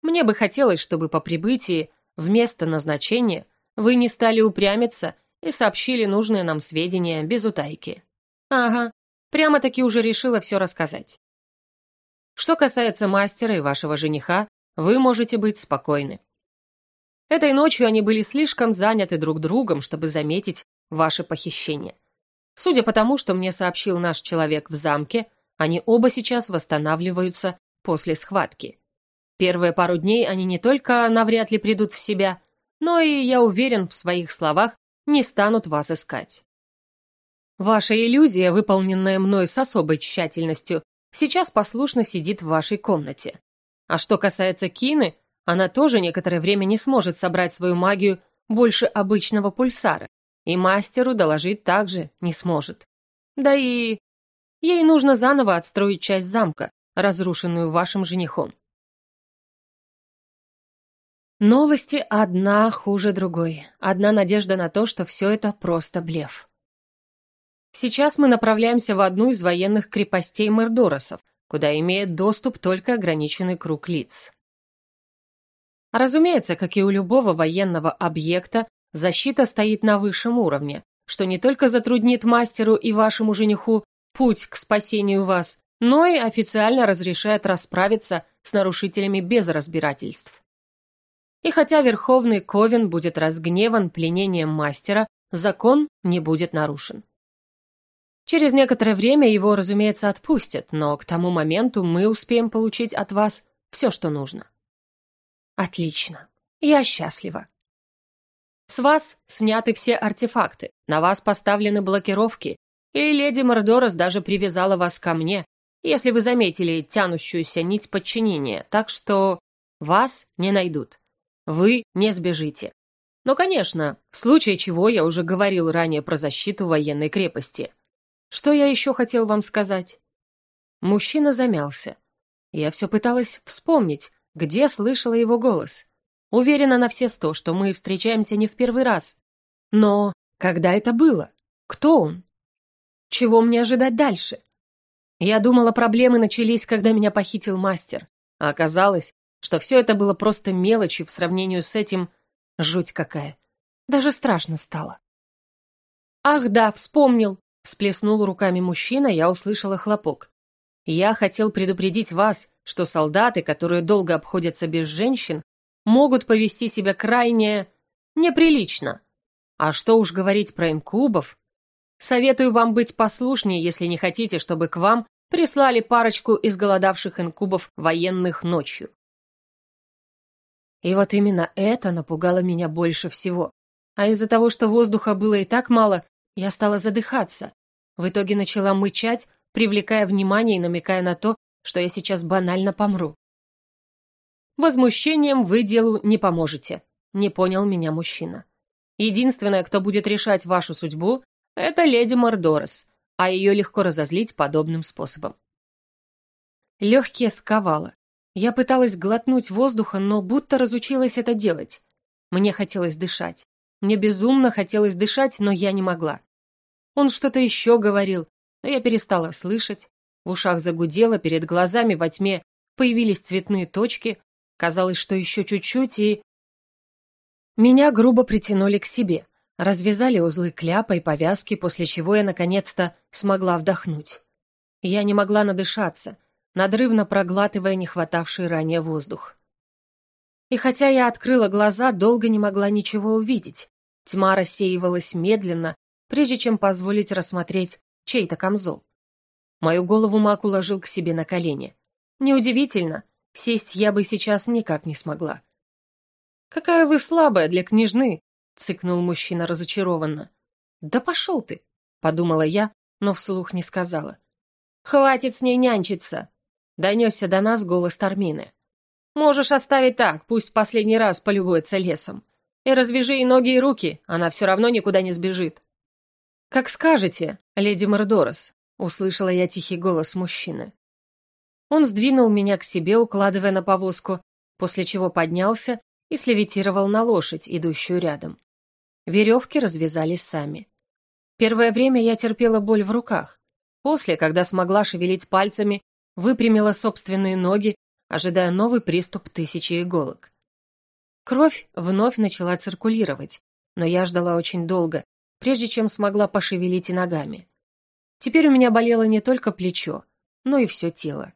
Мне бы хотелось, чтобы по прибытии, вместо назначения, вы не стали упрямиться и сообщили нужные нам сведения без утайки. Ага, прямо-таки уже решила все рассказать. Что касается мастера и вашего жениха, вы можете быть спокойны. Этой ночью они были слишком заняты друг другом, чтобы заметить ваше похищение. Судя по тому, что мне сообщил наш человек в замке, они оба сейчас восстанавливаются после схватки. Первые пару дней они не только навряд ли придут в себя, но и, я уверен в своих словах, не станут вас искать. Ваша иллюзия, выполненная мной с особой тщательностью, сейчас послушно сидит в вашей комнате. А что касается Кины, она тоже некоторое время не сможет собрать свою магию больше обычного пульсара, и мастеру доложить также не сможет. Да и ей нужно заново отстроить часть замка, разрушенную вашим женихом. Новости одна хуже другой. Одна надежда на то, что все это просто блеф. Сейчас мы направляемся в одну из военных крепостей Мэрдоросов, куда имеет доступ только ограниченный круг лиц. Разумеется, как и у любого военного объекта, защита стоит на высшем уровне, что не только затруднит мастеру и вашему жениху путь к спасению вас, но и официально разрешает расправиться с нарушителями без разбирательств. И хотя Верховный Ковен будет разгневан пленением мастера, закон не будет нарушен. Через некоторое время его, разумеется, отпустят, но к тому моменту мы успеем получить от вас все, что нужно. Отлично. Я счастлива. С вас сняты все артефакты, на вас поставлены блокировки, и леди Мордорос даже привязала вас ко мне, если вы заметили тянущуюся нить подчинения, так что вас не найдут. Вы не сбежите. Но, конечно, в случае чего я уже говорил ранее про защиту военной крепости. Что я еще хотел вам сказать? Мужчина замялся. Я все пыталась вспомнить, где слышала его голос? Уверена на все сто, что мы встречаемся не в первый раз. Но когда это было? Кто он? Чего мне ожидать дальше? Я думала, проблемы начались, когда меня похитил мастер. А оказалось, что все это было просто мелочью в сравнении с этим. Жуть какая. Даже страшно стало. «Ах да, вспомнил!» Всплеснул руками мужчина, я услышала хлопок. «Я хотел предупредить вас, что солдаты, которые долго обходятся без женщин, могут повести себя крайне неприлично. А что уж говорить про инкубов? Советую вам быть послушнее, если не хотите, чтобы к вам прислали парочку изголодавших инкубов военных ночью. И вот именно это напугало меня больше всего. А из-за того, что воздуха было и так мало, я стала задыхаться. В итоге начала мычать, привлекая внимание и намекая на то, что я сейчас банально помру. Возмущением вы делу не поможете, не понял меня мужчина. Единственное, кто будет решать вашу судьбу, это леди Мордорес, а ее легко разозлить подобным способом. Легкие сковало. Я пыталась глотнуть воздуха, но будто разучилась это делать. Мне хотелось дышать. Мне безумно хотелось дышать, но я не могла. Он что-то еще говорил, но я перестала слышать. В ушах загудело, перед глазами во тьме появились цветные точки. Казалось, что еще чуть-чуть, и... Меня грубо притянули к себе, развязали узлы кляпа и повязки, после чего я наконец-то смогла вдохнуть. Я не могла надышаться, надрывно проглатывая нехватавший ранее воздух. И хотя я открыла глаза, долго не могла ничего увидеть. Тьма рассеивалась медленно, прежде чем позволить рассмотреть чей-то камзол. Мою голову Мак уложил к себе на колени. Неудивительно, сесть я бы сейчас никак не смогла. «Какая вы слабая для княжны!» — цыкнул мужчина разочарованно. «Да пошел ты!» — подумала я, но вслух не сказала. «Хватит с ней нянчиться!» — донесся до нас голос Тармины. «Можешь оставить так, пусть последний раз полюбуется лесом. И развяжи ей ноги и руки, она все равно никуда не сбежит». «Как скажете, леди Мордорос», — услышала я тихий голос мужчины. Он сдвинул меня к себе, укладывая на повозку, после чего поднялся и слевитировал на лошадь, идущую рядом. Веревки развязались сами. Первое время я терпела боль в руках. После, когда смогла шевелить пальцами, выпрямила собственные ноги, ожидая новый приступ тысячи иголок. Кровь вновь начала циркулировать, но я ждала очень долго, прежде чем смогла пошевелить и ногами. Теперь у меня болело не только плечо, но и все тело.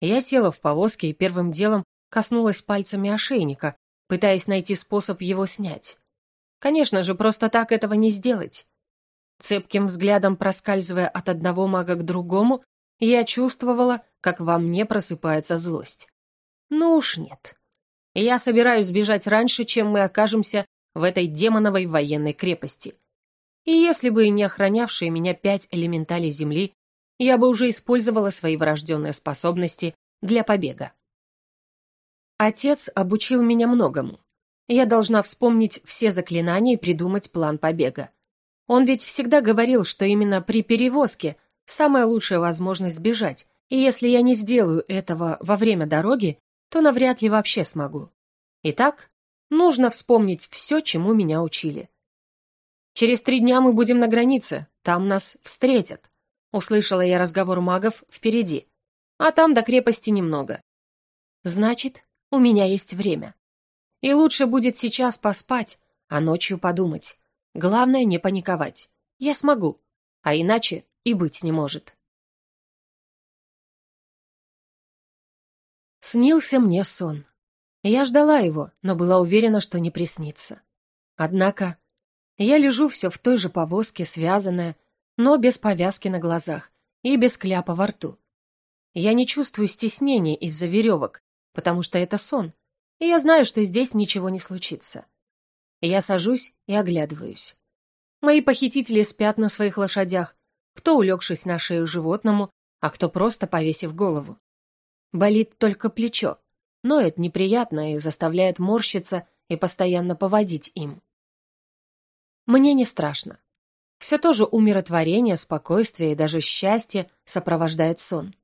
Я села в повозке и первым делом коснулась пальцами ошейника, пытаясь найти способ его снять. Конечно же, просто так этого не сделать. Цепким взглядом проскальзывая от одного мага к другому, я чувствовала, как во мне просыпается злость. Ну уж нет. Я собираюсь сбежать раньше, чем мы окажемся в этой демоновой военной крепости. И если бы не охранявшие меня пять элементалей Земли, я бы уже использовала свои врожденные способности для побега. Отец обучил меня многому. Я должна вспомнить все заклинания и придумать план побега. Он ведь всегда говорил, что именно при перевозке самая лучшая возможность сбежать, и если я не сделаю этого во время дороги, то навряд ли вообще смогу. Итак, Нужно вспомнить все, чему меня учили. «Через три дня мы будем на границе, там нас встретят», услышала я разговор магов впереди, а там до крепости немного. Значит, у меня есть время. И лучше будет сейчас поспать, а ночью подумать. Главное не паниковать. Я смогу, а иначе и быть не может. Снился мне сон. Я ждала его, но была уверена, что не приснится. Однако я лежу все в той же повозке, связанная, но без повязки на глазах и без кляпа во рту. Я не чувствую стеснения из-за веревок, потому что это сон, и я знаю, что здесь ничего не случится. Я сажусь и оглядываюсь. Мои похитители спят на своих лошадях, кто улегшись на шею животному, а кто просто повесив голову. Болит только плечо, ноет неприятно и заставляет морщиться и постоянно поводить им. Мне не страшно. Все то же умиротворение, спокойствие и даже счастье сопровождает сон.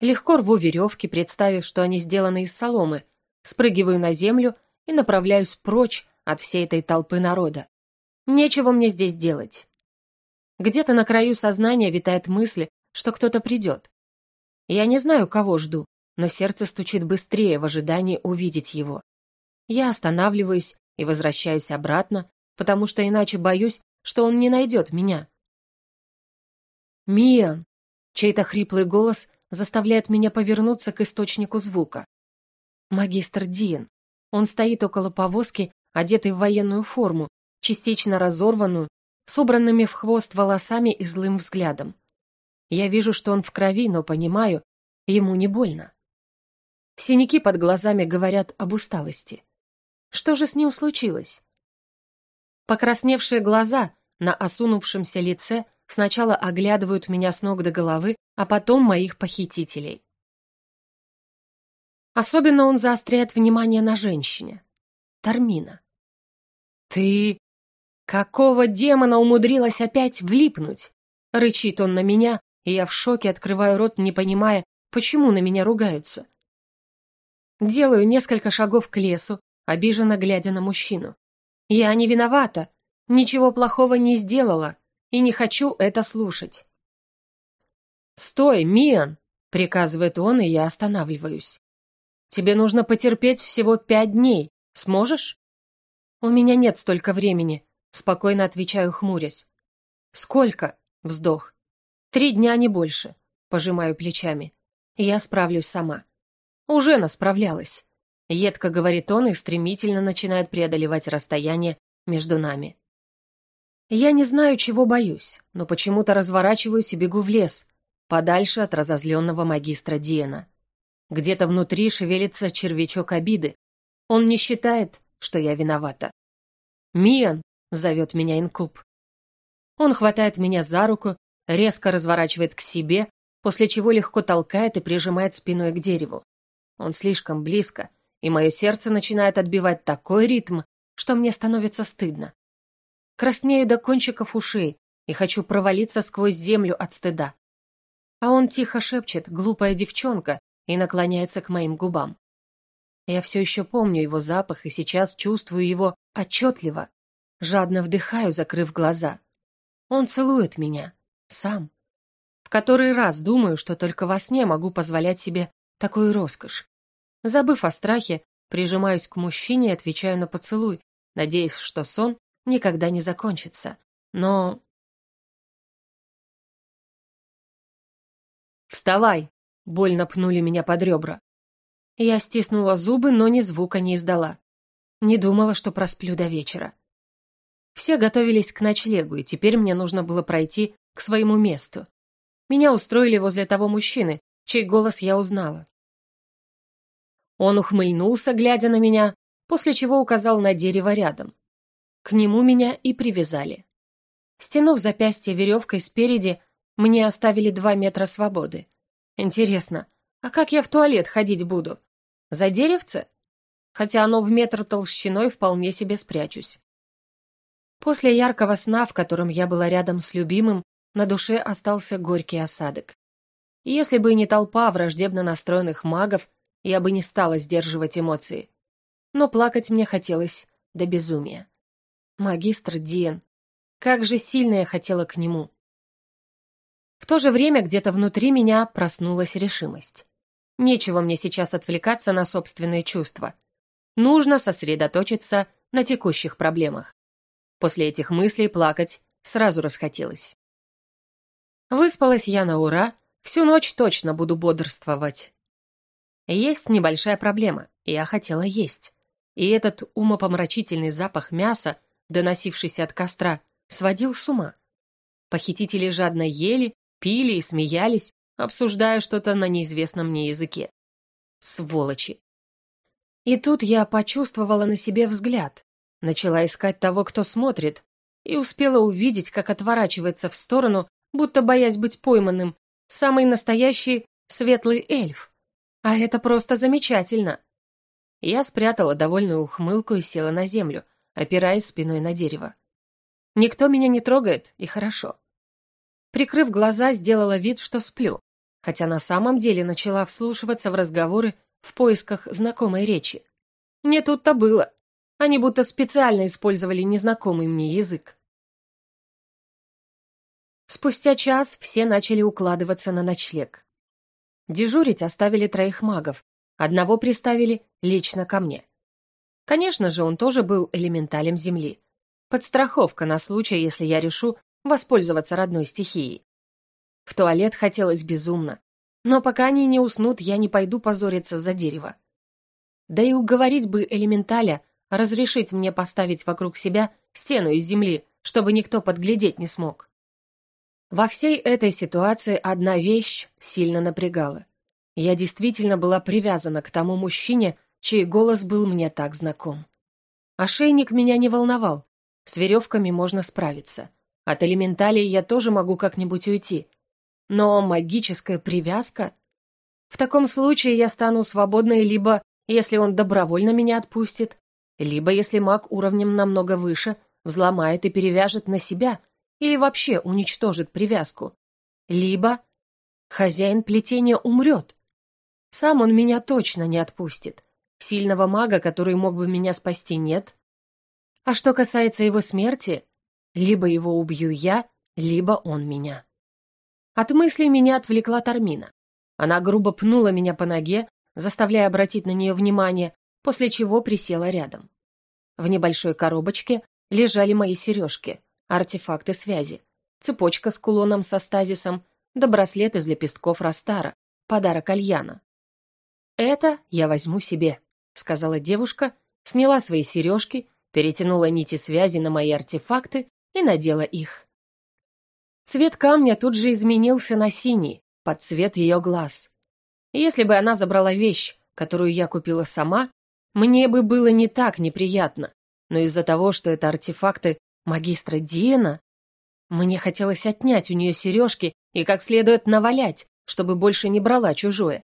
Легко рву веревки, представив, что они сделаны из соломы, спрыгиваю на землю и направляюсь прочь от всей этой толпы народа. Нечего мне здесь делать. Где-то на краю сознания витает мысль, что кто-то придет. Я не знаю, кого жду, но сердце стучит быстрее в ожидании увидеть его. Я останавливаюсь и возвращаюсь обратно, потому что иначе боюсь, что он не найдет меня. «Миан!» Чей-то хриплый голос заставляет меня повернуться к источнику звука. Магистр Диен. Он стоит около повозки, одетый в военную форму, частично разорванную, собранными в хвост волосами и злым взглядом. Я вижу, что он в крови, но понимаю, ему не больно. Синяки под глазами говорят об усталости. Что же с ним случилось? Покрасневшие глаза на осунувшемся лице сначала оглядывают меня с ног до головы, а потом моих похитителей. Особенно он заостряет внимание на женщине. Тармина. «Ты... какого демона умудрилась опять влипнуть?» Рычит он на меня, и я в шоке открываю рот, не понимая, почему на меня ругаются. Делаю несколько шагов к лесу, обиженно глядя на мужчину. Я не виновата, ничего плохого не сделала и не хочу это слушать. «Стой, Миан!» — приказывает он, и я останавливаюсь. «Тебе нужно потерпеть всего пять дней. Сможешь?» «У меня нет столько времени», — спокойно отвечаю, хмурясь. «Сколько?» — вздох. «Три дня, не больше», — пожимаю плечами. «Я справлюсь сама». «Уже насправлялась», — едко говорит он и стремительно начинает преодолевать расстояние между нами. Я не знаю, чего боюсь, но почему-то разворачиваюсь и бегу в лес, подальше от разозленного магистра Диена. Где-то внутри шевелится червячок обиды. Он не считает, что я виновата. «Миан!» — зовет меня инкуб. Он хватает меня за руку, резко разворачивает к себе, после чего легко толкает и прижимает спиной к дереву. Он слишком близко, и мое сердце начинает отбивать такой ритм, что мне становится стыдно. Краснею до кончиков ушей и хочу провалиться сквозь землю от стыда. А он тихо шепчет «глупая девчонка» и наклоняется к моим губам. Я все еще помню его запах и сейчас чувствую его отчетливо. Жадно вдыхаю, закрыв глаза. Он целует меня. Сам. В который раз думаю, что только во сне могу позволять себе такую роскошь. Забыв о страхе, прижимаюсь к мужчине и отвечаю на поцелуй, надеясь, что сон никогда не закончится. Но... «Вставай!» — больно пнули меня под ребра. Я стиснула зубы, но ни звука не издала. Не думала, что просплю до вечера. Все готовились к ночлегу, и теперь мне нужно было пройти к своему месту. Меня устроили возле того мужчины, чей голос я узнала. Он ухмыльнулся, глядя на меня, после чего указал на дерево рядом. К нему меня и привязали. Стянув запястье веревкой спереди, мне оставили два метра свободы. Интересно, а как я в туалет ходить буду? За деревце? Хотя оно в метр толщиной вполне себе спрячусь. После яркого сна, в котором я была рядом с любимым, на душе остался горький осадок. Если бы не толпа враждебно настроенных магов, я бы не стала сдерживать эмоции. Но плакать мне хотелось до безумия. Магистр Диен. Как же сильно я хотела к нему. В то же время где-то внутри меня проснулась решимость. Нечего мне сейчас отвлекаться на собственные чувства. Нужно сосредоточиться на текущих проблемах. После этих мыслей плакать сразу расхотелось. Выспалась я на ура, всю ночь точно буду бодрствовать. Есть небольшая проблема, я хотела есть. И этот умопомрачительный запах мяса доносившийся от костра, сводил с ума. Похитители жадно ели, пили и смеялись, обсуждая что-то на неизвестном мне языке. Сволочи. И тут я почувствовала на себе взгляд, начала искать того, кто смотрит, и успела увидеть, как отворачивается в сторону, будто боясь быть пойманным, самый настоящий светлый эльф. А это просто замечательно. Я спрятала довольную ухмылку и села на землю, опираясь спиной на дерево. Никто меня не трогает, и хорошо. Прикрыв глаза, сделала вид, что сплю, хотя на самом деле начала вслушиваться в разговоры в поисках знакомой речи. Не тут-то было. Они будто специально использовали незнакомый мне язык. Спустя час все начали укладываться на ночлег. Дежурить оставили троих магов, одного приставили лично ко мне. Конечно же, он тоже был элементалем Земли. Подстраховка на случай, если я решу воспользоваться родной стихией. В туалет хотелось безумно. Но пока они не уснут, я не пойду позориться за дерево. Да и уговорить бы элементаля разрешить мне поставить вокруг себя стену из земли, чтобы никто подглядеть не смог. Во всей этой ситуации одна вещь сильно напрягала. Я действительно была привязана к тому мужчине, чей голос был мне так знаком. Ошейник меня не волновал, с веревками можно справиться. От элементалей я тоже могу как-нибудь уйти. Но магическая привязка? В таком случае я стану свободной либо, если он добровольно меня отпустит, либо, если маг уровнем намного выше, взломает и перевяжет на себя, или вообще уничтожит привязку. Либо хозяин плетения умрет. Сам он меня точно не отпустит. Сильного мага, который мог бы меня спасти, нет. А что касается его смерти, либо его убью я, либо он меня. От мысли меня отвлекла Тармина. Она грубо пнула меня по ноге, заставляя обратить на нее внимание, после чего присела рядом. В небольшой коробочке лежали мои сережки, артефакты связи, цепочка с кулоном со стазисом, да браслет из лепестков Растара, подарок Альяна. «Это я возьму себе», — сказала девушка, сняла свои сережки, перетянула нити связи на мои артефакты и надела их. Цвет камня тут же изменился на синий, под цвет ее глаз. Если бы она забрала вещь, которую я купила сама, мне бы было не так неприятно, но из-за того, что это артефакты магистра Диена, мне хотелось отнять у нее сережки и как следует навалять, чтобы больше не брала чужое.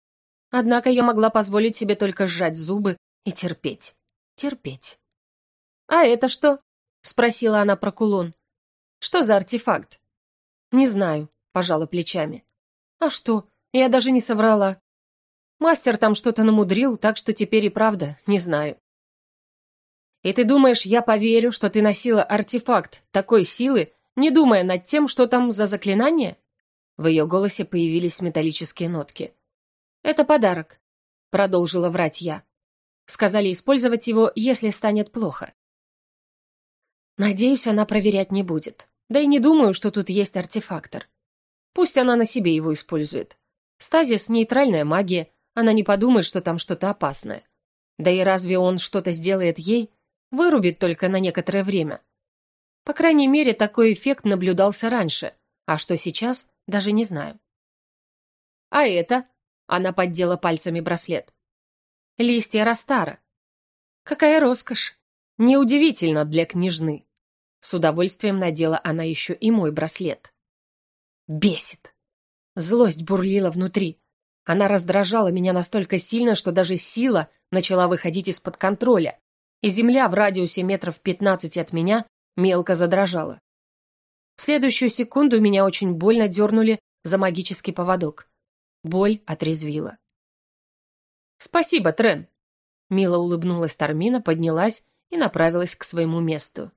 Однако я могла позволить себе только сжать зубы и терпеть. Терпеть. «А это что?» — спросила она про кулон. «Что за артефакт?» «Не знаю», — пожала плечами. «А что? Я даже не соврала. Мастер там что-то намудрил, так что теперь и правда не знаю». И ты думаешь, я поверю, что ты носила артефакт такой силы, не думая над тем, что там за заклинание?» В ее голосе появились металлические нотки. «Это подарок», — продолжила врать я. Сказали использовать его, если станет плохо. Надеюсь, она проверять не будет. Да и не думаю, что тут есть артефактор. Пусть она на себе его использует. Стазис — нейтральная магия, она не подумает, что там что-то опасное. Да и разве он что-то сделает ей, Вырубит только на некоторое время. По крайней мере, такой эффект наблюдался раньше, а что сейчас, даже не знаю. А это? Она поддела пальцами браслет. Листья Растара. Какая роскошь! Неудивительно для княжны. С удовольствием надела она еще и мой браслет. Бесит. Злость бурлила внутри. Она раздражала меня настолько сильно, что даже сила начала выходить из-под контроля, и земля в радиусе метров 15 от меня мелко задрожала. В следующую секунду меня очень больно дернули за магический поводок. Боль отрезвила. «Спасибо, Трен!» Мило улыбнулась Тармина, поднялась и направилась к своему месту.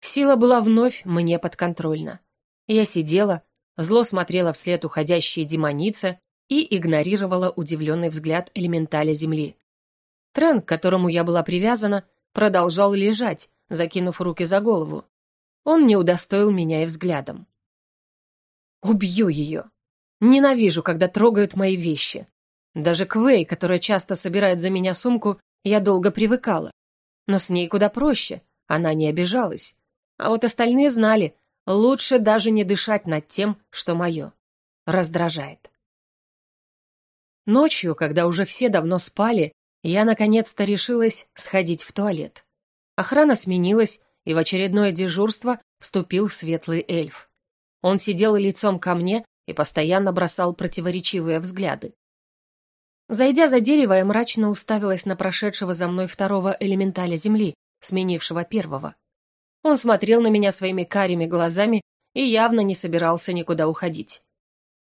Сила была вновь мне подконтрольна. Я сидела, зло смотрела вслед уходящей демонице и игнорировала удивленный взгляд элементаля земли. Трен, к которому я была привязана, продолжал лежать, закинув руки за голову. Он не удостоил меня и взглядом. Убью ее. Ненавижу, когда трогают мои вещи. Даже к Вэй, которая часто собирает за меня сумку, я долго привыкала. Но с ней куда проще, она не обижалась. А вот остальные знали, лучше даже не дышать над тем, что мое. Раздражает. Ночью, когда уже все давно спали, я наконец-то решилась сходить в туалет. Охрана сменилась, и в очередное дежурство вступил светлый эльф. Он сидел лицом ко мне и постоянно бросал противоречивые взгляды. Зайдя за дерево, я мрачно уставилась на прошедшего за мной второго элементаля земли, сменившего первого. Он смотрел на меня своими карими глазами и явно не собирался никуда уходить.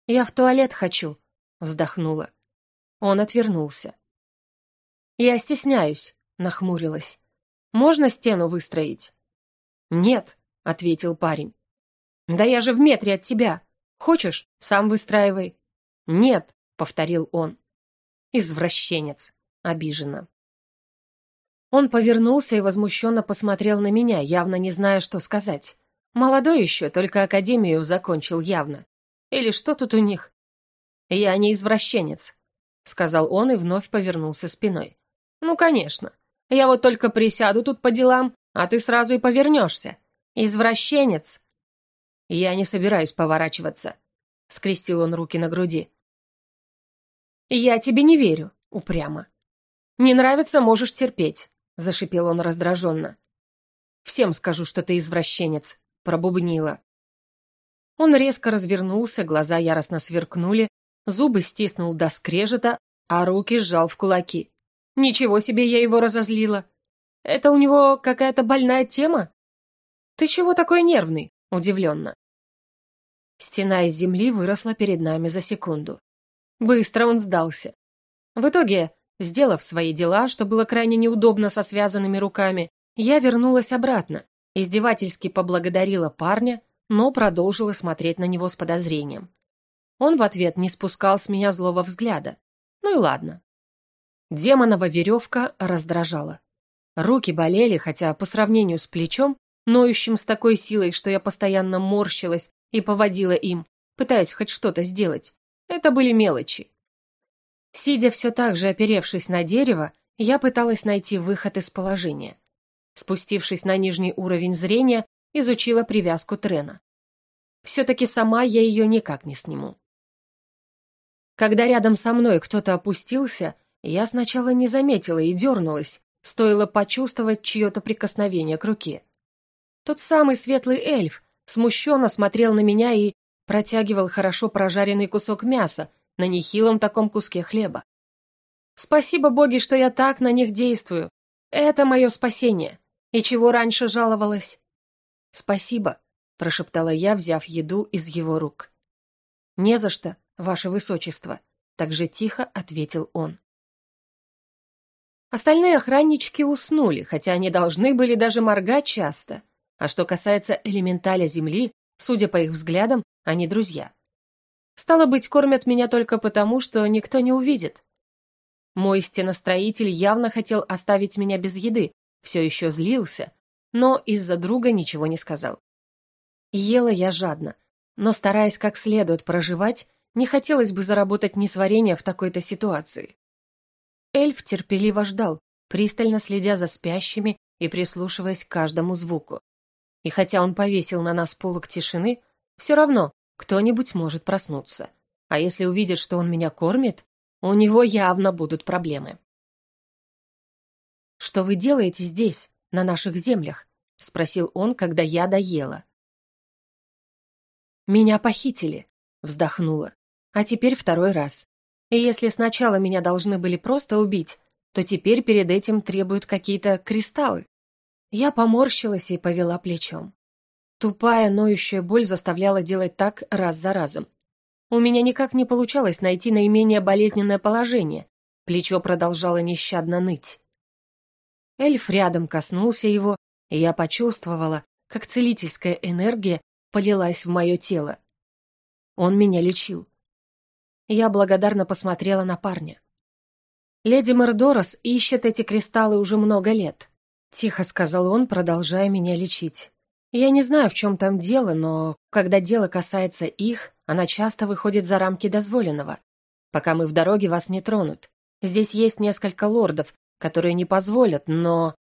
«Я в туалет хочу», — вздохнула. Он отвернулся. «Я стесняюсь», — нахмурилась. «Можно стену выстроить?» «Нет», — ответил парень. «Да я же в метре от тебя. Хочешь, сам выстраивай». «Нет», — повторил он. «Извращенец», — обиженно. Он повернулся и возмущенно посмотрел на меня, явно не зная, что сказать. Молодой еще, только академию закончил явно. Или что тут у них? «Я не извращенец», — сказал он и вновь повернулся спиной. Ну, конечно. Я вот только присяду тут по делам, а ты сразу и повернешься. Извращенец!» «Я не собираюсь поворачиваться», — скрестил он руки на груди. «Я тебе не верю», — упрямо. «Не нравится, можешь терпеть», — зашипел он раздраженно. «Всем скажу, что ты извращенец», — пробубнила. Он резко развернулся, глаза яростно сверкнули, зубы стиснул до скрежета, а руки сжал в кулаки. «Ничего себе я его разозлила! Это у него какая-то больная тема?» «Ты чего такой нервный?» — удивленно. Стена из земли выросла перед нами за секунду. Быстро он сдался. В итоге, сделав свои дела, что было крайне неудобно со связанными руками, я вернулась обратно, издевательски поблагодарила парня, но продолжила смотреть на него с подозрением. Он в ответ не спускал с меня злого взгляда. Ну и ладно. Демонова веревка раздражала. Руки болели, хотя по сравнению с плечом, ноющим с такой силой, что я постоянно морщилась и поводила им, пытаясь хоть что-то сделать, это были мелочи. Сидя все так же оперевшись на дерево, я пыталась найти выход из положения. Спустившись на нижний уровень зрения, изучила привязку Трена. Все-таки сама я ее никак не сниму. Когда рядом со мной кто-то опустился, я сначала не заметила и дернулась, стоило почувствовать чье-то прикосновение к руке. Тот самый светлый эльф смущенно смотрел на меня и протягивал хорошо прожаренный кусок мяса на нехилом таком куске хлеба. Спасибо боги, что я так на них действую. Это мое спасение. И чего раньше жаловалась? Спасибо, прошептала я, взяв еду из его рук. Не за что, ваше высочество, так же тихо ответил он. Остальные охраннички уснули, хотя они должны были даже моргать часто. А что касается элементаля земли, судя по их взглядам, они друзья. Стало быть, кормят меня только потому, что никто не увидит. Мой стеностроитель явно хотел оставить меня без еды, все еще злился, но из-за друга ничего не сказал. Ела я жадно, но, стараясь как следует проживать, не хотелось бы заработать несварение в такой-то ситуации. Эльф терпеливо ждал, пристально следя за спящими и прислушиваясь к каждому звуку. И хотя он повесил на нас полок тишины, все равно кто-нибудь может проснуться. А если увидит, что он меня кормит, у него явно будут проблемы. «Что вы делаете здесь, на наших землях?» — спросил он, когда я доела. «Меня похитили», — вздохнула. «А теперь второй раз. И если сначала меня должны были просто убить, то теперь перед этим требуют какие-то кристаллы». Я поморщилась и повела плечом. Тупая, ноющая боль заставляла делать так раз за разом. У меня никак не получалось найти наименее болезненное положение. Плечо продолжало нещадно ныть. Эльф рядом коснулся его, и я почувствовала, как целительская энергия полилась в мое тело. Он меня лечил. Я благодарно посмотрела на парня. «Леди Мердорос ищет эти кристаллы уже много лет», — тихо сказал он, продолжая меня лечить. «Я не знаю, в чем там дело, но когда дело касается их, она часто выходит за рамки дозволенного. Пока мы в дороге, вас не тронут. Здесь есть несколько лордов, которые не позволят, но...»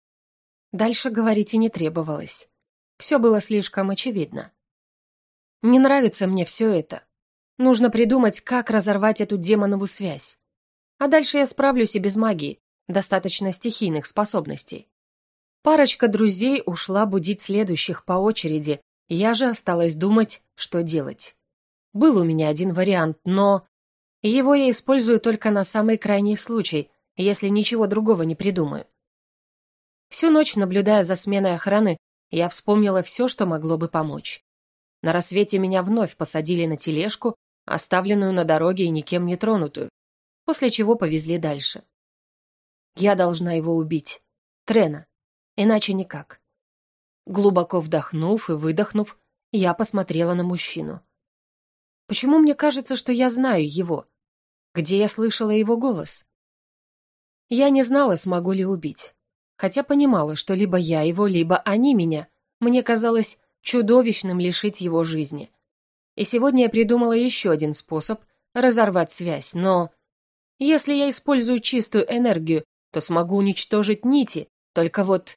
Дальше говорить и не требовалось. Все было слишком очевидно. Не нравится мне все это. Нужно придумать, как разорвать эту демонову связь. А дальше я справлюсь и без магии, достаточно стихийных способностей. Парочка друзей ушла будить следующих по очереди, я же осталась думать, что делать. Был у меня один вариант, но... Его я использую только на самый крайний случай, если ничего другого не придумаю. Всю ночь, наблюдая за сменой охраны, я вспомнила все, что могло бы помочь. На рассвете меня вновь посадили на тележку, оставленную на дороге и никем не тронутую, после чего повезли дальше. Я должна его убить. Трена. Иначе никак. Глубоко вдохнув и выдохнув, я посмотрела на мужчину. Почему мне кажется, что я знаю его? Где я слышала его голос? Я не знала, смогу ли убить. Хотя понимала, что либо я его, либо они меня. Мне казалось чудовищным лишить его жизни. И сегодня я придумала еще один способ разорвать связь, но... Если я использую чистую энергию, то смогу уничтожить нити, Только вот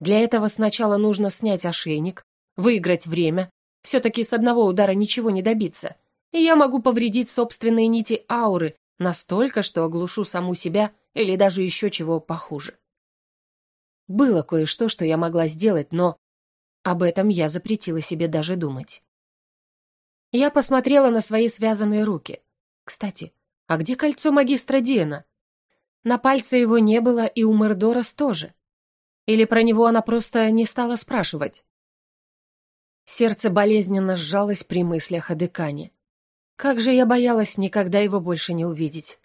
для этого сначала нужно снять ошейник, выиграть время. Все-таки с одного удара ничего не добиться. И я могу повредить собственные нити ауры настолько, что оглушу саму себя или даже еще чего похуже. Было кое-что, что я могла сделать, но об этом я запретила себе даже думать. Я посмотрела на свои связанные руки. Кстати, а где кольцо магистра Диэна? На пальце его не было и у Мердорас тоже. Или про него она просто не стала спрашивать? Сердце болезненно сжалось при мыслях о декане. Как же я боялась никогда его больше не увидеть.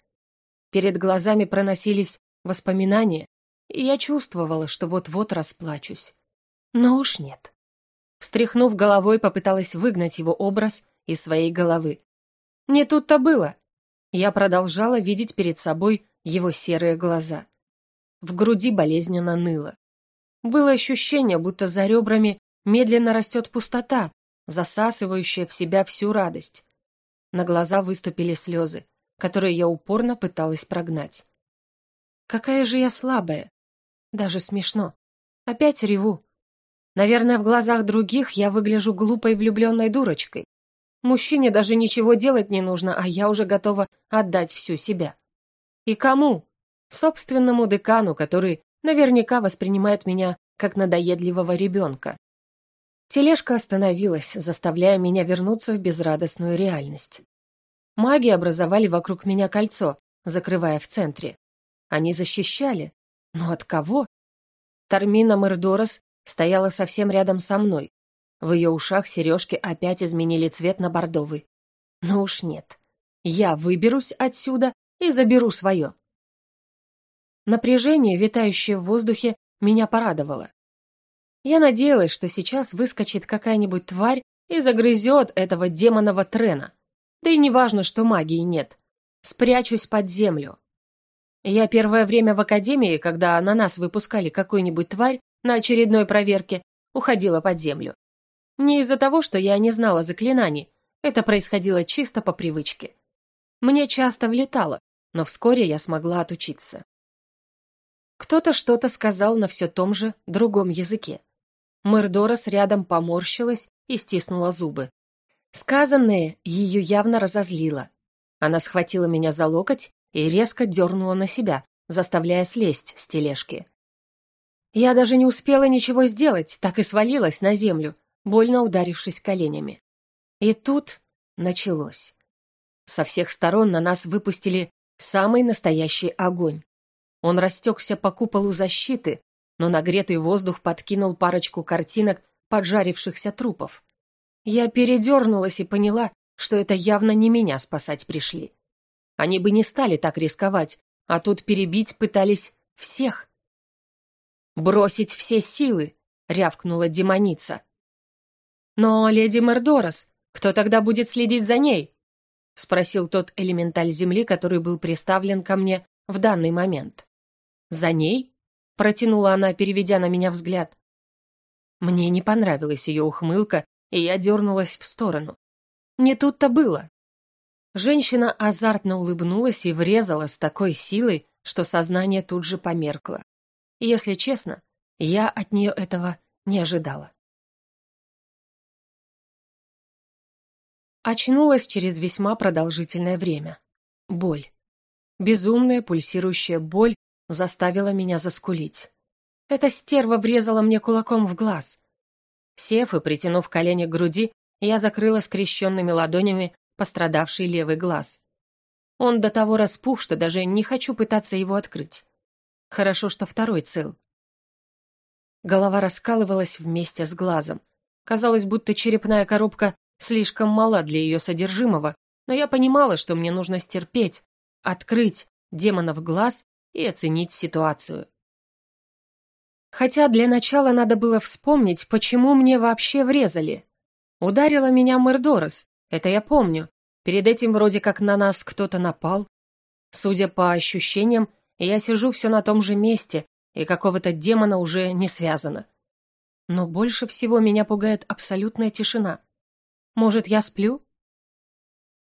Перед глазами проносились воспоминания, и я чувствовала, что вот-вот расплачусь. Но уж нет. Встряхнув головой, попыталась выгнать его образ из своей головы. Не тут-то было. Я продолжала видеть перед собой его серые глаза. В груди болезненно ныло. Было ощущение, будто за ребрами медленно растет пустота, засасывающая в себя всю радость. На глаза выступили слезы, которые я упорно пыталась прогнать. Какая же я слабая. Даже смешно. Опять реву. Наверное, в глазах других я выгляжу глупой влюбленной дурочкой. Мужчине даже ничего делать не нужно, а я уже готова отдать всю себя. И кому? Собственному декану, который наверняка воспринимает меня как надоедливого ребенка. Тележка остановилась, заставляя меня вернуться в безрадостную реальность. Маги образовали вокруг меня кольцо, закрывая в центре. Они защищали. Но от кого? Тармина Мердорос стояла совсем рядом со мной. В ее ушах сережки опять изменили цвет на бордовый. Но уж нет. Я выберусь отсюда и заберу свое. Напряжение, витающее в воздухе, меня порадовало. Я надеялась, что сейчас выскочит какая-нибудь тварь и загрызет этого демонового трена. Да и не важно, что магии нет. Спрячусь под землю. Я первое время в академии, когда на нас выпускали какую-нибудь тварь на очередной проверке, уходила под землю. Не из-за того, что я не знала заклинаний, это происходило чисто по привычке. Мне часто влетало, но вскоре я смогла отучиться. Кто-то что-то сказал на все том же другом языке. Мэрдорос рядом поморщилась и стиснула зубы. Сказанное ее явно разозлило. Она схватила меня за локоть и резко дернула на себя, заставляя слезть с тележки. Я даже не успела ничего сделать, так и свалилась на землю, больно ударившись коленями. И тут началось. Со всех сторон на нас выпустили самый настоящий огонь. Он растекся по куполу защиты, но нагретый воздух подкинул парочку картинок поджарившихся трупов. Я передернулась и поняла, что это явно не меня спасать пришли. Они бы не стали так рисковать, а тут перебить пытались всех. «Бросить все силы!» — рявкнула демоница. «Но, леди Мердорос, кто тогда будет следить за ней?» — спросил тот элементаль земли, который был приставлен ко мне в данный момент. «За ней?» — протянула она, переведя на меня взгляд. Мне не понравилась ее ухмылка, и я дернулась в сторону. Не тут-то было. Женщина азартно улыбнулась и врезала с такой силой, что сознание тут же померкло. Если честно, я от нее этого не ожидала. Очнулась через весьма продолжительное время. Боль. Безумная пульсирующая боль заставила меня заскулить. Эта стерва врезала мне кулаком в глаз. Сев и притянув колени к груди, я закрыла скрещенными ладонями пострадавший левый глаз. Он до того распух, что даже не хочу пытаться его открыть. Хорошо, что второй цел. Голова раскалывалась вместе с глазом. Казалось, будто черепная коробка слишком мала для ее содержимого, но я понимала, что мне нужно стерпеть, открыть демонов глаз и оценить ситуацию. Хотя для начала надо было вспомнить, почему мне вообще врезали. Ударила меня Мердорос, это я помню. Перед этим вроде как на нас кто-то напал. Судя по ощущениям, я сижу все на том же месте, и какого-то демона уже не связано. Но больше всего меня пугает абсолютная тишина. Может, я сплю?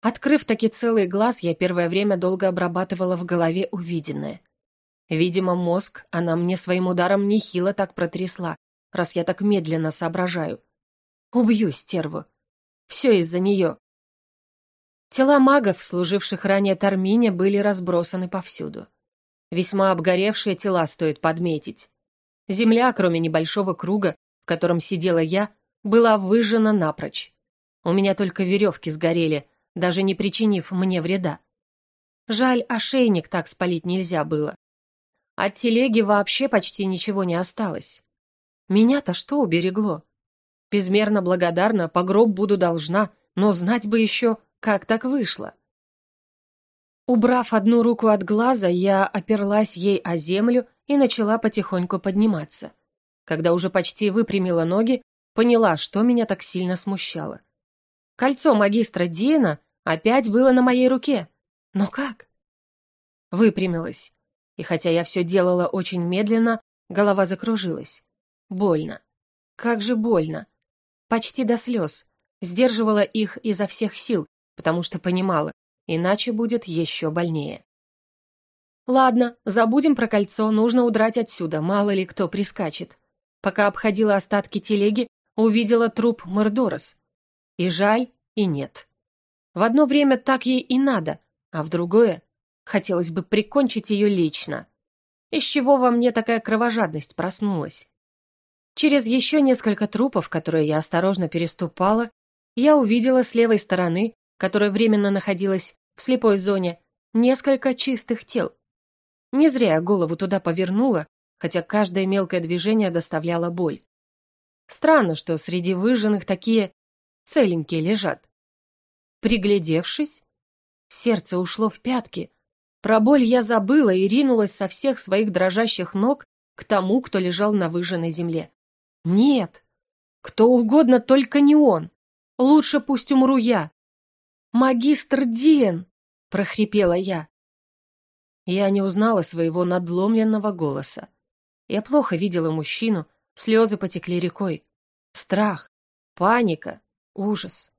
Открыв таки целый глаз, я первое время долго обрабатывала в голове увиденное. Видимо, мозг она мне своим ударом нехило так протрясла, раз я так медленно соображаю. Убью стерву. Все из-за нее. Тела магов, служивших ранее Тармине, были разбросаны повсюду. Весьма обгоревшие тела стоит подметить. Земля, кроме небольшого круга, в котором сидела я, была выжжена напрочь. У меня только веревки сгорели, даже не причинив мне вреда. Жаль, ошейник так спалить нельзя было. От телеги вообще почти ничего не осталось. Меня-то что уберегло? Безмерно благодарна, по гроб буду должна, но знать бы еще, как так вышло. Убрав одну руку от глаза, я оперлась ей о землю и начала потихоньку подниматься. Когда уже почти выпрямила ноги, поняла, что меня так сильно смущало. Кольцо магистра Диена опять было на моей руке. Но как? Выпрямилась. И хотя я все делала очень медленно, голова закружилась. Больно. Как же больно. Почти до слез. Сдерживала их изо всех сил, потому что понимала, иначе будет еще больнее. Ладно, забудем про кольцо, нужно удрать отсюда, мало ли кто прискачет. Пока обходила остатки телеги, увидела труп Мордорос. И жаль, и нет. В одно время так ей и надо, а в другое хотелось бы прикончить ее лично. Из чего во мне такая кровожадность проснулась? Через еще несколько трупов, которые я осторожно переступала, я увидела с левой стороны, которая временно находилась в слепой зоне, несколько чистых тел. Не зря я голову туда повернула, хотя каждое мелкое движение доставляло боль. Странно, что среди выжженных такие целенькие лежат. Приглядевшись, сердце ушло в пятки. Про боль я забыла и ринулась со всех своих дрожащих ног к тому, кто лежал на выжженной земле. Нет, кто угодно, только не он. Лучше пусть умру я. Магистр Диен, прохрипела я. Я не узнала своего надломленного голоса. Я плохо видела мужчину, слезы потекли рекой. Страх, паника, ужас.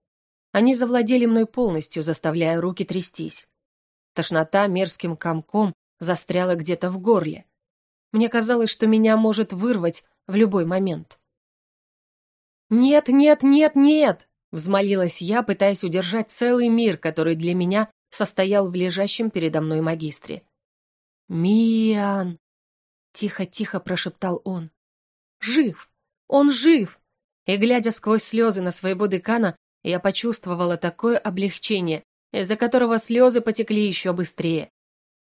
Они завладели мной полностью, заставляя руки трястись. Тошнота мерзким комком застряла где-то в горле. Мне казалось, что меня может вырвать в любой момент. «Нет, нет, нет, нет!» — взмолилась я, пытаясь удержать целый мир, который для меня состоял в лежащем передо мной магистре. «Миан!» — тихо-тихо прошептал он. «Жив! Он жив!» И, глядя сквозь слезы на своего декана, я почувствовала такое облегчение, из-за которого слезы потекли еще быстрее.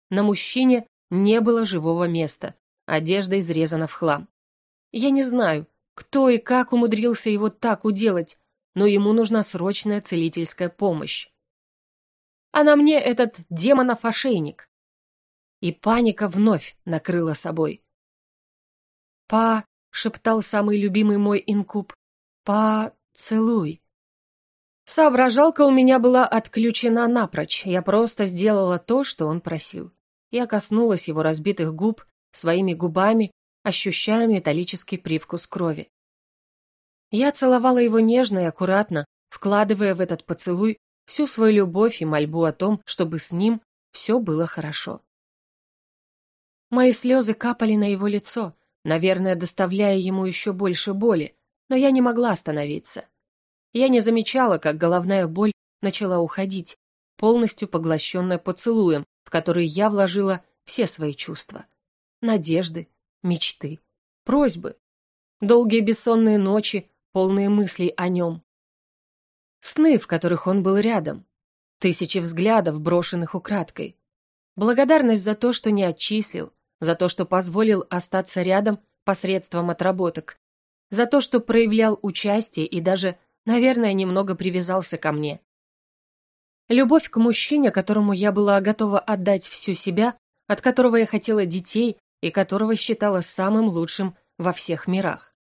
На мужчине не было живого места, одежда изрезана в хлам. Я не знаю, кто и как умудрился его так уделать, но ему нужна срочная целительская помощь. А на мне этот демонов ошейник. И паника вновь накрыла собой. «Па», — шептал самый любимый мой инкуб, «поцелуй». Соображалка у меня была отключена напрочь, я просто сделала то, что он просил. Я коснулась его разбитых губ своими губами ощущая металлический привкус крови. Я целовала его нежно и аккуратно, вкладывая в этот поцелуй всю свою любовь и мольбу о том, чтобы с ним все было хорошо. Мои слезы капали на его лицо, наверное, доставляя ему еще больше боли, но я не могла остановиться. Я не замечала, как головная боль начала уходить, полностью поглощенная поцелуем, в который я вложила все свои чувства. Надежды, мечты, просьбы, долгие бессонные ночи, полные мыслей о нем. Сны, в которых он был рядом, тысячи взглядов, брошенных украдкой. Благодарность за то, что не отчислил, за то, что позволил остаться рядом посредством отработок, за то, что проявлял участие и даже, наверное, немного привязался ко мне. Любовь к мужчине, которому я была готова отдать всю себя, от которого я хотела детей, и которого считала самым лучшим во всех мирах.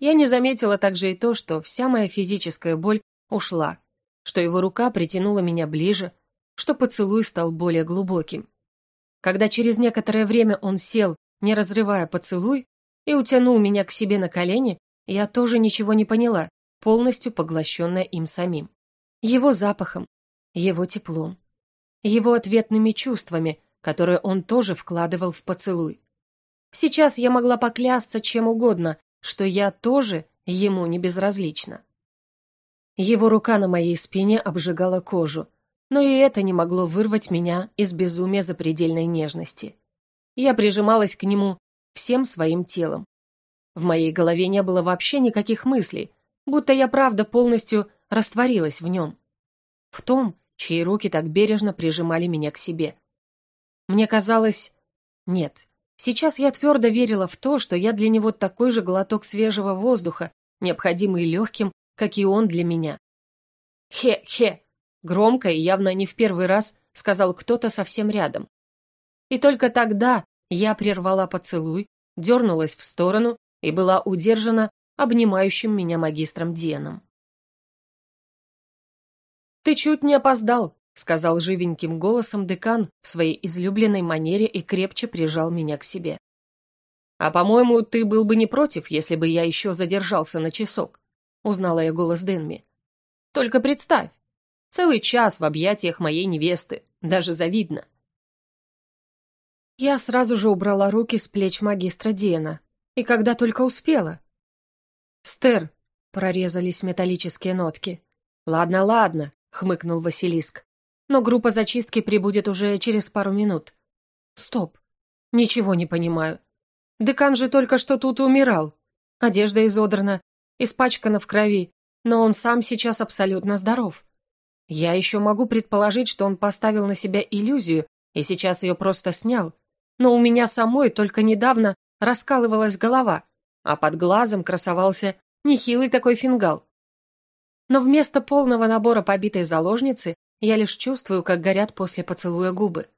Я не заметила также и то, что вся моя физическая боль ушла, что его рука притянула меня ближе, что поцелуй стал более глубоким. Когда через некоторое время он сел, не разрывая поцелуй, и утянул меня к себе на колени, я тоже ничего не поняла, полностью поглощенная им самим. Его запахом, его теплом, его ответными чувствами, которое он тоже вкладывал в поцелуй. Сейчас я могла поклясться чем угодно, что я тоже ему не безразлична. Его рука на моей спине обжигала кожу, но и это не могло вырвать меня из безумия запредельной нежности. Я прижималась к нему всем своим телом. В моей голове не было вообще никаких мыслей, будто я правда полностью растворилась в нем. В том, чьи руки так бережно прижимали меня к себе. Мне казалось... Нет, сейчас я твердо верила в то, что я для него такой же глоток свежего воздуха, необходимый легким, как и он для меня. «Хе-хе!» Громко и явно не в первый раз сказал кто-то совсем рядом. И только тогда я прервала поцелуй, дернулась в сторону и была удержана обнимающим меня магистром Дианом. «Ты чуть не опоздал», — сказал живеньким голосом декан в своей излюбленной манере и крепче прижал меня к себе. «А, по-моему, ты был бы не против, если бы я еще задержался на часок», — узнала я голос Денми. «Только представь, Целый час в объятиях моей невесты. Даже завидно. Я сразу же убрала руки с плеч магистра Диена. И когда только успела. «Стер!» — прорезались металлические нотки. «Ладно, ладно», — хмыкнул Василиск. «Но группа зачистки прибудет уже через пару минут». «Стоп. Ничего не понимаю. Декан же только что тут умирал. Одежда изодрана, испачкана в крови, но он сам сейчас абсолютно здоров. Я еще могу предположить, что он поставил на себя иллюзию и сейчас ее просто снял. Но у меня самой только недавно раскалывалась голова, а под глазом красовался нехилый такой фингал. Но вместо полного набора побитой заложницы я лишь чувствую, как горят после поцелуя губы.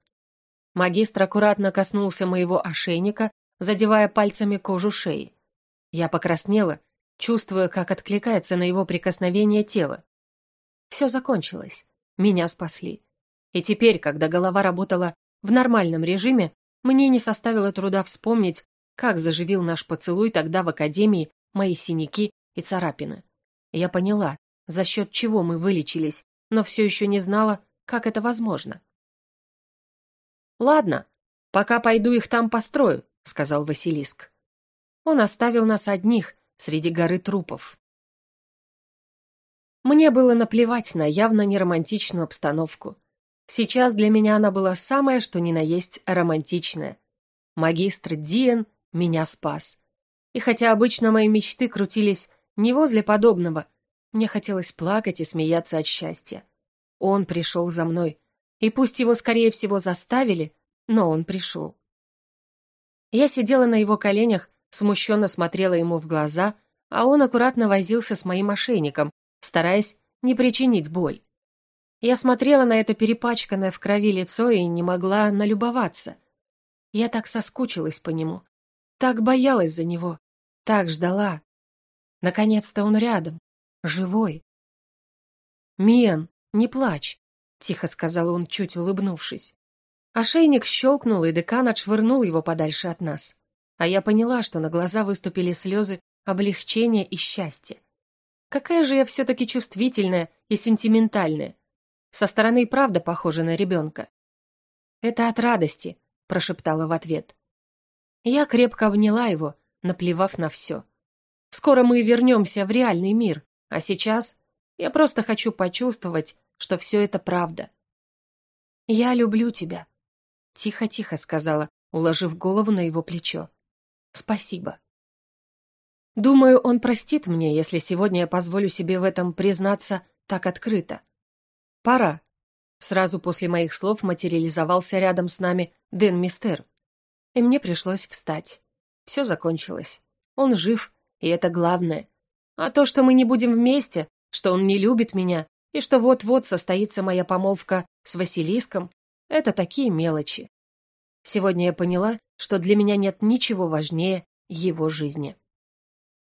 Магистр аккуратно коснулся моего ошейника, задевая пальцами кожу шеи. Я покраснела, чувствуя, как откликается на его прикосновение тело. Все закончилось. Меня спасли. И теперь, когда голова работала в нормальном режиме, мне не составило труда вспомнить, как заживил наш поцелуй тогда в академии мои синяки и царапины. Я поняла, за счет чего мы вылечились, но все еще не знала, как это возможно. «Ладно, пока пойду их там построю», — сказал Василиск. Он оставил нас одних среди горы трупов. Мне было наплевать на явно неромантичную обстановку. Сейчас для меня она была самая, что ни на есть, романтичная. Магистр Диен меня спас. И хотя обычно мои мечты крутились не возле подобного, мне хотелось плакать и смеяться от счастья. Он пришел за мной. И пусть его, скорее всего, заставили, но он пришел. Я сидела на его коленях, смущенно смотрела ему в глаза, а он аккуратно возился с моим ошейником, стараясь не причинить боль. Я смотрела на это перепачканное в крови лицо и не могла налюбоваться. Я так соскучилась по нему, так боялась за него, так ждала. Наконец-то он рядом, живой. «Миан, не плачь», — тихо сказал он, чуть улыбнувшись. Ошейник щелкнул, и декан отшвырнул его подальше от нас. А я поняла, что на глаза выступили слезы облегчения и счастья. Какая же я все-таки чувствительная и сентиментальная. Со стороны правда похожа на ребенка. «Это от радости», — прошептала в ответ. Я крепко обняла его, наплевав на все. «Скоро мы вернемся в реальный мир, а сейчас я просто хочу почувствовать, что все это правда». «Я люблю тебя», — тихо-тихо сказала, уложив голову на его плечо. «Спасибо». Думаю, он простит мне, если сегодня я позволю себе в этом признаться так открыто. Пора. Сразу после моих слов материализовался рядом с нами Дэн Мистер. И мне пришлось встать. Все закончилось. Он жив, и это главное. А то, что мы не будем вместе, что он не любит меня, и что вот-вот состоится моя помолвка с Василиском, это такие мелочи. Сегодня я поняла, что для меня нет ничего важнее его жизни.